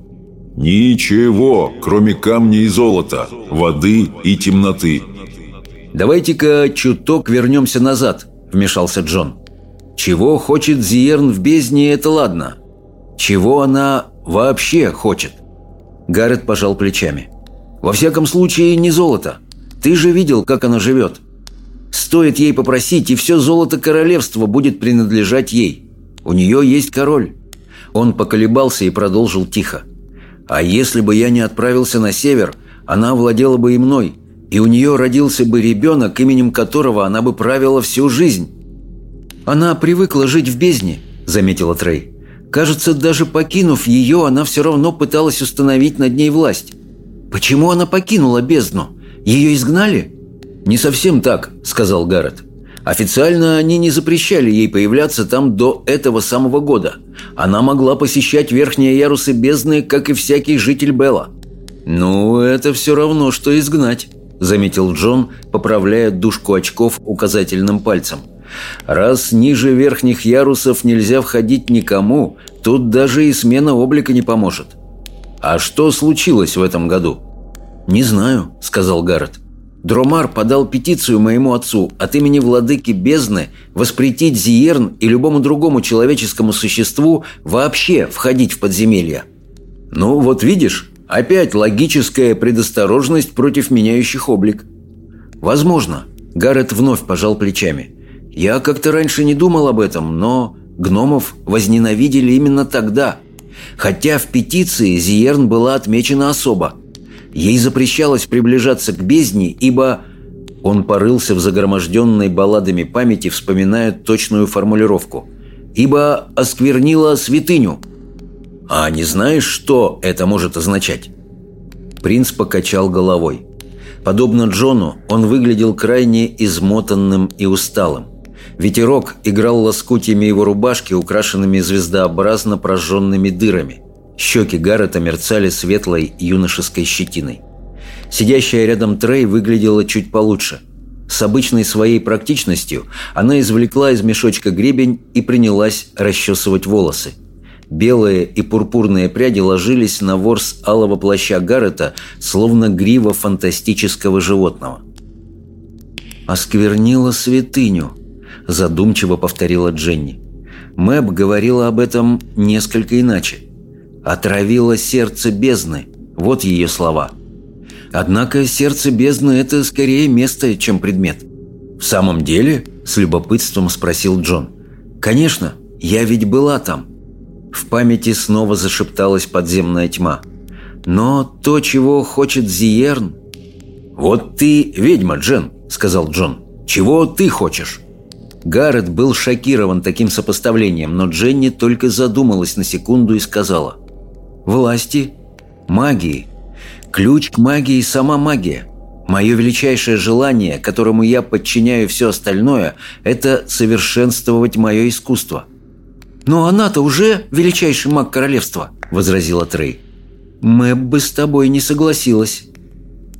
«Ничего, кроме камня и золота, воды и темноты. «Давайте-ка чуток вернемся назад», – вмешался Джон. «Чего хочет Зиерн в бездне, это ладно. Чего она вообще хочет?» Гаррет пожал плечами. «Во всяком случае, не золото. Ты же видел, как она живет. Стоит ей попросить, и все золото королевства будет принадлежать ей. У нее есть король». Он поколебался и продолжил тихо. «А если бы я не отправился на север, она владела бы и мной, и у нее родился бы ребенок, именем которого она бы правила всю жизнь. «Она привыкла жить в бездне», – заметила Трей. «Кажется, даже покинув ее, она все равно пыталась установить над ней власть. Почему она покинула бездну? Ее изгнали?» «Не совсем так», – сказал Гаррет. Официально они не запрещали ей появляться там до этого самого года. Она могла посещать верхние ярусы бездны, как и всякий житель Белла. «Ну, это все равно, что изгнать», заметил Джон, поправляя дужку очков указательным пальцем. «Раз ниже верхних ярусов нельзя входить никому, тут даже и смена облика не поможет». «А что случилось в этом году?» «Не знаю», — сказал Гаррет. Дромар подал петицию моему отцу от имени владыки бездны воспретить Зиерн и любому другому человеческому существу вообще входить в подземелья. «Ну, вот видишь», Опять логическая предосторожность против меняющих облик. Возможно. Гаррет вновь пожал плечами. Я как-то раньше не думал об этом, но гномов возненавидели именно тогда. Хотя в петиции Зиерн была отмечена особо. Ей запрещалось приближаться к бездне, ибо... Он порылся в загроможденной балладами памяти, вспоминая точную формулировку. «Ибо осквернила святыню». «А не знаешь, что это может означать?» Принц покачал головой. Подобно Джону, он выглядел крайне измотанным и усталым. Ветерок играл лоскутьями его рубашки, украшенными звездообразно прожженными дырами. Щеки Гаррета мерцали светлой юношеской щетиной. Сидящая рядом Трей выглядела чуть получше. С обычной своей практичностью она извлекла из мешочка гребень и принялась расчесывать волосы. Белые и пурпурные пряди ложились на ворс алого плаща Гаррета, словно грива фантастического животного. «Осквернила святыню», – задумчиво повторила Дженни. Мэб говорила об этом несколько иначе. «Отравила сердце бездны» – вот ее слова. Однако сердце бездны – это скорее место, чем предмет. «В самом деле?» – с любопытством спросил Джон. «Конечно, я ведь была там. В памяти снова зашепталась подземная тьма. Но то, чего хочет Зиерн... «Вот ты ведьма, Джен», — сказал Джон. «Чего ты хочешь?» Гаррет был шокирован таким сопоставлением, но Дженни только задумалась на секунду и сказала. «Власти, магии. Ключ к магии – сама магия. Мое величайшее желание, которому я подчиняю все остальное – это совершенствовать мое искусство. «Но она-то уже величайший маг королевства», — возразила Трей. «Мэб бы с тобой не согласилась».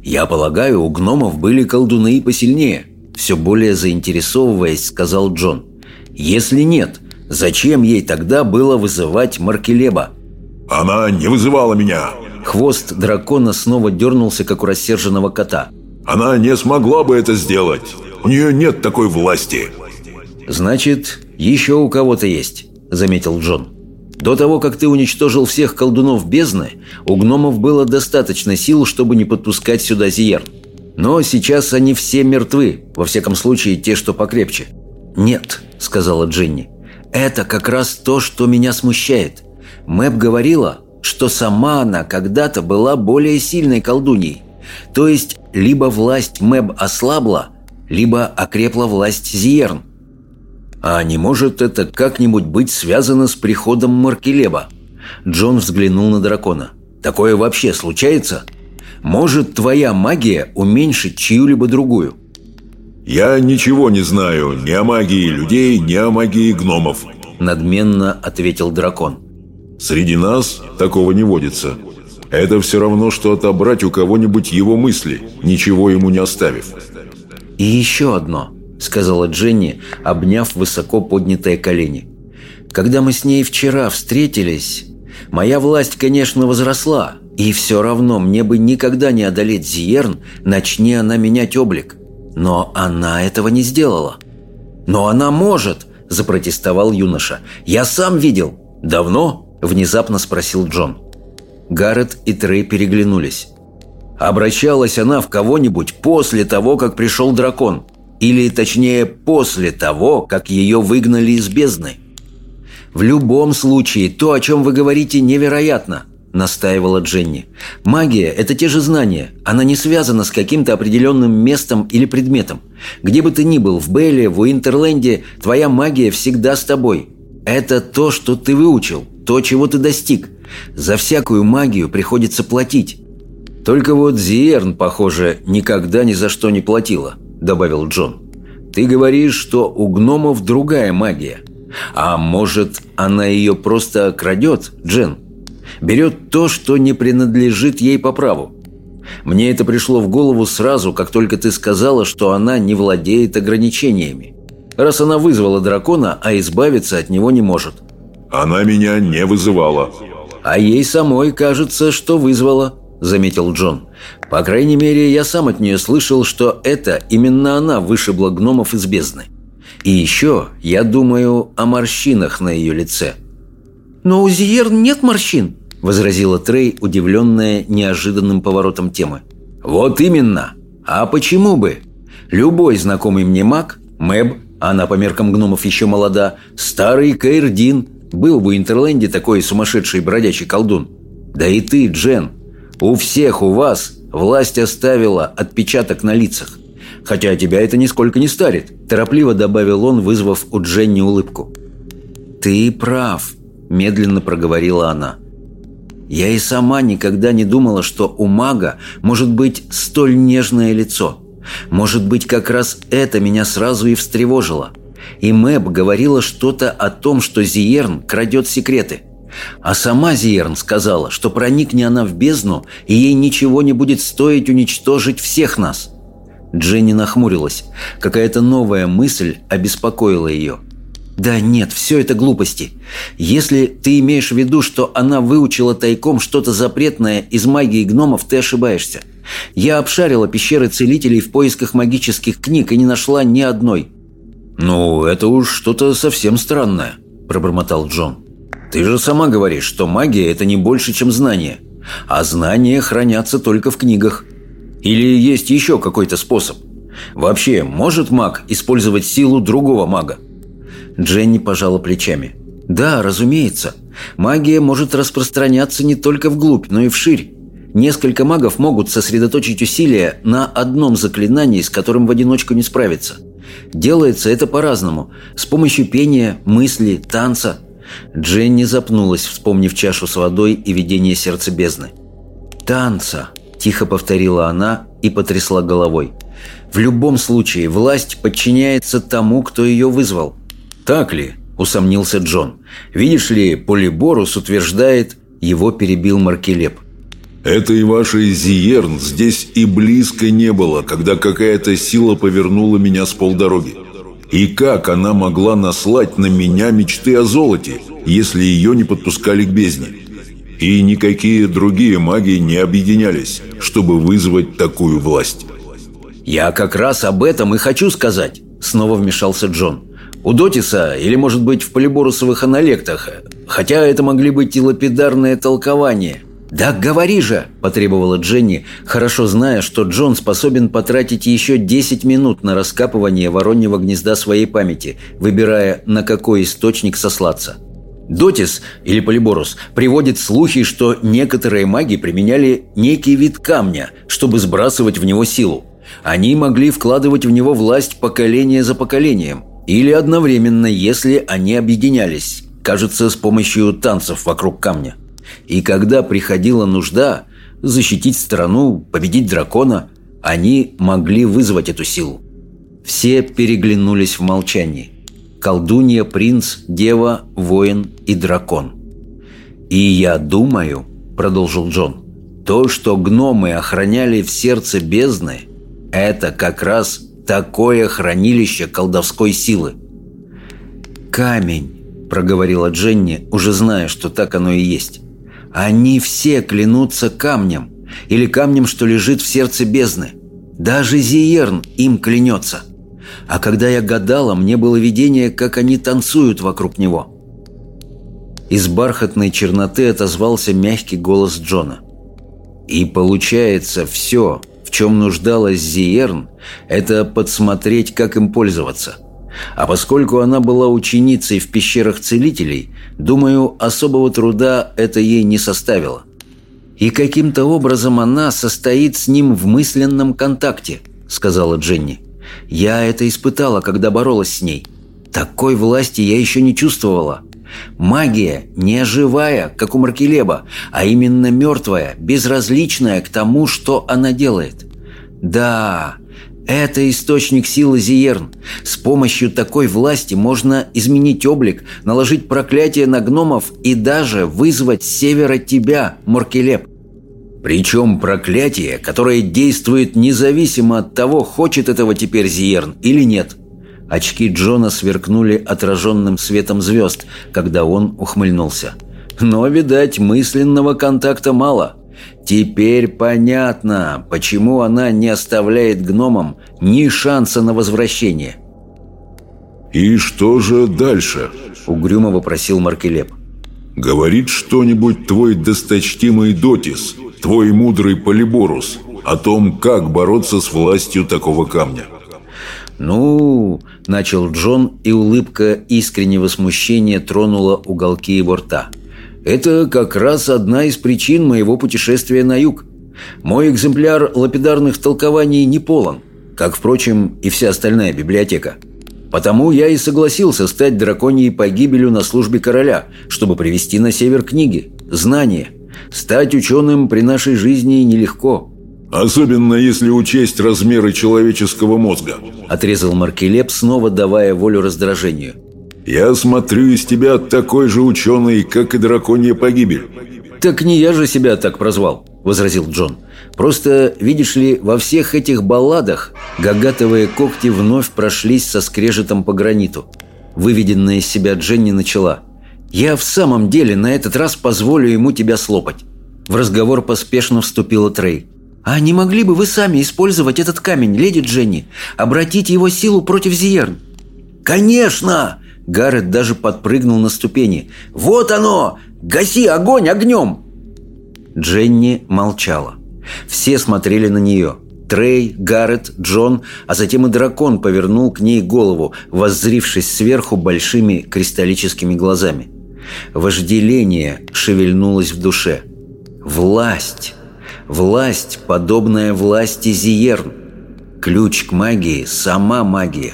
«Я полагаю, у гномов были колдуны и посильнее», — все более заинтересовываясь, сказал Джон. «Если нет, зачем ей тогда было вызывать Маркелеба?» «Она не вызывала меня!» Хвост дракона снова дернулся, как у рассерженного кота. «Она не смогла бы это сделать! У нее нет такой власти!» «Значит, еще у кого-то есть заметил Джон. «До того, как ты уничтожил всех колдунов бездны, у гномов было достаточно сил, чтобы не подпускать сюда Зиерн. Но сейчас они все мертвы, во всяком случае те, что покрепче». «Нет», — сказала Дженни, — «это как раз то, что меня смущает. Мэб говорила, что сама она когда-то была более сильной колдуньей. То есть либо власть Мэб ослабла, либо окрепла власть Зиерн. А не может это как-нибудь быть связано с приходом Маркелеба? Джон взглянул на дракона. Такое вообще случается? Может твоя магия уменьшить чью-либо другую? «Я ничего не знаю ни о магии людей, ни о магии гномов», — надменно ответил дракон. «Среди нас такого не водится. Это все равно, что отобрать у кого-нибудь его мысли, ничего ему не оставив». «И еще одно», сказала Дженни, обняв высоко поднятые колени. «Когда мы с ней вчера встретились, моя власть, конечно, возросла, и все равно мне бы никогда не одолеть Зиерн, начни она менять облик. Но она этого не сделала». «Но она может!» – запротестовал юноша. «Я сам видел!» «Давно?» – внезапно спросил Джон. Гаррет и Трей переглянулись. Обращалась она в кого-нибудь после того, как пришел дракон. Или, точнее, после того, как ее выгнали из бездны. «В любом случае, то, о чем вы говорите, невероятно», – настаивала Дженни. «Магия – это те же знания. Она не связана с каким-то определенным местом или предметом. Где бы ты ни был, в Белле, в Уинтерленде, твоя магия всегда с тобой. Это то, что ты выучил, то, чего ты достиг. За всякую магию приходится платить. Только вот Зиерн, похоже, никогда ни за что не платила добавил Джон. «Ты говоришь, что у гномов другая магия. А может, она ее просто крадет, Джен? Берет то, что не принадлежит ей по праву. Мне это пришло в голову сразу, как только ты сказала, что она не владеет ограничениями. Раз она вызвала дракона, а избавиться от него не может». «Она меня не вызывала». «А ей самой кажется, что вызвала», — заметил Джон. По крайней мере, я сам от нее слышал, что это именно она вышибла гномов из бездны. И еще я думаю о морщинах на ее лице. «Но у Зиер нет морщин», – возразила Трей, удивленная неожиданным поворотом темы. «Вот именно! А почему бы? Любой знакомый мне маг, Мэб, она по меркам гномов еще молода, старый Каирдин, был в Интерленде такой сумасшедший бродячий колдун. Да и ты, Джен, у всех у вас Власть оставила отпечаток на лицах. Хотя тебя это нисколько не старит», – торопливо добавил он, вызвав у Дженни улыбку. «Ты прав», – медленно проговорила она. «Я и сама никогда не думала, что у мага может быть столь нежное лицо. Может быть, как раз это меня сразу и встревожило. И Мэб говорила что-то о том, что Зиерн крадет секреты». А сама Зиерн сказала, что проникни она в бездну, и ей ничего не будет стоить уничтожить всех нас. Дженни нахмурилась. Какая-то новая мысль обеспокоила ее. «Да нет, все это глупости. Если ты имеешь в виду, что она выучила тайком что-то запретное из магии гномов, ты ошибаешься. Я обшарила пещеры целителей в поисках магических книг и не нашла ни одной». «Ну, это уж что-то совсем странное», – пробормотал Джон. «Ты же сама говоришь, что магия – это не больше, чем знание. А знания хранятся только в книгах. Или есть еще какой-то способ? Вообще, может маг использовать силу другого мага?» Дженни пожала плечами. «Да, разумеется. Магия может распространяться не только вглубь, но и вширь. Несколько магов могут сосредоточить усилия на одном заклинании, с которым в одиночку не справиться. Делается это по-разному. С помощью пения, мысли, танца. Дженни запнулась, вспомнив чашу с водой и видение сердца бездны. «Танца», – тихо повторила она и потрясла головой. «В любом случае, власть подчиняется тому, кто ее вызвал». «Так ли?» – усомнился Джон. «Видишь ли, Полиборус утверждает...» Его перебил Маркелеп. «Этой вашей Зиерн здесь и близко не было, когда какая-то сила повернула меня с полдороги. И как она могла наслать на меня мечты о золоте, если ее не подпускали к бездне? И никакие другие маги не объединялись, чтобы вызвать такую власть». «Я как раз об этом и хочу сказать», — снова вмешался Джон. У Дотиса или, может быть, в полиборусовых аналектах, хотя это могли быть и лапидарные толкования. «Да говори же!» – потребовала Дженни, хорошо зная, что Джон способен потратить еще 10 минут на раскапывание вороньего гнезда своей памяти, выбирая, на какой источник сослаться. Дотис, или Полиборус, приводит слухи, что некоторые маги применяли некий вид камня, чтобы сбрасывать в него силу. Они могли вкладывать в него власть поколение за поколением – или одновременно, если они объединялись, кажется, с помощью танцев вокруг камня. И когда приходила нужда защитить страну, победить дракона, они могли вызвать эту силу. Все переглянулись в молчании. Колдунья, принц, дева, воин и дракон. «И я думаю», — продолжил Джон, — «то, что гномы охраняли в сердце бездны, это как раз такое хранилище колдовской силы. «Камень», — проговорила Дженни, уже зная, что так оно и есть. «Они все клянутся камнем, или камнем, что лежит в сердце бездны. Даже Зиерн им клянется. А когда я гадала, мне было видение, как они танцуют вокруг него». Из бархатной черноты отозвался мягкий голос Джона. «И получается все, в чем нуждалась Зиерн, это подсмотреть, как им пользоваться. А поскольку она была ученицей в пещерах целителей, думаю, особого труда это ей не составило. И каким-то образом она состоит с ним в мысленном контакте, сказала Дженни. Я это испытала, когда боролась с ней. Такой власти я еще не чувствовала. Магия не живая, как у Маркелеба, а именно мертвая, безразличная к тому, что она делает. Да, это источник силы Зиерн. С помощью такой власти можно изменить облик, наложить проклятие на гномов и даже вызвать с севера тебя, Моркелеп. Причем проклятие, которое действует независимо от того, хочет этого теперь Зиерн или нет. Очки Джона сверкнули отраженным светом звезд, когда он ухмыльнулся. Но, видать, мысленного контакта мало. Теперь понятно, почему она не оставляет гномам ни шанса на возвращение. «И что же дальше?» – угрюмо вопросил Маркелеп. «Говорит что-нибудь твой досточтимый Дотис, твой мудрый Полиборус, о том, как бороться с властью такого камня?» «Ну...» – начал Джон, и улыбка искреннего смущения тронула уголки его рта. «Это как раз одна из причин моего путешествия на юг. Мой экземпляр лапидарных толкований не полон, как, впрочем, и вся остальная библиотека. Потому я и согласился стать драконьей погибелью на службе короля, чтобы привести на север книги, знания. Стать ученым при нашей жизни нелегко». Особенно если учесть размеры человеческого мозга. Отрезал Маркелеп, снова давая волю раздражению. Я смотрю из тебя такой же ученый, как и драконья погибель. Так не я же себя так прозвал. – возразил Джон. «Просто, видишь ли, во всех этих балладах гагатовые когти вновь прошлись со скрежетом по граниту. Выведенная из себя Дженни начала. «Я в самом деле на этот раз позволю ему тебя слопать». В разговор поспешно вступила Трей. «А не могли бы вы сами использовать этот камень, леди Дженни? Обратить его силу против Зиерн?» «Конечно!» Гаррет даже подпрыгнул на ступени. «Вот оно! Гаси огонь огнем!» Дженни молчала. Все смотрели на нее. Трей, Гаррет, Джон, а затем и дракон повернул к ней голову, воззрившись сверху большими кристаллическими глазами. Вожделение шевельнулось в душе. Власть! Власть, подобная власти Зиерн. Ключ к магии – сама магия.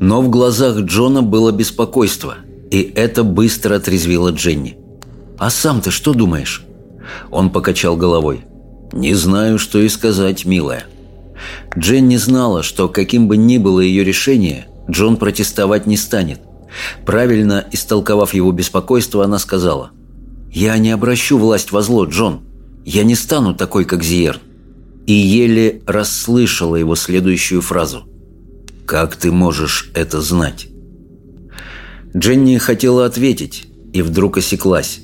Но в глазах Джона было беспокойство, и это быстро отрезвило Дженни. «А сам ты что думаешь?» Он покачал головой. «Не знаю, что и сказать, милая». Дженни знала, что каким бы ни было ее решение, Джон протестовать не станет. Правильно истолковав его беспокойство, она сказала, «Я не обращу власть во зло, Джон. Я не стану такой, как Зиерн». И еле расслышала его следующую фразу. «Как ты можешь это знать?» Дженни хотела ответить, и вдруг осеклась.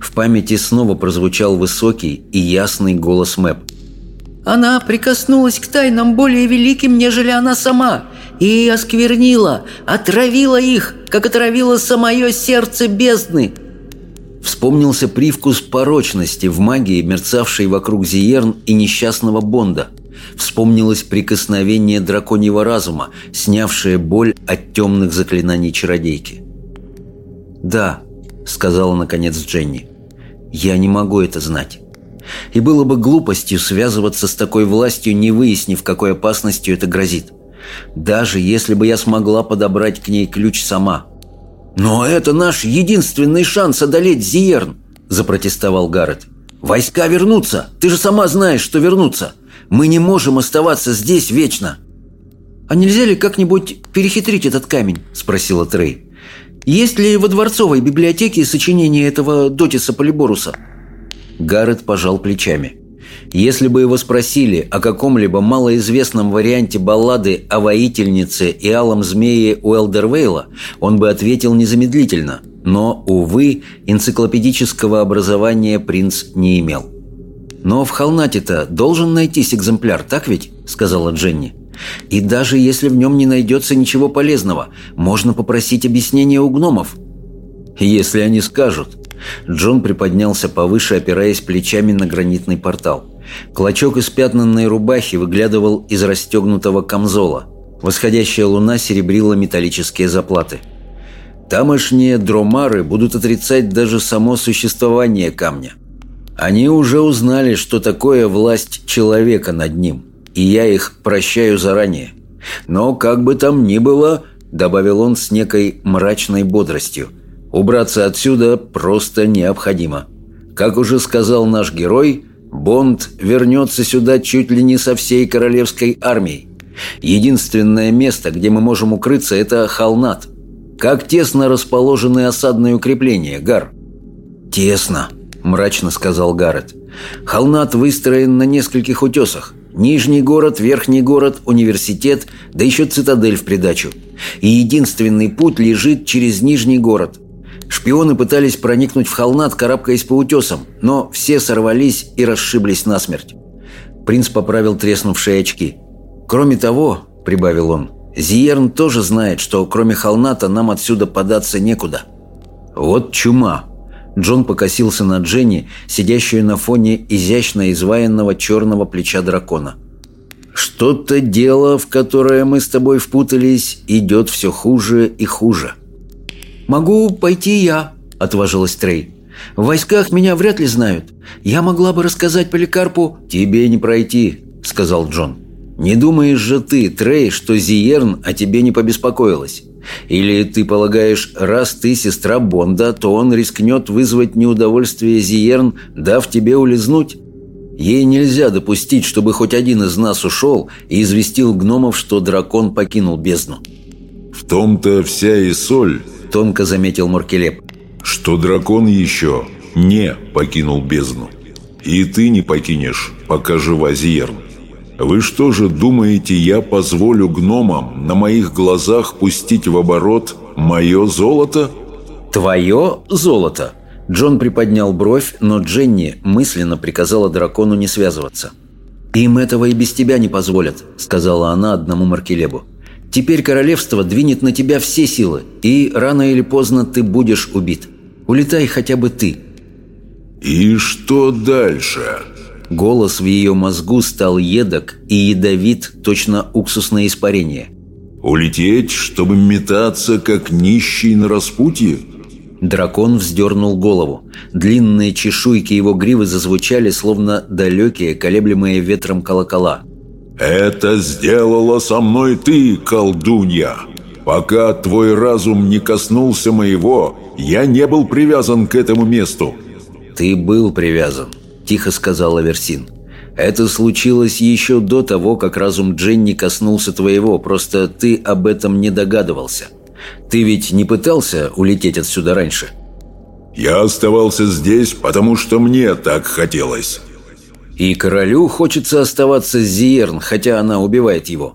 В памяти снова прозвучал высокий и ясный голос Мэп. «Она прикоснулась к тайнам более великим, нежели она сама, и осквернила, отравила их, как отравила самое сердце бездны». Вспомнился привкус порочности в магии, мерцавшей вокруг Зиерн и несчастного Бонда. Вспомнилось прикосновение драконьего разума, снявшее боль от темных заклинаний чародейки. «Да», — сказала наконец Дженни. «Я не могу это знать. И было бы глупостью связываться с такой властью, не выяснив, какой опасностью это грозит. Даже если бы я смогла подобрать к ней ключ сама». «Но это наш единственный шанс одолеть Зиерн», – запротестовал Гаррет. «Войска вернутся! Ты же сама знаешь, что вернутся! Мы не можем оставаться здесь вечно!» «А нельзя ли как-нибудь перехитрить этот камень?» – спросила Трей. Есть ли во дворцовой библиотеке сочинение этого Дотиса Полиборуса?» Гаррет пожал плечами. Если бы его спросили о каком-либо малоизвестном варианте баллады о воительнице и алом змее Уэлдервейла, он бы ответил незамедлительно. Но, увы, энциклопедического образования принц не имел. «Но в Холнате-то должен найтись экземпляр, так ведь?» – сказала Дженни. И даже если в нем не найдется ничего полезного, можно попросить объяснения у гномов. Если они скажут. Джон приподнялся повыше, опираясь плечами на гранитный портал. Клочок из пятнанной рубахи выглядывал из расстегнутого камзола. Восходящая луна серебрила металлические заплаты. Тамошние дромары будут отрицать даже само существование камня. Они уже узнали, что такое власть человека над ним – и я их прощаю заранее. Но как бы там ни было, добавил он с некой мрачной бодростью, убраться отсюда просто необходимо. Как уже сказал наш герой, Бонд вернется сюда чуть ли не со всей королевской армией. Единственное место, где мы можем укрыться, это Холнат. Как тесно расположены осадные укрепления, Гар? «Тесно», – мрачно сказал Гаррет. «Холнат выстроен на нескольких утесах. Нижний город, верхний город, университет, да еще цитадель в придачу. И единственный путь лежит через Нижний город. Шпионы пытались проникнуть в Холнат, карабкаясь по утесам, но все сорвались и расшиблись насмерть. Принц поправил треснувшие очки. «Кроме того», — прибавил он, — «Зиерн тоже знает, что кроме Холната нам отсюда податься некуда». «Вот чума», Джон покосился на Дженни, сидящую на фоне изящно изваянного черного плеча дракона. «Что-то дело, в которое мы с тобой впутались, идет все хуже и хуже». «Могу пойти я», — отважилась Трей. «В войсках меня вряд ли знают. Я могла бы рассказать Поликарпу...» «Тебе не пройти», — сказал Джон. «Не думаешь же ты, Трей, что Зиерн о тебе не побеспокоилась? Или ты полагаешь, раз ты сестра Бонда, то он рискнет вызвать неудовольствие Зиерн, дав тебе улизнуть? Ей нельзя допустить, чтобы хоть один из нас ушел и известил гномов, что дракон покинул бездну». «В том-то вся и соль», — тонко заметил Моркелеп, «что дракон еще не покинул бездну». И ты не покинешь, пока жива Зиерн. Вы что же думаете, я позволю гномам на моих глазах пустить в оборот мое золото? Твое золото? Джон приподнял бровь, но Дженни мысленно приказала дракону не связываться. «Им этого и без тебя не позволят», — сказала она одному Маркелебу. «Теперь королевство двинет на тебя все силы, и рано или поздно ты будешь убит. Улетай хотя бы ты». «И что дальше?» Голос в ее мозгу стал едок и ядовит, точно уксусное испарение. «Улететь, чтобы метаться, как нищий на распутье?» Дракон вздернул голову. Длинные чешуйки его гривы зазвучали, словно далекие, колеблемые ветром колокола. «Это сделала со мной ты, колдунья! Пока твой разум не коснулся моего, я не был привязан к этому месту!» «Ты был привязан», – тихо сказал Аверсин. «Это случилось еще до того, как разум Дженни коснулся твоего, просто ты об этом не догадывался». Ты ведь не пытался улететь отсюда раньше?» «Я оставался здесь, потому что мне так хотелось». «И королю хочется оставаться с Зиерн, хотя она убивает его».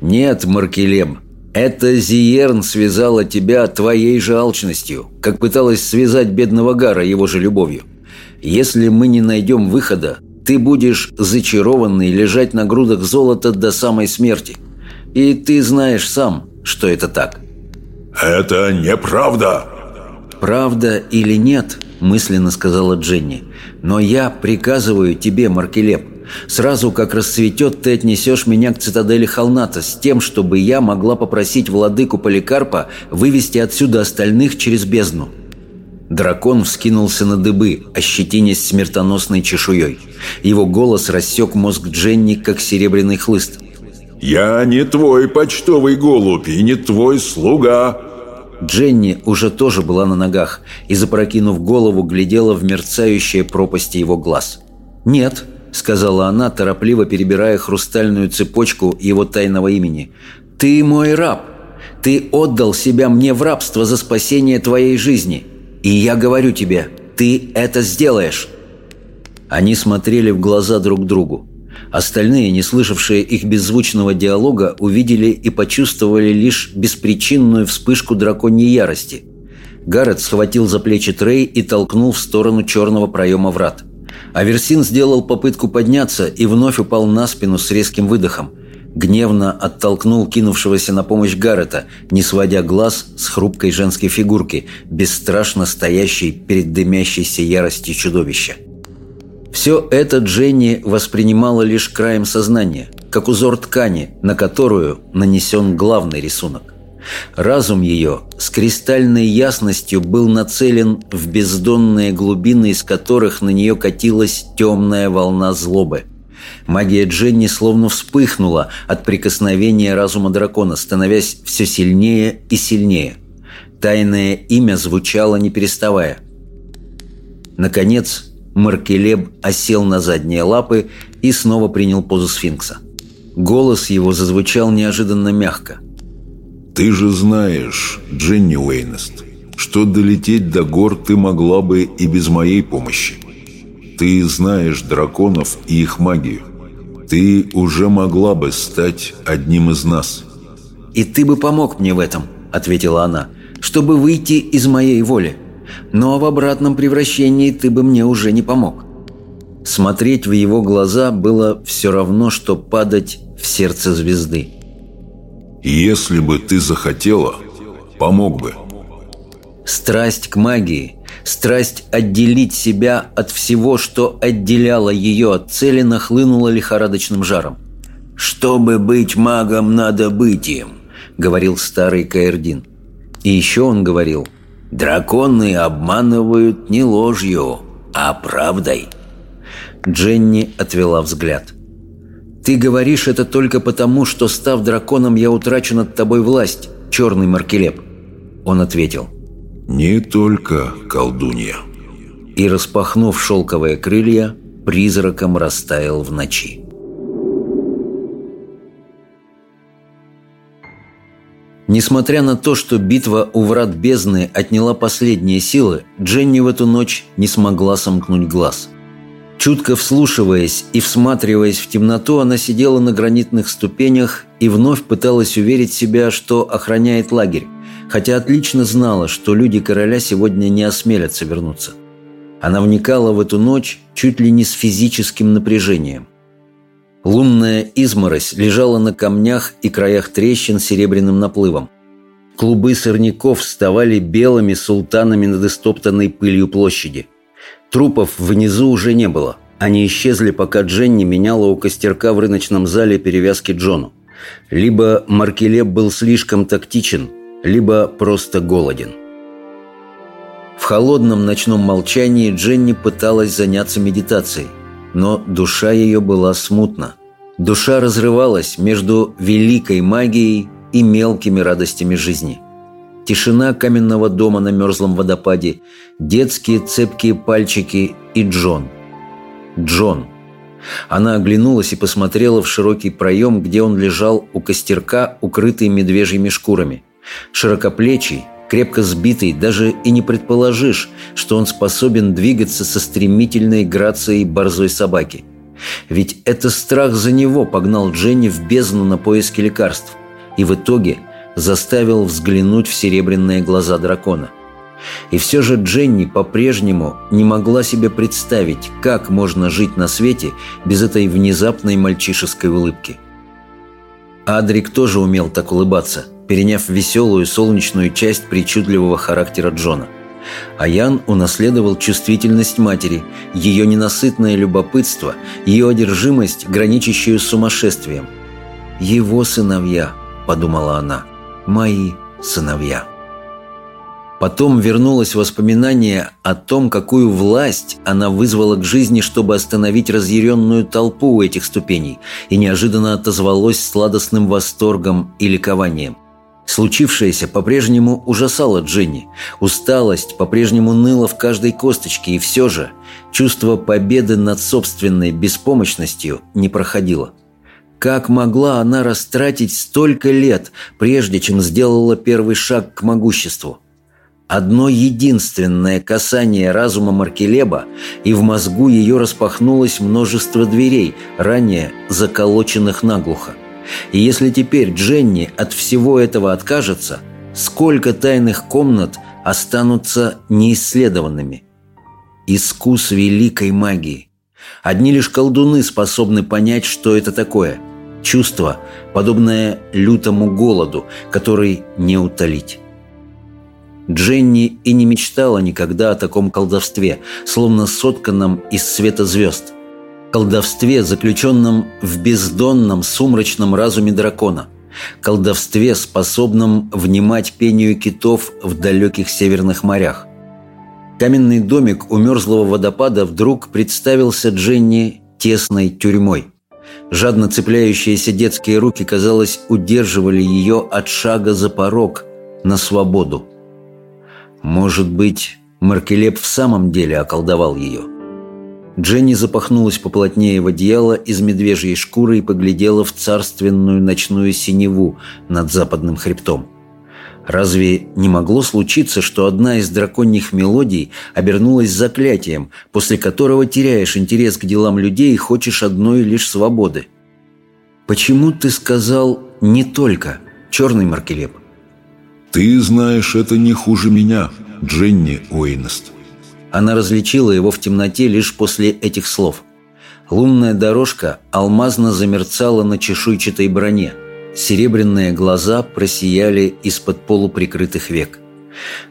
«Нет, Маркелем, это Зиерн связала тебя твоей же алчностью, как пыталась связать бедного Гара его же любовью. Если мы не найдем выхода, ты будешь зачарованный лежать на грудах золота до самой смерти. И ты знаешь сам, что это так». «Это неправда!» «Правда или нет?» – мысленно сказала Дженни. «Но я приказываю тебе, Маркелеп, сразу как расцветет, ты отнесешь меня к цитадели Холната с тем, чтобы я могла попросить владыку Поликарпа вывести отсюда остальных через бездну». Дракон вскинулся на дыбы, ощетинясь смертоносной чешуей. Его голос рассек мозг Дженни, как серебряный хлыст. «Я не твой почтовый голубь и не твой слуга!» Дженни уже тоже была на ногах и, запрокинув голову, глядела в мерцающие пропасти его глаз. «Нет», — сказала она, торопливо перебирая хрустальную цепочку его тайного имени. «Ты мой раб. Ты отдал себя мне в рабство за спасение твоей жизни. И я говорю тебе, ты это сделаешь». Они смотрели в глаза друг другу. Остальные, не слышавшие их беззвучного диалога, увидели и почувствовали лишь беспричинную вспышку драконьей ярости. Гаррет схватил за плечи Трей и толкнул в сторону черного проема врат. Аверсин сделал попытку подняться и вновь упал на спину с резким выдохом. Гневно оттолкнул кинувшегося на помощь Гаррета, не сводя глаз с хрупкой женской фигурки, бесстрашно стоящей перед дымящейся яростью чудовища. Все это Дженни воспринимала лишь краем сознания, как узор ткани, на которую нанесен главный рисунок. Разум ее с кристальной ясностью был нацелен в бездонные глубины, из которых на нее катилась темная волна злобы. Магия Дженни словно вспыхнула от прикосновения разума дракона, становясь все сильнее и сильнее. Тайное имя звучало не переставая. Наконец, Маркелеб осел на задние лапы и снова принял позу сфинкса. Голос его зазвучал неожиданно мягко. «Ты же знаешь, Дженни Уэйнест, что долететь до гор ты могла бы и без моей помощи. Ты знаешь драконов и их магию. Ты уже могла бы стать одним из нас». «И ты бы помог мне в этом», — ответила она, — «чтобы выйти из моей воли но в обратном превращении ты бы мне уже не помог. Смотреть в его глаза было все равно, что падать в сердце звезды. «Если бы ты захотела, помог бы». Страсть к магии, страсть отделить себя от всего, что отделяло ее от цели, нахлынула лихорадочным жаром. «Чтобы быть магом, надо быть им», — говорил старый Каэрдин. И еще он говорил – Драконы обманывают не ложью, а правдой. Дженни отвела взгляд. «Ты говоришь это только потому, что, став драконом, я утрачу над тобой власть, черный Маркелеп». Он ответил. «Не только колдунья». И, распахнув шелковые крылья, призраком растаял в ночи. Несмотря на то, что битва у врат бездны отняла последние силы, Дженни в эту ночь не смогла сомкнуть глаз. Чутко вслушиваясь и всматриваясь в темноту, она сидела на гранитных ступенях и вновь пыталась уверить себя, что охраняет лагерь, хотя отлично знала, что люди короля сегодня не осмелятся вернуться. Она вникала в эту ночь чуть ли не с физическим напряжением. Лунная изморозь лежала на камнях и краях трещин серебряным наплывом. Клубы сорняков вставали белыми султанами над истоптанной пылью площади. Трупов внизу уже не было. Они исчезли, пока Дженни меняла у костерка в рыночном зале перевязки Джону. Либо Маркелеп был слишком тактичен, либо просто голоден. В холодном ночном молчании Дженни пыталась заняться медитацией, но душа ее была смутна. Душа разрывалась между великой магией и мелкими радостями жизни. Тишина каменного дома на мерзлом водопаде, детские цепкие пальчики и Джон. Джон. Она оглянулась и посмотрела в широкий проем, где он лежал у костерка, укрытый медвежьими шкурами. Широкоплечий, крепко сбитый, даже и не предположишь, что он способен двигаться со стремительной грацией борзой собаки. Ведь это страх за него погнал Дженни в бездну на поиски лекарств и в итоге заставил взглянуть в серебряные глаза дракона. И все же Дженни по-прежнему не могла себе представить, как можно жить на свете без этой внезапной мальчишеской улыбки. Адрик тоже умел так улыбаться – переняв веселую солнечную часть причудливого характера Джона. А Ян унаследовал чувствительность матери, ее ненасытное любопытство, ее одержимость, граничащую с сумасшествием. «Его сыновья», — подумала она, — «мои сыновья». Потом вернулось воспоминание о том, какую власть она вызвала к жизни, чтобы остановить разъяренную толпу у этих ступеней, и неожиданно отозвалось сладостным восторгом и ликованием. Случившееся по-прежнему ужасало Дженни. Усталость по-прежнему ныла в каждой косточке, и все же чувство победы над собственной беспомощностью не проходило. Как могла она растратить столько лет, прежде чем сделала первый шаг к могуществу? Одно единственное касание разума Маркелеба, и в мозгу ее распахнулось множество дверей, ранее заколоченных наглухо. И если теперь Дженни от всего этого откажется, сколько тайных комнат останутся неисследованными? Искус великой магии. Одни лишь колдуны способны понять, что это такое. Чувство, подобное лютому голоду, который не утолить. Дженни и не мечтала никогда о таком колдовстве, словно сотканном из света звезд – колдовстве, заключенном в бездонном сумрачном разуме дракона, колдовстве, способном внимать пению китов в далеких северных морях. Каменный домик у мерзлого водопада вдруг представился Дженни тесной тюрьмой. Жадно цепляющиеся детские руки, казалось, удерживали ее от шага за порог на свободу. Может быть, Маркелеп в самом деле околдовал ее – Дженни запахнулась поплотнее в одеяло из медвежьей шкуры и поглядела в царственную ночную синеву над западным хребтом. Разве не могло случиться, что одна из драконьих мелодий обернулась заклятием, после которого теряешь интерес к делам людей и хочешь одной лишь свободы? Почему ты сказал «не только», черный Маркелеп? Ты знаешь это не хуже меня, Дженни Уэйнест. Она различила его в темноте лишь после этих слов. Лунная дорожка алмазно замерцала на чешуйчатой броне. Серебряные глаза просияли из-под полуприкрытых век.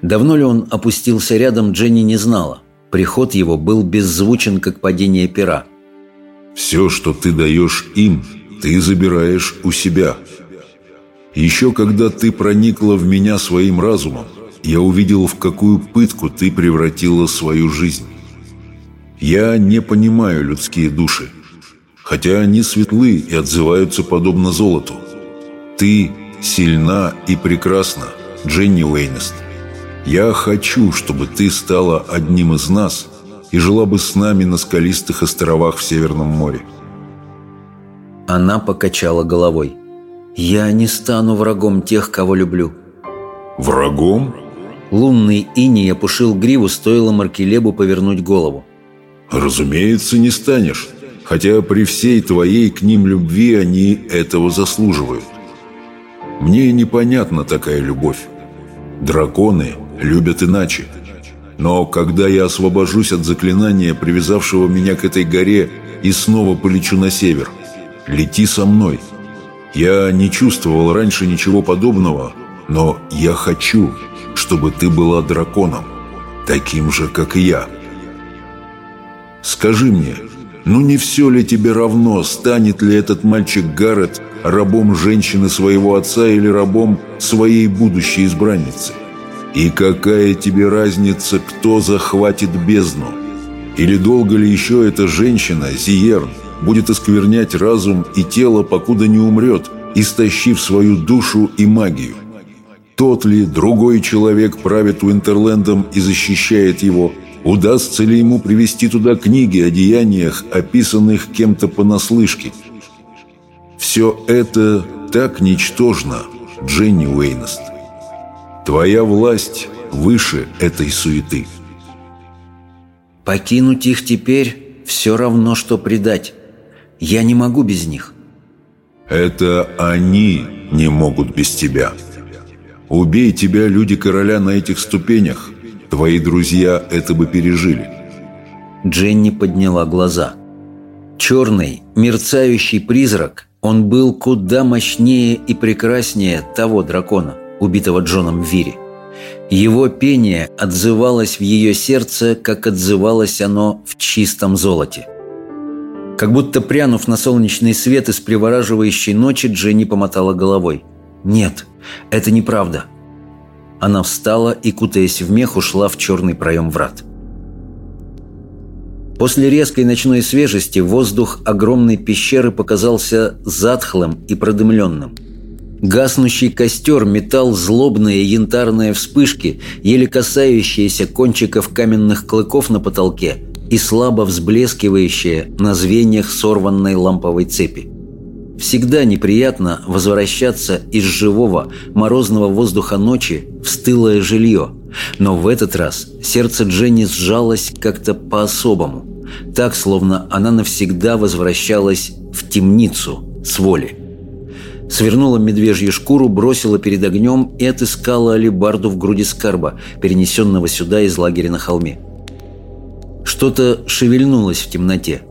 Давно ли он опустился рядом, Дженни не знала. Приход его был беззвучен, как падение пера. «Все, что ты даешь им, ты забираешь у себя. Еще когда ты проникла в меня своим разумом, я увидел, в какую пытку ты превратила свою жизнь. Я не понимаю людские души, хотя они светлы и отзываются подобно золоту. Ты сильна и прекрасна, Дженни Уэйнест. Я хочу, чтобы ты стала одним из нас и жила бы с нами на скалистых островах в Северном море. Она покачала головой. «Я не стану врагом тех, кого люблю». «Врагом?» Лунный иней опушил гриву, стоило Маркелебу повернуть голову. Разумеется, не станешь. Хотя при всей твоей к ним любви они этого заслуживают. Мне непонятна такая любовь. Драконы любят иначе. Но когда я освобожусь от заклинания, привязавшего меня к этой горе, и снова полечу на север, лети со мной. Я не чувствовал раньше ничего подобного, но я хочу, чтобы ты была драконом, таким же, как и я. Скажи мне, ну не все ли тебе равно, станет ли этот мальчик Гаррет рабом женщины своего отца или рабом своей будущей избранницы? И какая тебе разница, кто захватит бездну? Или долго ли еще эта женщина, Зиерн, будет осквернять разум и тело, покуда не умрет, истощив свою душу и магию? Тот ли другой человек правит Уинтерлендом и защищает его? Удастся ли ему привести туда книги о деяниях, описанных кем-то понаслышке? Все это так ничтожно, Дженни Уэйнест. Твоя власть выше этой суеты. Покинуть их теперь все равно, что предать. Я не могу без них. Это они не могут без тебя. Убей тебя, люди короля, на этих ступенях. Твои друзья это бы пережили. Дженни подняла глаза. Черный, мерцающий призрак, он был куда мощнее и прекраснее того дракона убитого Джоном Вири. Его пение отзывалось в ее сердце, как отзывалось оно в чистом золоте. Как будто прянув на солнечный свет из привораживающей ночи, Дженни помотала головой. «Нет, это неправда». Она встала и, кутаясь в мех, ушла в черный проем врат. После резкой ночной свежести воздух огромной пещеры показался затхлым и продымленным – Гаснущий костер метал злобные янтарные вспышки, еле касающиеся кончиков каменных клыков на потолке и слабо взблескивающие на звеньях сорванной ламповой цепи. Всегда неприятно возвращаться из живого морозного воздуха ночи в стылое жилье, но в этот раз сердце Дженни сжалось как-то по-особому, так, словно она навсегда возвращалась в темницу с воли свернула медвежью шкуру, бросила перед огнем и отыскала алибарду в груди скарба, перенесенного сюда из лагеря на холме. Что-то шевельнулось в темноте.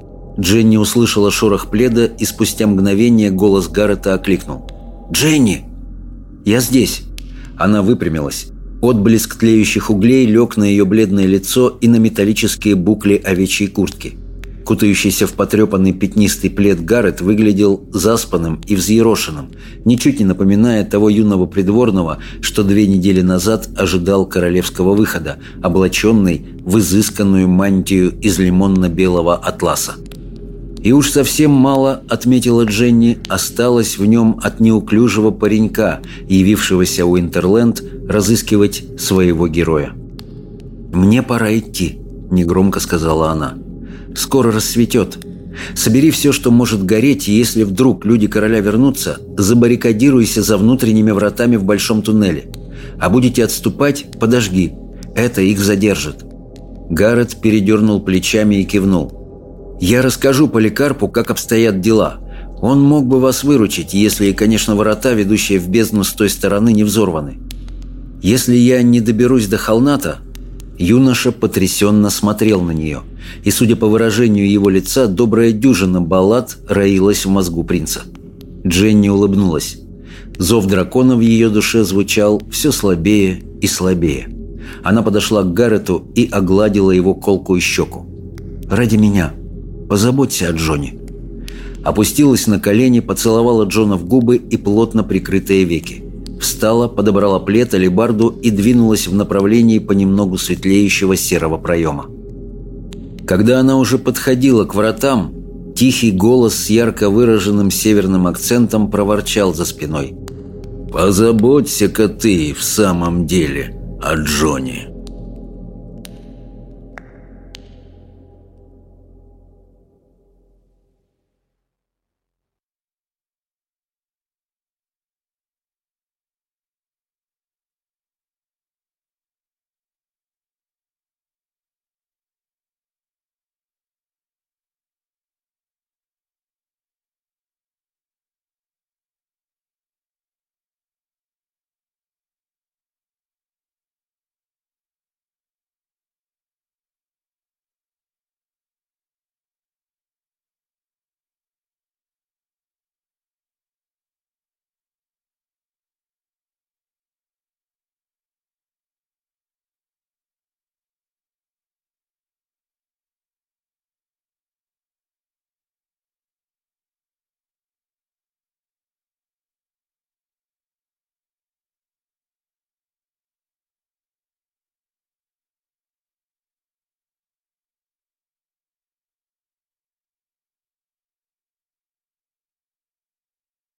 Дженни услышала шорох пледа и спустя мгновение голос Гаррета окликнул. «Дженни!» «Я здесь!» Она выпрямилась. Отблеск тлеющих углей лег на ее бледное лицо и на металлические букли овечьей куртки. Кутающийся в потрепанный пятнистый плед Гаррет выглядел заспанным и взъерошенным, ничуть не напоминая того юного придворного, что две недели назад ожидал королевского выхода, облаченный в изысканную мантию из лимонно-белого атласа. И уж совсем мало, отметила Дженни, осталось в нем от неуклюжего паренька, явившегося у Интерленд разыскивать своего героя. «Мне пора идти», – негромко сказала она. – Скоро рассветет. Собери все, что может гореть, и если вдруг люди короля вернутся, забаррикадируйся за внутренними вратами в большом туннеле. А будете отступать, подожги. Это их задержит». Гаррет передернул плечами и кивнул. «Я расскажу Поликарпу, как обстоят дела. Он мог бы вас выручить, если, конечно, ворота, ведущие в бездну с той стороны, не взорваны. Если я не доберусь до Холната, Юноша потрясенно смотрел на нее, и, судя по выражению его лица, добрая дюжина баллад роилась в мозгу принца. Дженни улыбнулась. Зов дракона в ее душе звучал все слабее и слабее. Она подошла к Гаррету и огладила его колкую щеку. «Ради меня. Позаботься о Джоне». Опустилась на колени, поцеловала Джона в губы и плотно прикрытые веки встала, подобрала плед, алебарду и двинулась в направлении понемногу светлеющего серого проема. Когда она уже подходила к вратам, тихий голос с ярко выраженным северным акцентом проворчал за спиной. «Позаботься-ка ты в самом деле о Джоне».